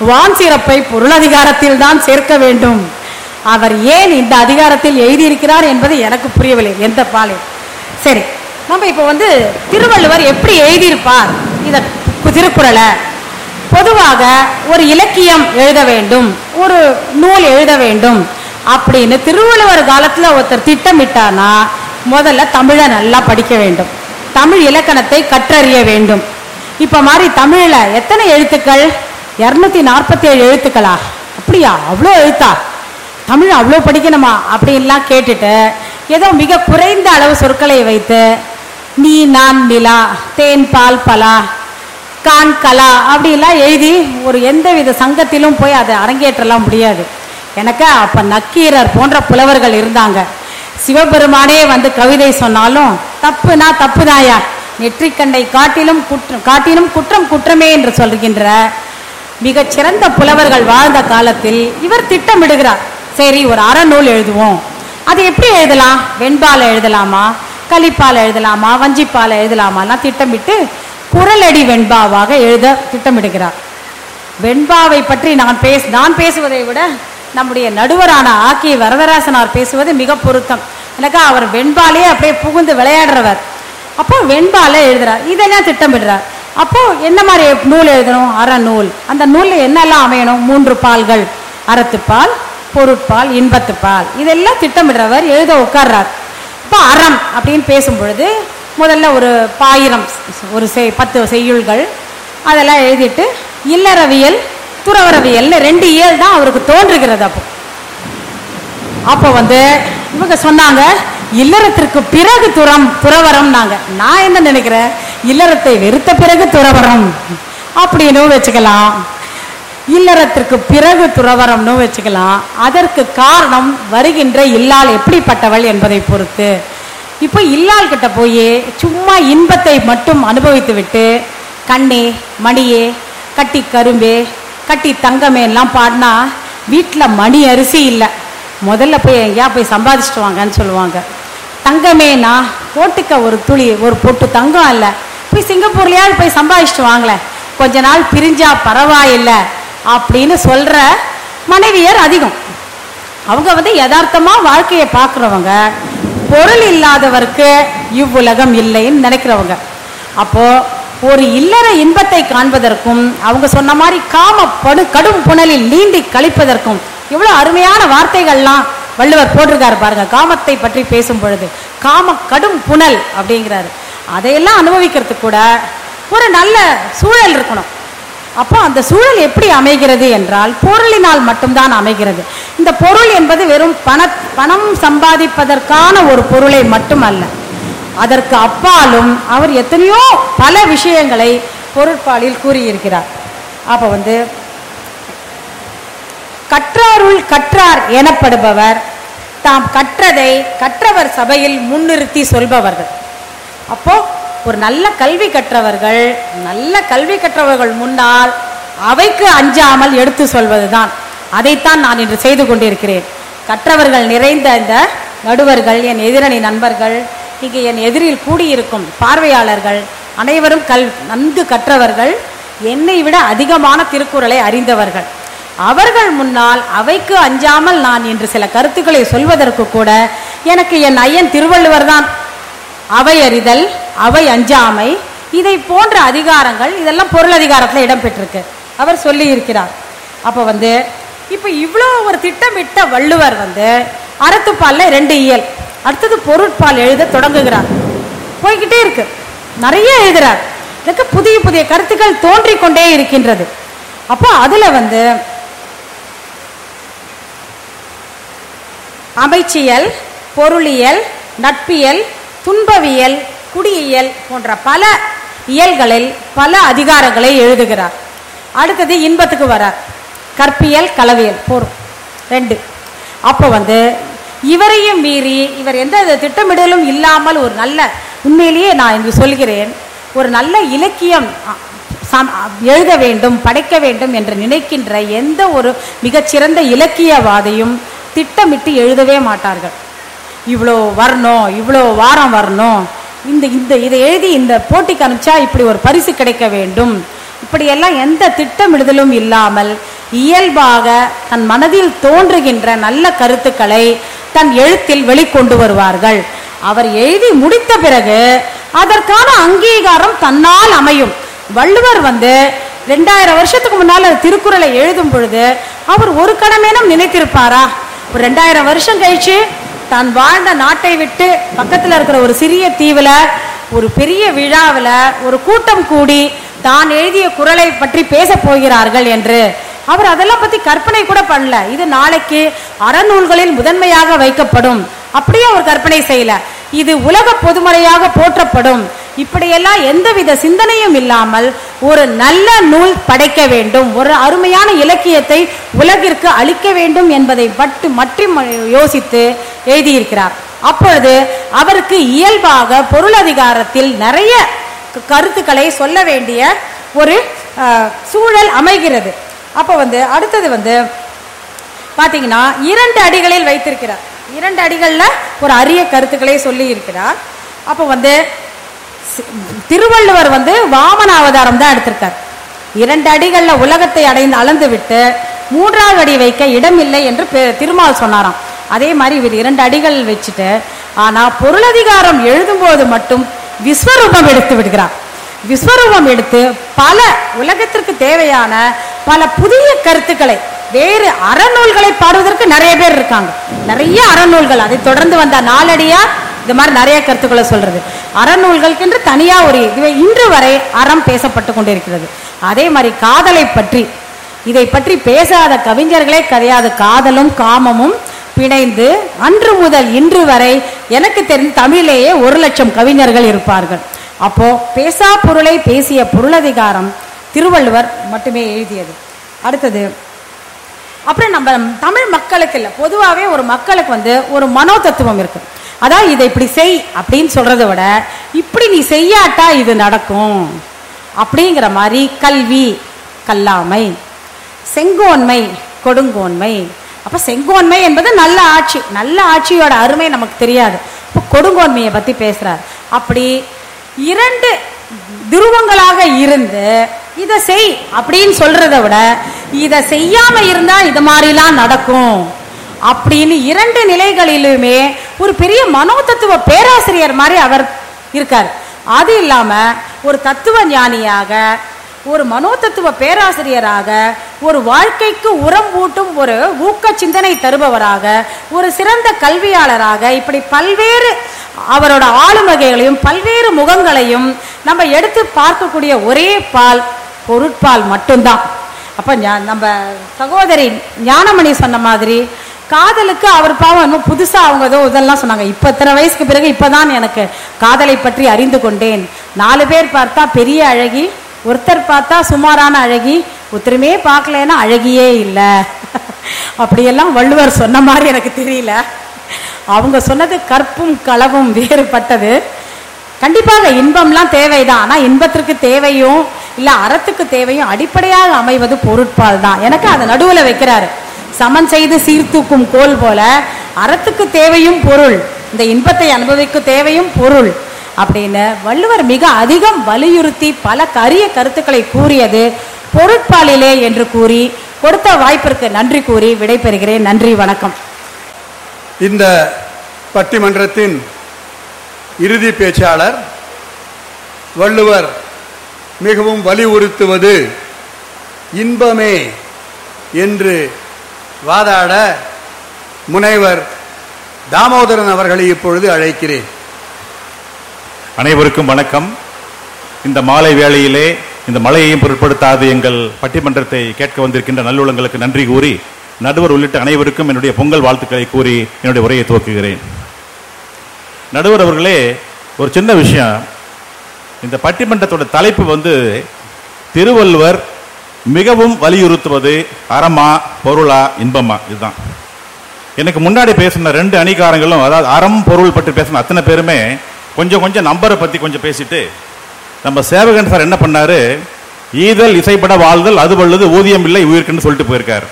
வான் சிறப்பை பொருளதிகாரத்தில் தான் சேர்க்க வேண்டும். அவர் ஏன் இந்த அதிகாரத்தில் எழுதியிருக்கிறார் என்பது எனக்கு புரியவில்லை. எந்த பாலில் சரி நம்ம இப்போ வந்து திருவள்ளுவர் எப்படி எழுதியிருப்பார்? இதை திருக்குறளை. பொதுவாக ஒரு இலக்கியம் எழுத வேண்டும் ஒரு நூல் எழுத வேண்டும் அப்படின்னு திருவள்ளுவர் காலத்தில் ஒருத்தர் திட்டமிட்டானா முதல்ல தமிழை நல்லா படிக்க வேண்டும். தமிழ் இலக்கணத்தை கற்றறிய வேண்டும். இப்போ மாதிரி தமிழில் எத்தனை எழுத்துக்கள்? இரநூத்தி நாற்பத்தி ஏழு எழுத்துக்களா? அப்படியா? அவ்வளோ எழுத்தா? தமிழ் அவ்வளோ படிக்கணுமா? அப்படின்லாம் கேட்டுட்டு ஏதோ மிக குறைந்த அளவு சொற்களை வைத்து நீ நான் நிலா தேன் பால் பலா கான் கலா அப்படிலாம் எழுதி ஒரு எந்தவித சங்கத்திலும் போய் அதை அரங்கேற்றலாம் முடியாது. எனக்கு அப்போ நக்கீரர் போன்ற புலவர்கள் இருந்தாங்க. சிவபெருமானே வந்து கவிதை சொன்னாலும் தப்புனா தப்புதாயா? நெற்றிக்கண்டை காட்டிலும் குற்றம் காட்டிலும் குற்றம் குற்றமே என்று சொல்கின்ற மிகச்சிறந்த புலவர்கள் வாழ்ந்த காலத்தில் இவர் திட்டமிடுகிறார். சரி ஒரு அறநூல் எழுதுவோம். அது எப்படி எழுதலாம்? வெண்பால் எழுதலாமா? களிப்பால் எழுதலாமா? வஞ்சிப்பால் எழுதலாமான்னா திட்டமிட்டு குரலடி வெண்பாவாக எழுத திட்டமிடுகிறார். வெண்பாவை பற்றி நான் பேச நான் பேசுவதை விட நம்முடைய நடுவரான ஆக்கி வரதராசனார் பேசுவது மிக பொருத்தம். எனக்கு அவர் வெண்பாலே அப்படியே புகுந்து விளையாடுறவர். அப்போ வெண்பால எழுதுறார் இதெல்லாம் திட்டமிடுறார் அப்போ என்ன மாதிரி நூல் எழுதணும்? அறநூல் அந்த நூலில் என்னெல்லாம் அமையணும்? மூன்று பால்கள். அறத்துப்பால் பொருட்பால் இன்பத்துப்பால். இதெல்லாம் திட்டமிடுறவர் எழுத உட்கார்றார். இப்போ அறம் அப்படின்னு பேசும் பொழுது முதல்ல ஒரு பாயிரம் ஒரு செய் பத்து செய்யுள்கள். அதெல்லாம் எழுதிட்டு இல்லறவியல் துறவரவியல்னு ரெண்டு இயல் தான் அவருக்கு தோன்றுகிறது அப்போ. அப்போ வந்து இவங்க சொன்னாங்க இல்லறத்திற்கு பிறகு துறம் துறவரம்னாங்க நான் என்ன நினைக்கிறேன்? இல்லறத்தை வெறுத்த பிறகு துறவரம் அப்படின்னு வச்சுக்கலாம். இல்லறத்திற்கு பிறகு துறவரம்னு வச்சுக்கலாம். அதற்கு காரணம் வருகின்ற இல்லால் எப்படிப்பட்டவள் என்பதை பொறுத்து. இப்போ இல்லால் கிட்ட போய் சும்மா இன்பத்தை மட்டும் அனுபவித்து விட்டு கண்ணே மணியே கட்டி கரும்பே கட்டி தங்கமே எல்லாம் பாடினா வீட்டில் மணி அரிசி இல்லை. முதல்ல போய் எங்கேயா போய் சம்பாதிச்சுட்டு வாங்கன்னு சொல்லுவாங்க. தங்கமேனா போட்டுக்க ஒரு துளி ஒரு பொட்டு தங்கம் இல்லை போய் சிங்கப்பூர்லயாவது போய் சம்பாதிச்சுட்டு வாங்களேன். கொஞ்ச நாள் பிரிஞ்சா பரவாயில்லை அப்படின்னு சொல்கிற மனைவியர் அதிகம். அவங்க வந்து யதார்த்தமாக வாழ்க்கையை பார்க்குறவங்க. பொருள் இல்லாதவருக்கு இவ்வுலகம் இல்லைன்னு நினைக்கிறவங்க. அப்போது ஒரு இல்லற இன்பத்தை காண்பதற்கும் அவங்க சொன்ன மாதிரி காம படு கடும் புனலில் நீந்தி கழிப்பதற்கும் எவ்வளவு அருமையான வார்த்தைகள்லாம் வள்ளுவர் போட்டிருக்காரு பாருங்க. காமத்தை பற்றி பேசும் பொழுது. காம கடும் புனல் அப்படிங்கிறாரு. அதையெல்லாம் அனுபவிக்கிறதுக்கு கூட ஒரு நல்ல சூழல் இருக்கணும். அப்போ அந்த சூழல் எப்படி அமைகிறது என்றால் பொருளினால் மட்டும்தான் அமைகிறது. இந்த பொருள் என்பது வெறும் பண பணம் சம்பாதிப்பதற்கான ஒரு பொருளை மட்டுமல்ல. அதற்கு அப்பாலும் அவர் எத்தனையோ பல விஷயங்களை பொருட்பாலில் கூறியிருக்கிறார். அப்போ வந்து கற்றாருள் கற்றார் எனப்படுபவர். தாம் கற்றதை கற்றவர் சபையில் முன்னிறுத்தி சொல்பவர்கள். அப்போ ஒரு நல்ல கல்வி கற்றவர்கள் நல்ல கல்வி கற்றவர்கள் முன்னால் அவைக்கு அஞ்சாமல் எடுத்து சொல்வதுதான். அதைத்தான் நான் இன்று செய்து கொண்டிருக்கிறேன். கற்றவர்கள் நிறைந்த இந்த நடுவர்கள் என் எதிரணி நண்பர்கள் இங்கே என் எதிரில் கூடியிருக்கும் பார்வையாளர்கள் அனைவரும் கல் நன்கு கற்றவர்கள் என்னை விட அதிகமான திருக்குறளை அறிந்தவர்கள். அவர்கள் முன்னால் அவைக்கு அஞ்சாமல் நான் இன்று சில கருத்துக்களை சொல்வதற்கு கூட எனக்கு என் ஐயன் திருவள்ளுவர் தான். அவை அறிதல் அவை அஞ்சாமை இதை போன்ற அதிகாரங்கள் இதெல்லாம் பொருள் அதிகாரத்தில் இடம்பெற்றிருக்கு அவர் சொல்லி இருக்கிறார் அப்போ வந்து இப்போ இவ்வளோ ஒரு திட்டமிட்ட வள்ளுவர் வந்து அறத்துப்பாலில் ரெண்டு இயல் அடுத்தது பொருட்பால் எழுத தொடங்குகிறார். போய்கிட்டே இருக்கு. நிறைய எழுதுறார். இதுக்கு புதிய புதிய கருத்துக்கள் தோன்றிக்கொண்டே இருக்கின்றது. அப்போ அதில் வந்து அமைச்சியல் பொருளியல் நட்பியல் துன்பவியல் குடியியல் போன்ற பல இயல்களில் பல அதிகாரங்களை எழுதுகிறார். அடுத்தது இன்பத்துக்கு வரார். கற்பியல் கலவியல் போரும் ரெண்டு. அப்போ வந்து இவரையும் மீறி இவர் எந்த திட்டமிடலும் இல்லாமல் ஒரு நல்ல உண்மையிலேயே நான் இன்று சொல்கிறேன் ஒரு நல்ல இலக்கியம் சம்- எழுத வேண்டும் படைக்க வேண்டும் என்று நினைக்கின்ற எந்த ஒரு மிகச்சிறந்த இலக்கியவாதியும் திட்டமிட்டு எழுதவே மாட்டார்கள். இவ்வளோ வரணும் இவ்வளோ வாரம் வரணும். இந்த இந்த இதை எழுதி இந்த போட்டிக்கு அனுப்பிச்சா இப்படி ஒரு பரிசு கிடைக்க வேண்டும். இப்படியெல்லாம் எந்த திட்டமிடுதலும் இல்லாமல் இயல்பாக தன் மனதில் தோன்றுகின்ற நல்ல கருத்துக்களை தன் எழுத்தில் வெளிக்கொண்டு வருவார்கள். அவர் எழுதி முடித்த பிறகு அதற்கான அங்கீகாரம் தன்னால் அமையும். வள்ளுவர் வந்து ரெண்டாயிரம் வருஷத்துக்கு முன்னால் திருக்குறளை எழுதும் பொழுது அவர் ஒரு கடமேனும் நினைத்திருப்பாரா? ஒரு ரெண்டாயிரம் வருஷம் கழிச்சு தான் வாழ்ந்த நாட்டை விட்டு பக்கத்தில் இருக்கிற ஒரு சிறிய தீவில் ஒரு பெரிய விழாவில் ஒரு கூட்டம் கூடி தான் எழுதிய குரலை பற்றி பேச போகிறார்கள் என்று. அவர் அதெல்லாம் பற்றி கற்பனை கூட பண்ணல. இது நாளைக்கு அறநூல்களில் முதன்மையாக வைக்கப்படும். அப்படியே அவர் கற்பனை செய்யல. இது உலக பொதுமறையாக போற்றப்படும். இப்படியெல்லாம் எந்தவித சிந்தனையும் இல்லாமல் ஒரு நல்ல நூல் படைக்க வேண்டும். ஒரு அருமையான இலக்கியத்தை உலகிற்கு அளிக்க வேண்டும் என்பதை பட்டு மற்றும் யோசித்து எழுதியிருக்கிறார். அப்பொழுது அவருக்கு இயல்பாக பொருளதிகாரத்தில் நிறைய கருத்துக்களை சொல்ல வேண்டிய ஒரு சூழல் அமைகிறது. அப்போ வந்து அடுத்தது வந்து பார்த்தீங்கன்னா இரண்டு அடிகளில் வைத்திருக்கிறார். இரண்டு அடிகளில் ஒரு அரிய கருத்துக்களை சொல்லி இருக்கிறார் அப்போ வந்து திருவள்ளுவர் வந்து வாமன அவதாரம் தான் எடுத்திருக்கார். இரண்டு அடிகள்ல உலகத்தை அடைந்து அளந்து விட்டு மூன்றாவது அடி வைக்க இடமில்லை என்று பெ- திருமால் சொன்னாராம். அதே மாதிரி இவர் இரண்டு அடிகள் வச்சுட்டு ஆனா பொருளதிகாரம் எழுதும்போது மட்டும் விஸ்வரூபம் எடுத்து விடுகிறார். விஸ்வரூபம் எடுத்து பல உலகத்திற்கு தேவையான பல புதிய கருத்துக்களை வேறு அறநூல்களை பாடுவதற்கு நிறைய பேர் இருக்காங்க. நிறைய அறநூல்கள். அதை தொடர்ந்து வந்த நாளடியார் இது மாதிரி நிறைய கருத்துக்களை சொல்றது. அறநூல்களுக்கென்று தனியா ஒரு இதுவே இன்று வரை அறம் பேசப்பட்டு கொண்டிருக்கிறது. அதே மாதிரி காதலை பற்றி இதை பற்றி பேசாத கவிஞர்களே கிடையாது. காதலும் காமமும் பிணைந்து அன்று முதல் இன்று வரை எனக்கு தெரிந்து தமிழிலேயே ஒரு லட்சம் கவிஞர்கள் இருப்பார்கள். அப்போ பேசா பொருளை பேசிய பொருளதிகாரம் திருவள்ளுவர் மட்டுமே எழுதியது. அடுத்தது அப்புறம் நம்ம தமிழ் மக்களுக்கு இல்லை பொதுவாகவே ஒரு மக்களுக்கு வந்து ஒரு மனோ தத்துவம் அதான் இதை இப்படி செய் அப்படின்னு சொல்றதை விட இப்படி நீ செய்யாட்டா இது நடக்கும் அப்படிங்கிற மாதிரி கல்வி கல்லாமை செங்கோன்மை கொடுங்கோன்மை. அப்ப செங்கோன்மை என்பது நல்ல ஆட்சி. நல்ல ஆட்சியோட அருமை நமக்கு தெரியாது. இப்போ கொடுங்கோன்மையை பத்தி பேசுகிறார் அப்படி இரண்டு துருவங்களாக இருந்து இதை செய் அப்படின்னு சொல்றதை விட இதை செய்யாம இருந்தா இது மாதிரிலாம் நடக்கும். அப்படின்னு இரண்டு நிலைகளிலுமே ஒரு பெரிய மனோதத்துவ பேராசிரியர் மாதிரி அவர் இருக்கார். அது இல்லாமல் ஒரு தத்துவ ஞானியாக ஒரு மனோதத்துவ பேராசிரியராக ஒரு வாழ்க்கைக்கு உரம் ஊட்டும் ஒரு ஊக்க சிந்தனை தருபவராக ஒரு சிறந்த கல்வியாளராக இப்படி பல்வேறு அவரோட ஆளுமகைகளையும் பல்வேறு முகங்களையும் நம்ம எடுத்து பார்க்கக்கூடிய ஒரே பால் பொருட்பால் மட்டும்தான். அப்போ நம்ம சகோதரி ஞானமணி சொன்ன மாதிரி காதலுக்கு அவர் பாவம் இன்னும் புதுசாக அவங்க ஏதோ இதெல்லாம் சொன்னாங்க. இப்போ இத்தனை வயசுக்கு பிறகு இப்போதான் எனக்கு காதலை பற்றி அறிந்து கொண்டேன். நாலு பேர் பார்த்தா பெரிய அழகி ஒருத்தர் பார்த்தா சுமாரான அழகி ஒருத்தருமே பார்க்கலன்னா அழகியே இல்லை. அப்படியெல்லாம் வள்ளுவர் சொன்ன மாதிரி எனக்கு தெரியல. அவங்க சொன்னது கற்பும் களவும் வேறுபட்டது. கண்டிப்பாக இன்பம்லாம் தேவைதான். ஆனால் இன்பத்திற்கு தேவையும் இல்லை அறத்துக்கு தேவையும் அடிப்படையாக அமைவது பொருட்பால் தான் எனக்கு அதை நடுவில் வைக்கிறாரு. சமன் செய்து சீர்தூக்கும் கோல் போல அறத்துக்கு தேவையும் பொருள் இந்த இன்பத்தை அனுபவிக்க தேவையும் பொருள் அப்படின்னு வள்ளுவர் மிக அதிகம் வலியுறுத்தி பல கரிய கருத்துக்களை கூறியது பொருட்பாலிலே என்று கூறி கொடுத்த வாய்ப்பிற்கு நன்றி கூறி விடைபெறுகிறேன். நன்றி வணக்கம். இந்த பட்டிமன்றத்தின் இறுதி பேச்சாளர் வள்ளுவர் மிகவும் வலியுறுத்துவது இன்பமே என்று வாதாட முனைவர் தாமோதரன் அவர்களை இப்பொழுது அழைக்கிறேன். அனைவருக்கும் வணக்கம். இந்த மாலை வேளையிலே இந்த மழையையும் பொருட்படுத்தாது எங்கள் பட்டிமன்றத்தை கேட்க வந்திருக்கின்ற நல்லுள்ளங்களுக்கு நன்றி கூறி நடுவர் உள்ளிட்ட அனைவருக்கும் என்னுடைய பொங்கல் வாழ்த்துக்களை கூறி என்னுடைய உரையை துவக்குகிறேன். நடுவர் அவர்களே ஒரு சின்ன விஷயம். இந்த பட்டிமன்றத்தோட தலைப்பு வந்து திருவள்ளுவர் மிகவும் வலியுறுத்துவது அறமா பொருளா இன்பமா? இதுதான். எனக்கு முன்னாடி பேசின ரெண்டு அணிகாரங்களும் அதாவது அறம் பொருள் பற்றி பேசின அத்தனை பேருமே கொஞ்சம் கொஞ்சம் நம்பரை பற்றி கொஞ்சம் பேசிட்டு நம்ம சேவகன் சார் என்ன பண்ணாரு? ஈதல் இசைப்பட வாழ்தல் அது வல்லது ஊதியம் இல்லை உயிர்க்குன்னு சொல்லிட்டு போயிருக்கார்.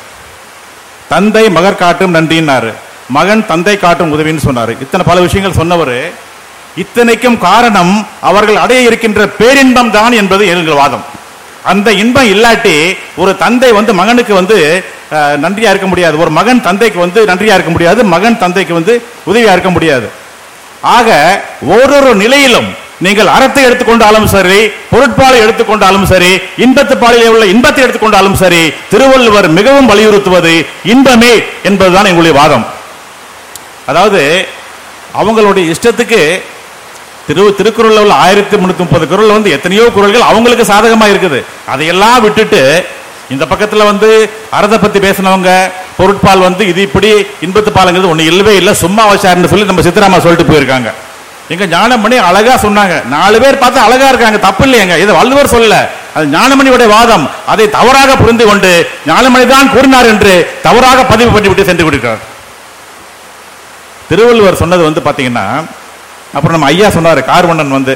தந்தை மகர் காட்டும் நன்றின்னாரு. மகன் தந்தை காட்டும் உதவின்னு சொன்னார். இத்தனை பல விஷயங்கள் சொன்னவர். இத்தனைக்கும் காரணம் அவர்கள் அடைய இருக்கின்ற பேரின்பம் தான் என்பது எங்கள் வாதம். அந்த இன்பம் இல்லாட்டி ஒரு தந்தை வந்து மகனுக்கு வந்து நன்றியா இருக்க முடியாது. ஒரு மகன் தந்தைக்கு வந்து நன்றியா இருக்க முடியாது. மகன் தந்தைக்கு வந்து உதவியா இருக்க முடியாது. ஆக ஓரொரு நிலையிலும் நீங்கள் அறத்தை எடுத்துக்கொண்டாலும் சரி பொருட்பாலை எடுத்துக்கொண்டாலும் சரி இன்பத்து பாலிலே உள்ள இன்பத்தை எடுத்துக்கொண்டாலும் சரி திருவள்ளுவர் மிகவும் வலியுறுத்துவது இன்பமே என்பதுதான் எங்களுடைய வாதம். அதாவது அவங்களுடைய இஷ்டத்துக்கு திரு திருக்குறளில் உள்ள ஆயிரத்தி முன்னூத்தி முப்பது குரல் வந்து எத்தனையோ குரல்கள் அவங்களுக்கு சாதகமா இருக்குது. அதையெல்லாம் விட்டுட்டு இந்த பக்கத்துல வந்து அறதை பத்தி பேசினவங்க பொருட்பால் வந்து இது இப்படி இன்பத்து பாலங்கிறது ஒண்ணு இல்லவே இல்லை சும்மா வச்சாருன்னு சொல்லி நம்ம சித்தராமா சொல்லிட்டு போயிருக்காங்க. எங்க ஞானமணி அழகா சொன்னாங்க. நாலு பேர் பார்த்தா அழகா இருக்காங்க தப்பு இல்லையங்க. இது வள்ளுவர் சொல்லல. அது ஞானமணியுடைய வாதம். அதை தவறாக புரிந்து கொண்டு ஞானமணி தான் கூறினார் என்று தவறாக பதிவு பண்ணி விட்டு சென்று கொடுக்கிறார். திருவள்ளுவர் சொன்னது வந்து பாத்தீங்கன்னா அப்புறம் நம்ம ஐயா சொன்னார் கார்வண்ணன் வந்து.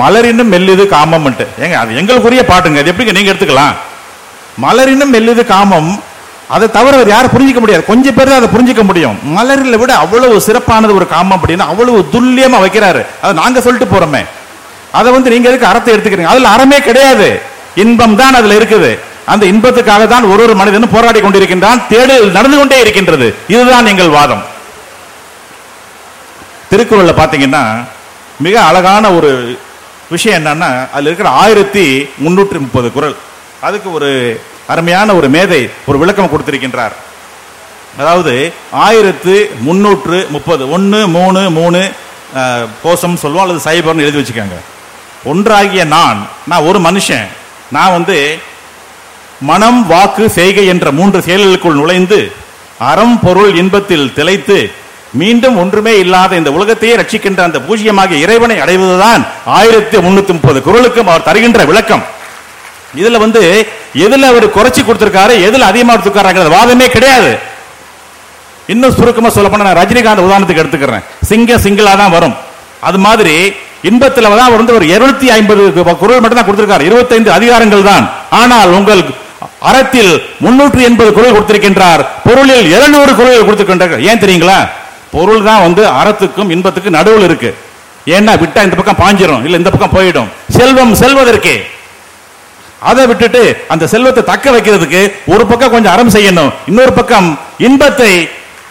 மலரினும் மெல்லுது காமம்ன்ட்டு. ஏங்க அது எங்களுக்குரிய பாட்டுங்க அது எப்படிங்க நீங்க எடுத்துக்கலாம்? மலரினும் மெல்லுது காமம் அதை தவிர வேறு யாரும் புரிஞ்சிக்க முடியாது. கொஞ்சம் பேர் தான் அதை புரிஞ்சிக்க முடியும். மலரில் விட அவ்வளவு சிறப்பானது ஒரு காமம் அப்படின்னா அவ்வளவு துல்லியமா வைக்கிறாரு. அதை நாங்க சொல்லிட்டு போறோமே. அதை வந்து நீங்க எதுக்கு அறத்தை எடுத்துக்கிறீங்க? அதுல அறமே கிடையாது. இன்பம் தான் அதுல இருக்குது. அந்த இன்பத்துக்காக தான் ஒரு ஒரு மனிதனும் போராடி கொண்டிருக்கின்றான் தேடு நடந்து கொண்டே இருக்கின்றது. இதுதான் எங்கள் வாதம். திருக்குறளில் பார்த்தீங்கன்னா மிக அழகான ஒரு விஷயம் என்னன்னா அதில் இருக்கிற ஆயிரத்தி முன்னூற்றி முப்பது குறள். அதுக்கு ஒரு அருமையான ஒரு மேதை ஒரு விளக்கம் கொடுத்திருக்கின்றார். அதாவது ஆயிரத்து முன்னூற்று முப்பது ஒன்று மூணு மூணு கோஷம் சொல்லுவோம் அல்லது சைபர்னு எழுதி வச்சுக்கோங்க. ஒன்றாகிய நான் நான் ஒரு மனுஷன் நான் வந்து மனம் வாக்கு செய்கை என்ற மூன்று செயல்களுக்குள் நுழைந்து அறம் பொருள் இன்பத்தில் திளைத்து மீண்டும் ஒன்றுமே இல்லாத இந்த உலகத்தையே ரட்சிக்கின்ற அந்த பூஜ்யமாக இறைவனை அடைவதுதான் ஆயிரத்தி முன்னூத்தி முப்பது குரலுக்கும் அவர் தருகின்ற விளக்கம். இதுல வந்து எதுல அவர் குறைச்சி கொடுத்திருக்காரு எதுல அதிகமா கொடுத்திருக்காரு வாதமே கிடையாது. இன்னும் சுருக்கமா சொல்ல போனா நான் ரஜினிகாந்த் உதாரணத்துக்கு எடுத்துக்கிறேன். சிங்க சிங்கிளா தான் வரும். அது மாதிரி இன்பத்தில் தான் அவர் வந்து ஒரு இருநூத்தி ஐம்பது குரல் மட்டும் தான் கொடுத்திருக்காரு. இருபத்தைந்து அதிகாரங்கள் தான். ஆனால் உங்கள் அறத்தில் முன்னூற்றி எண்பது குரல் கொடுத்திருக்கின்றார். பொருளில் இருநூறு குரல் கொடுத்திருக்கின்றார் ஏன் தெரியுங்களா? பொருள் தான் வந்து அறத்துக்கும் இன்பத்துக்கும் நடுவில் இருக்கு. ஏன்னா விட்டா இந்த பக்கம் பாஞ்சிரும் இல்ல இந்த பக்கம் போயிடும். செல்வம் செல்வதற்கே. அதை விட்டுட்டு அந்த செல்வத்தை தக்க வைக்கிறதுக்கு ஒரு பக்கம் கொஞ்சம் அறம் செய்யணும் இன்னொரு பக்கம் இன்பத்தை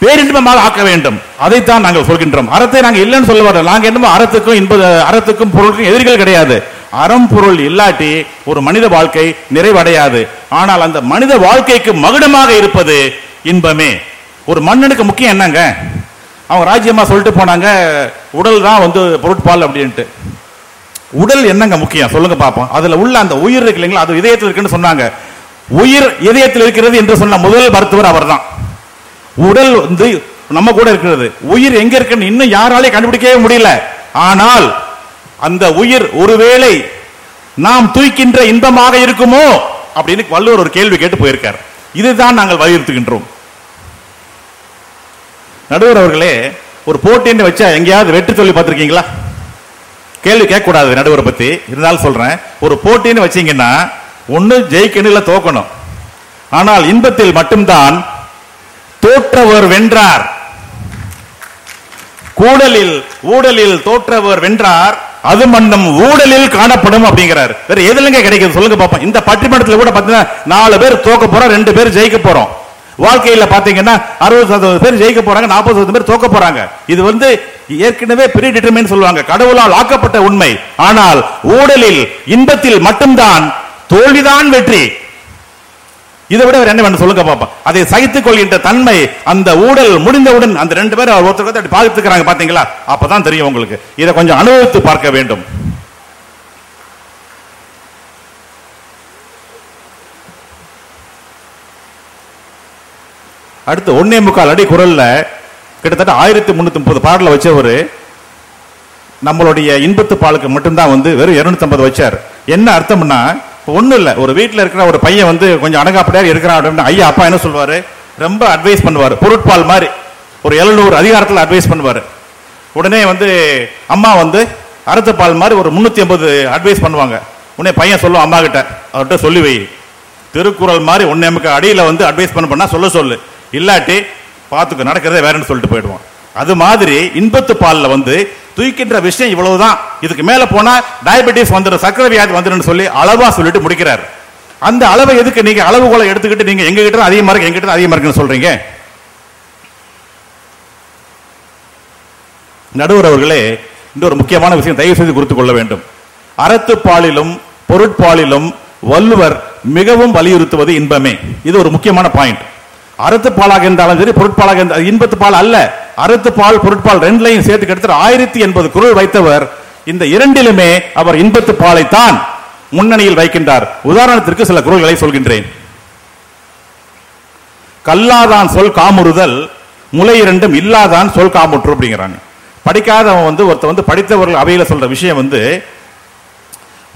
பேரின்பமாக ஆக்க வேண்டும். அதைத்தான் நாங்கள் சொல்கின்றோம். அறத்தை நாங்கள் இல்லைன்னு சொல்ல வரோம் நாங்க என்னமோ அறத்துக்கும் இன்ப அறத்துக்கும் பொருளுக்கும் எதிரிகள் கிடையாது. அறம் பொருள் இல்லாட்டி ஒரு மனித வாழ்க்கை நிறைவடையாது. ஆனால் அந்த மனித வாழ்க்கைக்கு மகுடமாக இருப்பது இன்பமே. ஒரு மன்னனுக்கு முக்கியம் என்னங்க? அவங்க ராஜ்யமா சொல்லிட்டு போனாங்க உடல் தான் வந்து பொருட்பால் அப்படின்ட்டு. உடல் என்னங்க முக்கியம்? சொல்லுங்க பார்ப்போம் அதுல உள்ள அந்த உயிர் இருக்கு இல்லைங்களா அது இதயத்தில் இருக்குன்னு சொன்னாங்க. உயிர் இதயத்தில் இருக்கிறது என்று சொன்ன முதல் மருத்துவர் அவர்தான். உடல் வந்து நம்ம கூட இருக்கிறது. உயிர் எங்க இருக்குன்னு இன்னும் யாராலையும் கண்டுபிடிக்கவே முடியல. ஆனால் அந்த உயிர் ஒருவேளை நாம் தூய்க்கின்ற இன்பமாக இருக்குமோ அப்படின்னு வள்ளுவர் ஒரு கேள்வி கேட்டு போயிருக்கார். இதுதான் நாங்கள் வலியுறுத்துகின்றோம். நடுவர் அவர்களே ஒரு போட்டின்னு வச்சா எங்கேயாவது வெற்றி சொல்லி பார்த்திருக்கீங்களா? கேள்வி கேட்கக்கூடாது நடுவரை பத்தி. இருந்தாலும் சொல்றேன் ஒரு போட்டின்னு வச்சீங்கன்னா ஒண்ணு ஜெயிக்கணும் இல்லை தோக்கணும். ஆனால் இன்பத்தில் மட்டும்தான் தோற்றவர் வென்றார். கூடலில் ஊடலில் தோற்றவர் வென்றார் அது மன்னம் ஊடலில் காணப்படும் அப்படிங்கிறார். வேற எதுலங்க கிடைக்குது? சொல்லுங்க பாப்போம். இந்த பட்டிமன்றத்தில் கூட பாத்தீங்கன்னா நாலு பேர் தோக்க போறோம் ரெண்டு பேர் ஜெயிக்க போறோம். வாழ்க்கையில பாத்தீங்கன்னா அறுபது சதவீதம் பேர் ஜெயிக்க போறாங்க நாற்பது சதவீதம் பேர் தோக்க போறாங்க. இது வந்து ஏற்கனவே ப்ரீ டிட்டர்மின் சொல்லுவாங்க. கடவுளால் ஆக்கப்பட்ட உண்மை. ஆனால் ஊடலில் இன்பத்தில் மட்டும்தான் தோல்விதான் வெற்றி. இதை விட என்ன வேணும் சொல்லுங்க பாப்பா. அதை சகித்துக் கொள்கின்ற தன்மை அந்த ஊழல் முடிந்தவுடன் அந்த ரெண்டு பேரும் அவர் ஒருத்தர் பார்த்துக்கிறாங்க பாத்தீங்களா? அப்பதான் தெரியும் உங்களுக்கு. இதை கொஞ்சம் அனுபவித்து பார்க்க வேண்டும். அடுத்து ஒன்னே முக்கால் அடி குரல்ல கிட்டத்தட்ட ஆயிரத்தி முன்னூத்தி முப்பது பாடல வச்சவர். நம்மளுடைய இன்பத்து பாலுக்கு மட்டும்தான் வந்து வெறும் 250 வச்சார். என்ன அர்த்தம்னா இப்ப ஒண்ணும் இல்ல ஒரு வீட்டில் இருக்கிற ஒரு பையன் வந்து கொஞ்சம் அடங்காப்படியா இருக்கிறான் அப்படின்னு ஐயா அப்பா என்ன சொல்வாரு? ரொம்ப அட்வைஸ் பண்ணுவார். பொருட்பால் மாதிரி. ஒரு எழுநூறு அதிகாரத்தில் அட்வைஸ் பண்ணுவார். உடனே வந்து அம்மா வந்து அறுத்தப்பால் மாதிரி ஒரு முன்னூத்தி ஐம்பது அட்வைஸ் பண்ணுவாங்க. உடனே பையன் சொல்லுவான் அம்மா கிட்ட அவர்கிட்ட சொல்லி வை. திருக்குறள் மாதிரி ஒன்னே அடியில் வந்து அட்வைஸ் பண்ண பண்ணா சொல்ல சொல்லு. இல்லாட்டி பார்த்துக்க நடக்கிறதே வேறன்னு சொல்லிட்டு போயிடுவோம். அது மாதிரி இன்பத்து பால்ல வந்து தூக்கின்ற விஷயம் இவ்வளவுதான். இதுக்கு மேல போனா டயபெட்டிஸ் வந்துடும் சக்கரை வியாதி வந்துடும் சொல்லி அளவா சொல்லிட்டு முடிக்கிறார். அந்த அளவை எதுக்கு நீங்க அளவுகோலை எடுத்துக்கிட்டு நீங்க எங்க கிட்ட அதிகமா இருக்கு எங்க கிட்ட அதிகமா இருக்குன்னு சொல்றீங்க? நடுவர் அவர்களே இன்னொரு முக்கியமான விஷயம் தயவு செய்து குறித்துக் கொள்ள வேண்டும். அறத்துப்பாலிலும் பொருட்பாலிலும் வள்ளுவர் மிகவும் வலியுறுத்துவது இன்பமே. இது ஒரு முக்கியமான பாயிண்ட் அறத்துப்பாலாக இருந்தாலும் சரி பொருட்பாலாக இருந்தால் இன்பத்து பால் அல்ல. அறத்துப்பால் பொருட்பால் ரெண்டுலையும் சேர்த்து கிட்டத்தட்ட ஆயிரத்தி எண்பது குரல் வைத்தவர் இந்த இரண்டிலுமே அவர் இன்பத்து பாலைத்தான் முன்னணியில் வைக்கின்றார். உதாரணத்திற்கு சில குரல்களை சொல்கின்றேன். கல்லாதான் சொல் காமுறுதல் முலை இரண்டும் இல்லாதான் சொல் காமுற்று அப்படிங்கிறாங்க படிக்காதவன் வந்து ஒருத்தன் வந்து படித்தவர்கள் அவையில சொல்ற விஷயம் வந்து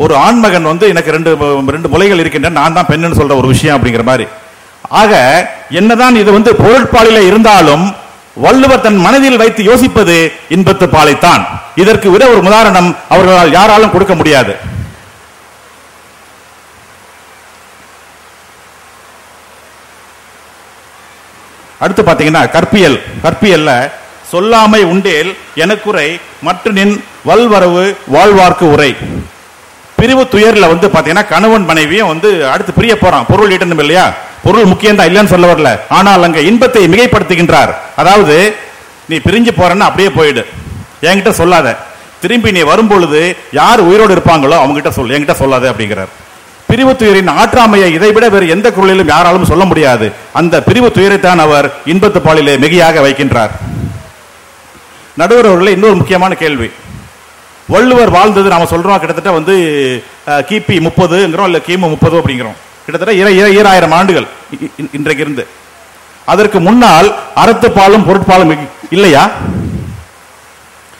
ஒரு ஆண்மகன் வந்து எனக்கு ரெண்டு ரெண்டு முலைகள் இருக்கின்றன நான் தான் பெண்ணுன்னு சொல்ற ஒரு விஷயம் அப்படிங்கிற மாதிரி. ஆக என்னதான் இது வந்து பொருட்பாலில இருந்தாலும் வள்ளுவர் தன் மனதில் வைத்து யோசிப்பது இன்பத்து பாலைத்தான். இதற்கு விட ஒரு உதாரணம் அவர்களால் யாராலும் கொடுக்க முடியாது. அடுத்து பாத்தீங்கன்னா கற்பியல். கற்பியல்ல சொல்லாமை உண்டேல் எனக்குறை மற்ற நின் வல்வரவு வாழ்வார்க்கு உரை. பிரிவு துயர்ல வந்து பாத்தீங்கன்னா கணவன் மனைவியும் வந்து அடுத்து பிரிய போறான். பொருள் ஈட்டணும் இல்லையா பொருள் முக்கியம் தான் இல்லைன்னு சொல்ல வரல. ஆனால் அங்க இன்பத்தை மிகைப்படுத்துகின்றார். அதாவது நீ பிரிஞ்சு போறன்னு அப்படியே போயிடு. என்கிட்ட சொல்லாத. திரும்பி நீ வரும்பொழுது யார் உயிரோடு இருப்பாங்களோ அவங்க கிட்ட சொல்லு என்கிட்ட சொல்லாத அப்படிங்கிறார். பிரிவு துயரின் ஆற்றாமையை இதைவிட வேறு எந்த குரலிலும் யாராலும் சொல்ல முடியாது. அந்த பிரிவு துயரைத்தான் அவர் இன்பத்து பாலிலே மிகையாக வைக்கின்றார். நடுவர் அவர்களே இன்னொரு முக்கியமான கேள்வி. வள்ளுவர் வாழ்ந்தது நாம சொல்றோம் கிட்டத்தட்ட வந்து கிபி முப்பதுங்கிறோம் இல்ல கிமு முப்பது அப்படிங்கிறோம். கிட்டத்தட்ட இர- இர- ஈராயிரம் ஆண்டுகள். இன்றைக்கு இருந்து அதற்கு முன்னால் அறத்துப்பாலும் பொருட்பாலும் இல்லையா?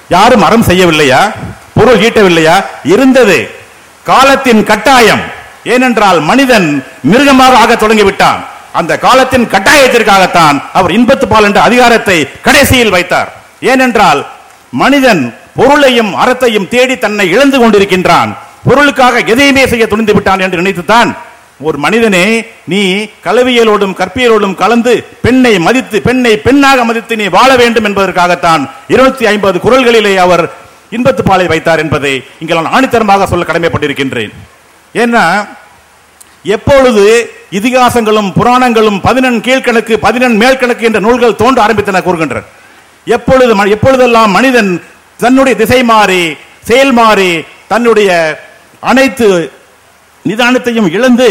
யாரும் அறம் செய்யவில்லையா? பொருள் ஈட்டவில்லையா? இருந்தது. காலத்தின் கட்டாயம். ஏனென்றால் மனிதன் மிருகமாக ஆக தொடங்கிவிட்டான். அந்த காலத்தின் கட்டாயத்திற்காகத்தான் அவர் இன்பத்து பால் என்ற அதிகாரத்தை கடைசியில் வைத்தார். ஏனென்றால் மனிதன் பொருளையும் அறத்தையும் தேடி தன்னை இழந்து கொண்டிருக்கின்றான். பொருளுக்காக எதையுமே செய்ய துணிந்து விட்டான் என்று நினைத்துத்தான் ஒரு மனிதனே நீ கலவியலோடும் கற்பியலோடும் கலந்து பெண்ணை மதித்து பெண்ணை பெண்ணாக மதித்து நீ வாழ வேண்டும் என்பதற்காகத்தான் இருநூத்தி ஐம்பது குரல்களிலே அவர் இன்பத்து பாலை வைத்தார் என்பதை இங்கே நான் ஆணித்தரமாக சொல்ல கடமைப்பட்டிருக்கின்றேன். ஏன்னா எப்பொழுது இதிகாசங்களும் புராணங்களும் பதினெண் கீழ்கணக்கு பதினெண் மேல்கணக்கு என்ற நூல்கள் தோன்ற ஆரம்பித்தன கூறுகின்றனர் எப்பொழுது ம- எப்பொழுதெல்லாம் மனிதன் தன்னுடைய திசை மாறி செயல் மாறி தன்னுடைய அனைத்து நிதானத்தையும் இழந்து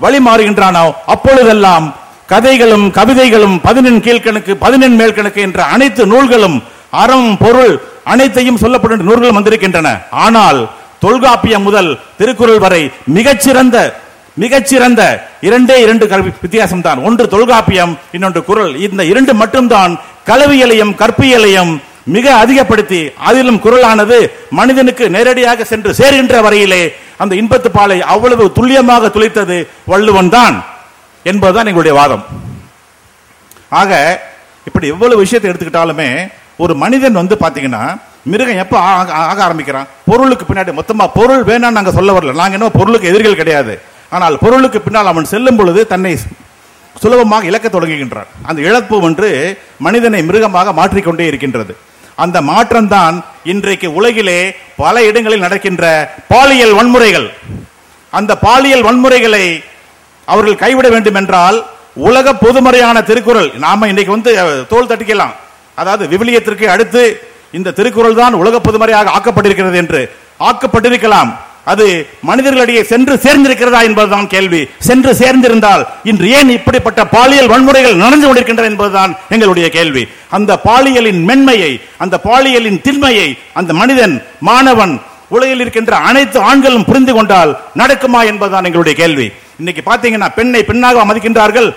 வழி மாறுகின்றானோ அப்பொழுதெல்லாம் கதைகளும் கவிதைகளும் பதினெண் கீழ்கணக்கு பதினெண் மேல்கணக்கு என்ற அனைத்து நூல்களும் அறம் பொருள் அனைத்தையும் சொல்லப்படும் நூல்களும் வந்திருக்கின்றன. ஆனால் தொல்காப்பியம் முதல் திருக்குறள் வரை மிகச்சிறந்த மிகச்சிறந்த இரண்டே இரண்டு கல்வி வித்தியாசம் தான் ஒன்று தொல்காப்பியம் இன்னொன்று குரல் இந்த இரண்டு மட்டும்தான் கலவியலையும் கற்பியலையும் மிக அதிகப்படுத்தி அதிலும் குரலானது மனிதனுக்கு நேரடியாக சென்று சேர்கின்ற வரையிலே அந்த இன்பத்து பாலை அவ்வளவு துல்லியமாக துளைத்தது வள்ளுவன் தான் என்பதுதான் எங்களுடைய வாதம். ஆக இப்படி எவ்வளவு விஷயத்தை எடுத்துக்கிட்டாலுமே ஒரு மனிதன் வந்து பாத்தீங்கன்னா மிருகம் எப்ப ஆக ஆக ஆரம்பிக்கிறான்? பொருளுக்கு பின்னாடி மொத்தமா பொருள் வேணாம்னு நாங்க சொல்ல வரல. நாங்க என்ன பொருளுக்கு எதிரிகள் கிடையாது. ஆனால் பொருளுக்கு பின்னால் அவன் செல்லும் பொழுது தன்னை சுலபமாக இழக்க தொடங்குகின்றான். அந்த இழப்பு ஒன்று மனிதனை மிருகமாக மாற்றிக்கொண்டே இருக்கின்றது. அந்த மாற்றம் தான் இன்றைக்கு உலகிலே பல இடங்களில் நடக்கின்ற பாலியல் வன்முறைகள். அந்த பாலியல் வன்முறைகளை அவர்கள் கைவிட வேண்டும் என்றால் உலக பொதுமறையான திருக்குறள் நாம இன்னைக்கு வந்து தோல் தோள் தட்டிக்கலாம். அதாவது விவிலியத்திற்கு அடுத்து இந்த திருக்குறள் தான் உலக பொதுமறையாக ஆக்கப்பட்டிருக்கிறது என்று ஆக்கப்பட்டிருக்கலாம். அது மனிதர்களிடையே சென்று சேர்ந்திருக்கிறதா என்பதுதான் கேள்வி. சென்று சேர்ந்திருந்தால் இன்று ஏன் இப்படிப்பட்ட பாலியல் வன்முறைகள் நடந்து கொண்டிருக்கின்றன என்பதுதான் எங்களுடைய கேள்வி. அந்த பாலியலின் மென்மையை அந்த பாலியலின் திண்மையை அந்த மனிதன் மாணவன் உலகில் இருக்கின்ற அனைத்து ஆண்களும் புரிந்து கொண்டால் நடக்குமா என்பதுதான் எங்களுடைய கேள்வி. இன்னைக்கு பாத்தீங்கன்னா பெண்ணை பெண்ணாக மதிக்கின்றார்கள்?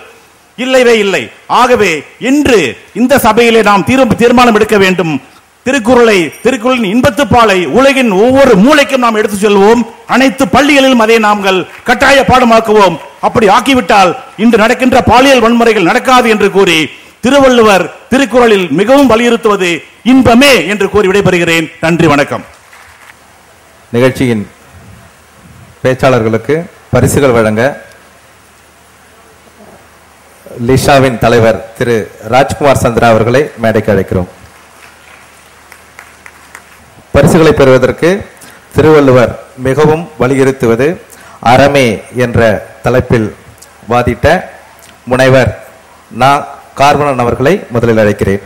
இல்லைவே இல்லை. ஆகவே இன்று இந்த சபையிலே நாம் தீர்ப்பு தீர்மானம் எடுக்க வேண்டும். திருக்குறளை திருக்குறளின் இன்பத்து பாலை உலகின் ஒவ்வொரு மூலைக்கும் நாம் எடுத்து செல்வோம். அனைத்து பள்ளிகளிலும் அதை நாங்கள் கட்டாய பாடமாக்குவோம். அப்படி ஆக்கிவிட்டால் இன்று நடக்கின்ற பாலியல் வன்முறைகள் நடக்காது என்று கூறி திருவள்ளுவர் திருக்குறளில் மிகவும் வலியுறுத்துவது இன்பமே என்று கூறி விடைபெறுகிறேன். நன்றி வணக்கம். நிகழ்ச்சியின் பேச்சாளர்களுக்கு பரிசுகள் வழங்க லிஷாவின் தலைவர் திரு ராஜ்குமார் சந்திரா அவர்களை மேடைக்கு அழைக்கிறோம். பரிசுகளை பெறுவதற்கு திருவள்ளுவர் மிகவும் வலியுறுத்துவது அறமே என்ற தலைப்பில் வாதிட்ட முனைவர் நான் கார்வணன் அவர்களை முதலில் அழைக்கிறேன்.